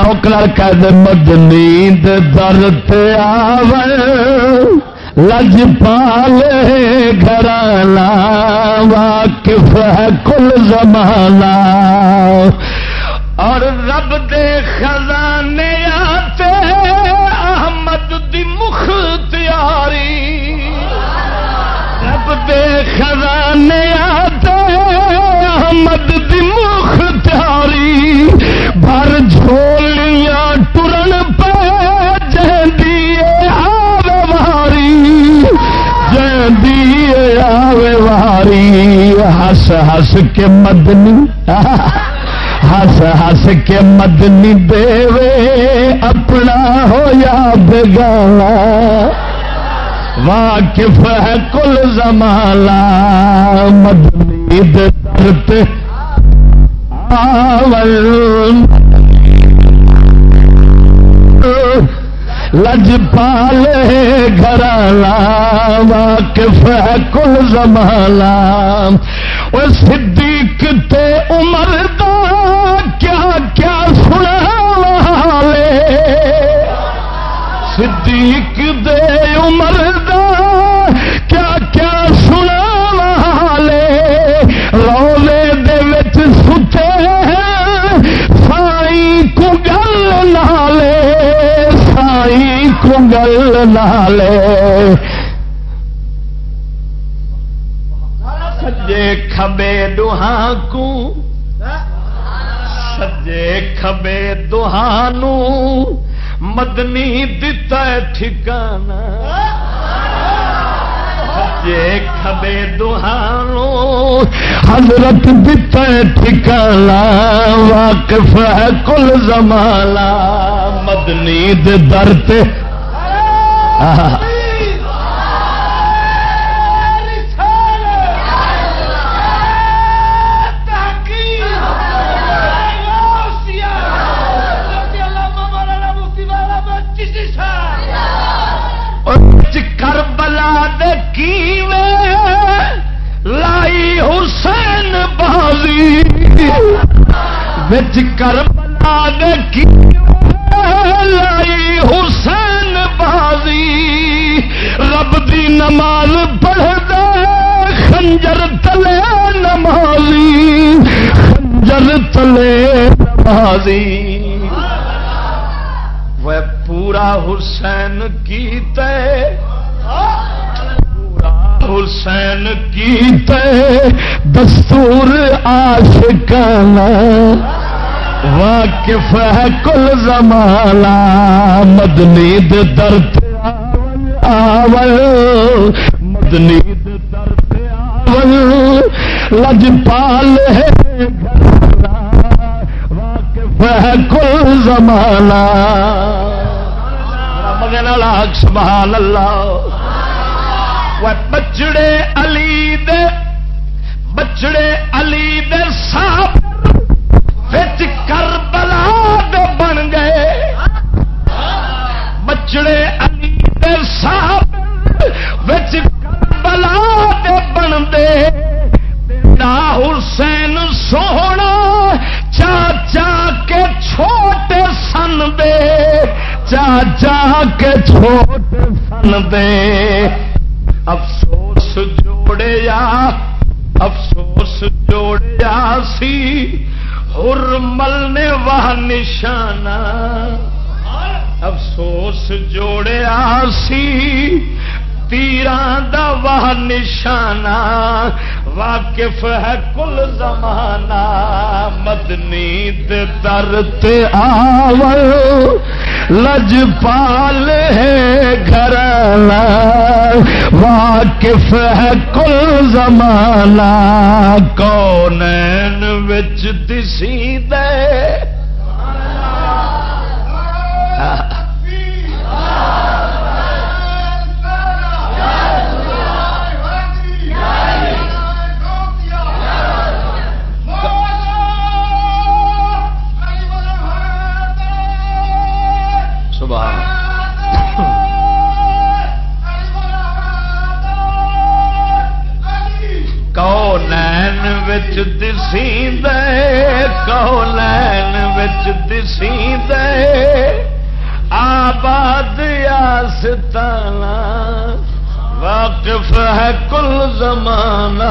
نوکر کد مدنی درد آو لج پال گھرانا، واقف ہے کل زمانہ۔ اور رب دے خزانے آتے احمد دی مختیاری۔ رب دے خزانے آتے احمد دی مختیاری۔ بھر جھولیاں ہس ہس کے مدنی ہس ہس کے مدنی دے اپنا ہو یا بگانا واقف ہے کل زمانہ مدنی درد لج پال گھرانا واقف ہے کل زمانہ وہ صدیق تے عمر دا کیا کیا سنا والے صدیق دے عمر دا کیا کیا سنا والے روے دے وچ ستے سائی کو گل نالے سائی کو گل نالے سجے کھبے کو سجے کھبے دوہانو مدنی دتا ہے ٹھکانا سجے کھبے دوہانو حضرت دتا ہے ٹھکانا واقف ہے کل زمانہ مدنی دے در تے آہ بچ کربلا کی لائی حسین بازی، رب دی نماز پڑھ دے، خنجر تلے نمازی، خنجر تلے نمازی۔ وہ پورا حسین کی تے حسین کی تے دستور آشکانہ واقف ہے کل زمانہ، مدنی درد آول مدنی درد آول۔ لج پال ہے واقف ہے کل زمانہ۔ لاکھ سبحان اللہ۔ بچڑے علی دے، بچڑے علی دے صاحب کربلا دے بن گئے۔ بچڑے علی دے صاحب کربلا دے بن دے۔ حسین سونا چاچا کے چھوٹے سن دے۔ چاچا کے چھوٹے سن دے۔ جوڑے افسوس جوڑیا سی ہرمل نے وہ نشانہ۔ افسوس جوڑیا سی تیران دا وہ نشانہ۔ واقف ہے کل زمانہ، مدنی درد آول۔ لج پال ہے گھر واقف ہے کل زمانہ۔ کون وچ دسی دے دسی دے کو لین دسی دے آباد آستانہ واقف ہے کل زمانہ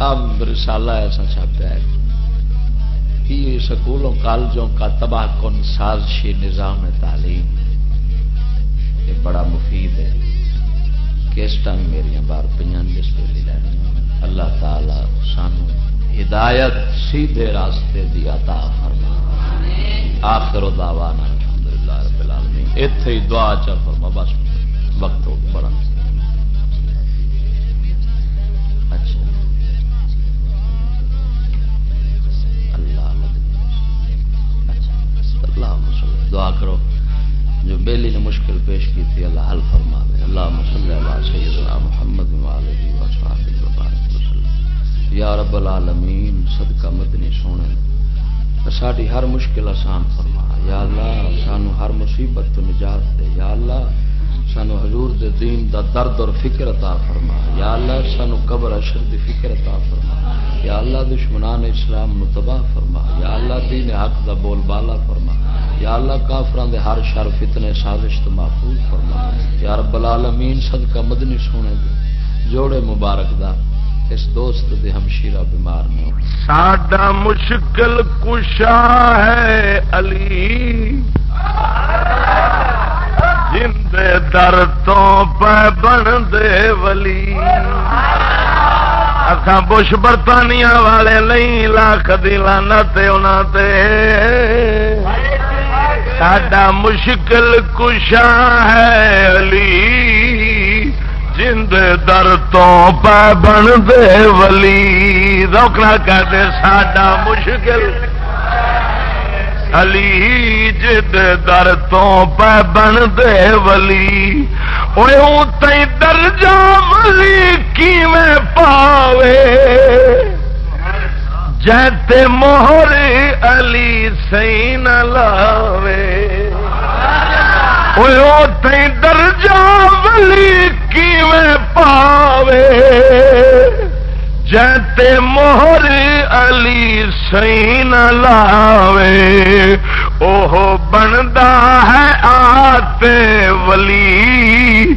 اب رسالہ ایسا چھاپا ہے کہ سکولوں کالجوں کا تباہ کن سازشی نظام تعلیم یہ بڑا مفید ہے کیسٹا میرا بار پہ جس ویلے لینی۔ اللہ تعالی سانو ہدایت سیدھے راستے دی عطا فرما۔ آخر دعوانا الحمدللہ رب العالمین۔ ایتھے ہی دعا چا فرما، بس وقت ہو بڑا۔ اچھا۔ اللہ اللہ۔ اچھا۔ دعا کرو۔ جو بیلی نے مشکل پیش کی تھی، اللہ حل فرما دے اللہ مسلم اللہ سیدنا محمد علیہ وسلم یا رب العالمین، صدقہ مدنی سونے ساری ہر مشکل آسان فرما۔ یا اللہ، سانو ہر مصیبت تو نجات دے۔ یا اللہ، سانو حضور دے دین دا درد اور فکر عطا فرما۔ یا اللہ، سانو قبر اشر دی فکر عطا فرما۔ یا اللہ، دشمنان اسلام نو تباہ فرما۔ یا اللہ، دین حق دا بول بالا فرما۔ یا اللہ کافران دے ہر شر فتنے سازش تو محفوظ فرما۔ یا رب العالمین، صدقہ مدنی سونے دے جوڑے مبارک دا، اس دوست دے ہمشیرہ بیمار نے ساڈا مشکل کشا ہے علی۔ جندے در تو پہ بن دے ولی۔ اکھاں بش برطانیہ والے نہیں، لاکھ دلانا تے انہاں تے۔ ساڈا مشکل کشا ہے علی۔ جند در تو پہ بن دے ولی۔ روکنا کہتے ساڈا مشکل۔ علی جد در تو پہ بن دے ولی۔ وہ درجہ ملی کی میں پاوے؟ جیتے موہر علی سی نہ لاوے درجہ ولی کیویں پاوے۔ جیتے موہر علی سی نہ لاوے۔ اوہ بنتا ہے آتے ولی۔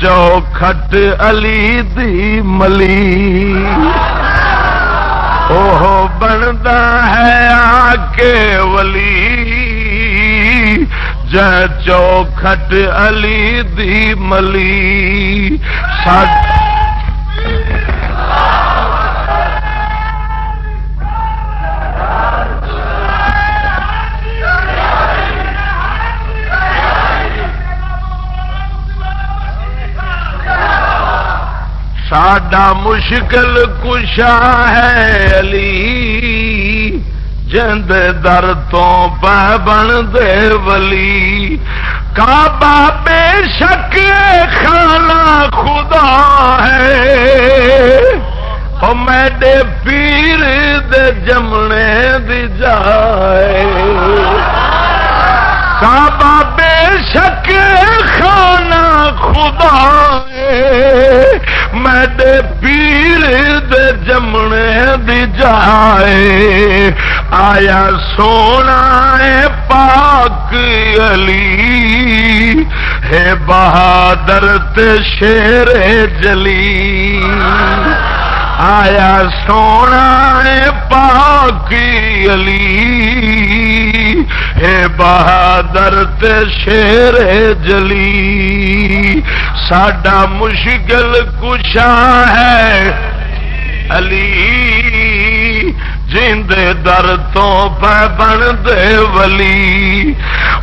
چوکھٹ علی دی ملی۔ وہ بنتا ہے آ کے ولی چوکھٹ علی دی ملی۔ ساڈا مشکل کشا ہے علی۔ جند در تو پہ بن دے ولی۔ کعبہ بے شک خانہ خدا ہے۔ میڈے پیر دے جمنے دی جائے۔ کعبہ بے شک خانہ خدا ہے۔ میڈے پیر دے جمنے دی جائے۔ آیا سونا ہے پاک علی۔ ہے بہادر تے شیر جلی۔ آیا سونا ہے پاک علی۔ ہے بہادر تے شیر جلی۔ ساڈا مشکل کشا ہے علی۔ جیندے در تو پہ بن دے ولی۔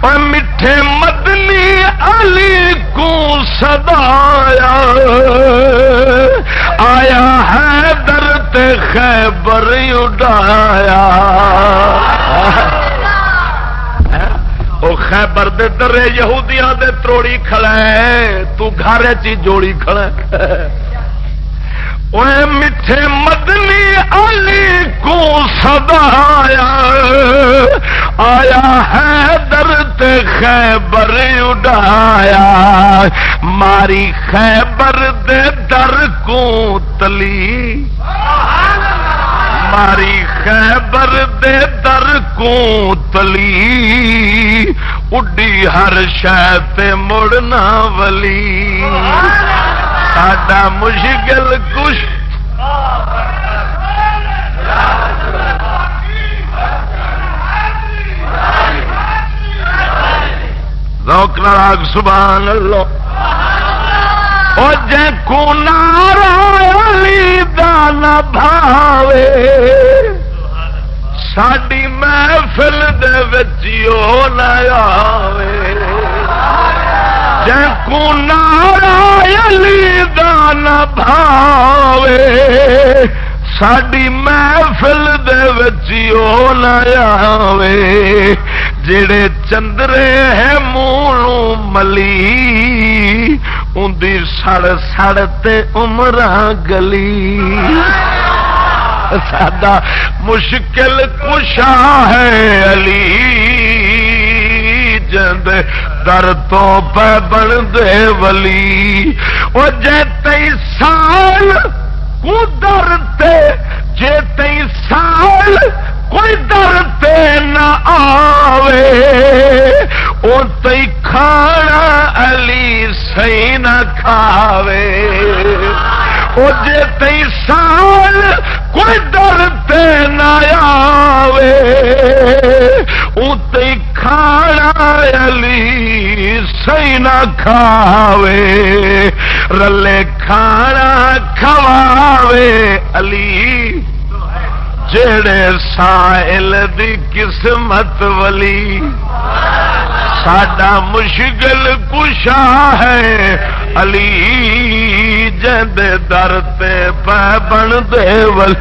اور میٹھے مدنی علی کو سدایا آیا۔ ہے در خیبر اڈایا۔ وہ خیبر دے درے یہودیاں دے تروڑی کھڑا ہے تو گھر چی جوڑی کھڑا ہے میٹھے مدنی علی کو سدایا آیا۔ ہے درد خیبر اڈایا ماری خیبر دے در کو تلی۔ ماری خیبر دے در کو تلی، اڈی ہر شہ مڑنا ولی۔ ساڈا مشکل کش۔ روک راگ سبحان اللہ۔ او جے کو نارالی بھاوے۔ ساڈی محفل دے وچیو نہ آوے۔ جے کو دان بھاوے۔ ساڈی محفل دے وچیو نہ آوے۔ جڑے چندرے ہے مونوں ملی۔ اندی سڑ سڑ تے عمرہ گلی سادہ مشکل کشا ہے علی جند در تو پہ بن دے ولی وہ جے سال کو در تے جے سال کوئی در تے نہ آوے او کھانا علی سی نہ کھاوے۔ او جے تی سال کوئی در تے نہ آوے۔ او کھانا علی سی نہ کھاوے۔ رلے کھانا کھواوے علی۔ جڑے سائل دی قسمت ولی، ساڈا مشکل کشا ہے۔ علی جد در تے پہ بن دے ول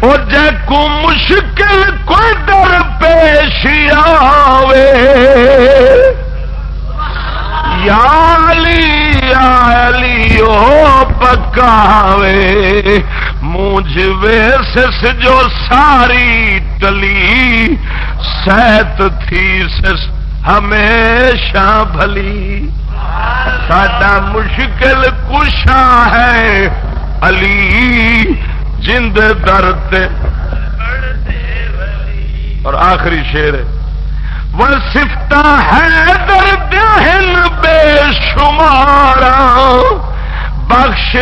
او جے کو مشکل کوئی در پیش آوے۔ یا علی یا علی، او پکاوے۔ مونج ویسس جو ساری ٹلی سیت تھی سس ہمیشہ بھلی۔ ساڈا مشکل کشا ہے علی، جند درد اور آخری شیر وہ سفتا ہے درد بے شمارا۔ بخش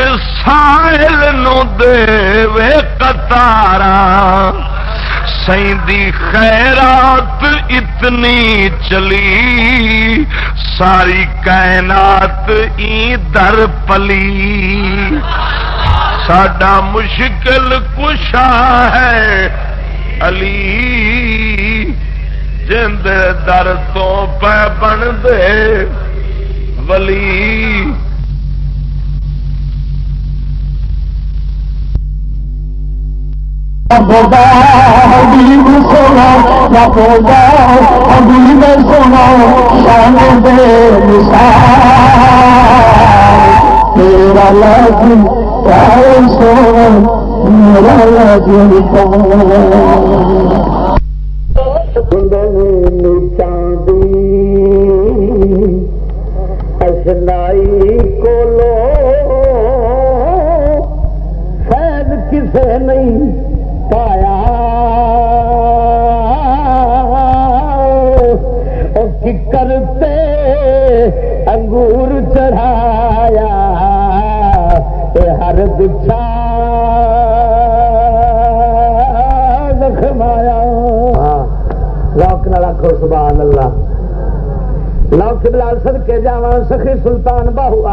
سائل نو دے وے کتارا سیندی خیرات اتنی چلی، ساری کائنات ای در پلی۔ ساڈا مشکل کشا ہے علی۔ جند در تو پہ بن دے ولی۔ سونا سونا شان دے تیرا لگ سونا میرا لگ چاندی اشنائی کو لو شاید کسے نہیں کرتے انگور چڑھایا ہر دچھا زخمایا۔ ہاں، لوک نہ رکھو سبحان اللہ۔ لوک لال سد کے جا سخی سلطان باہو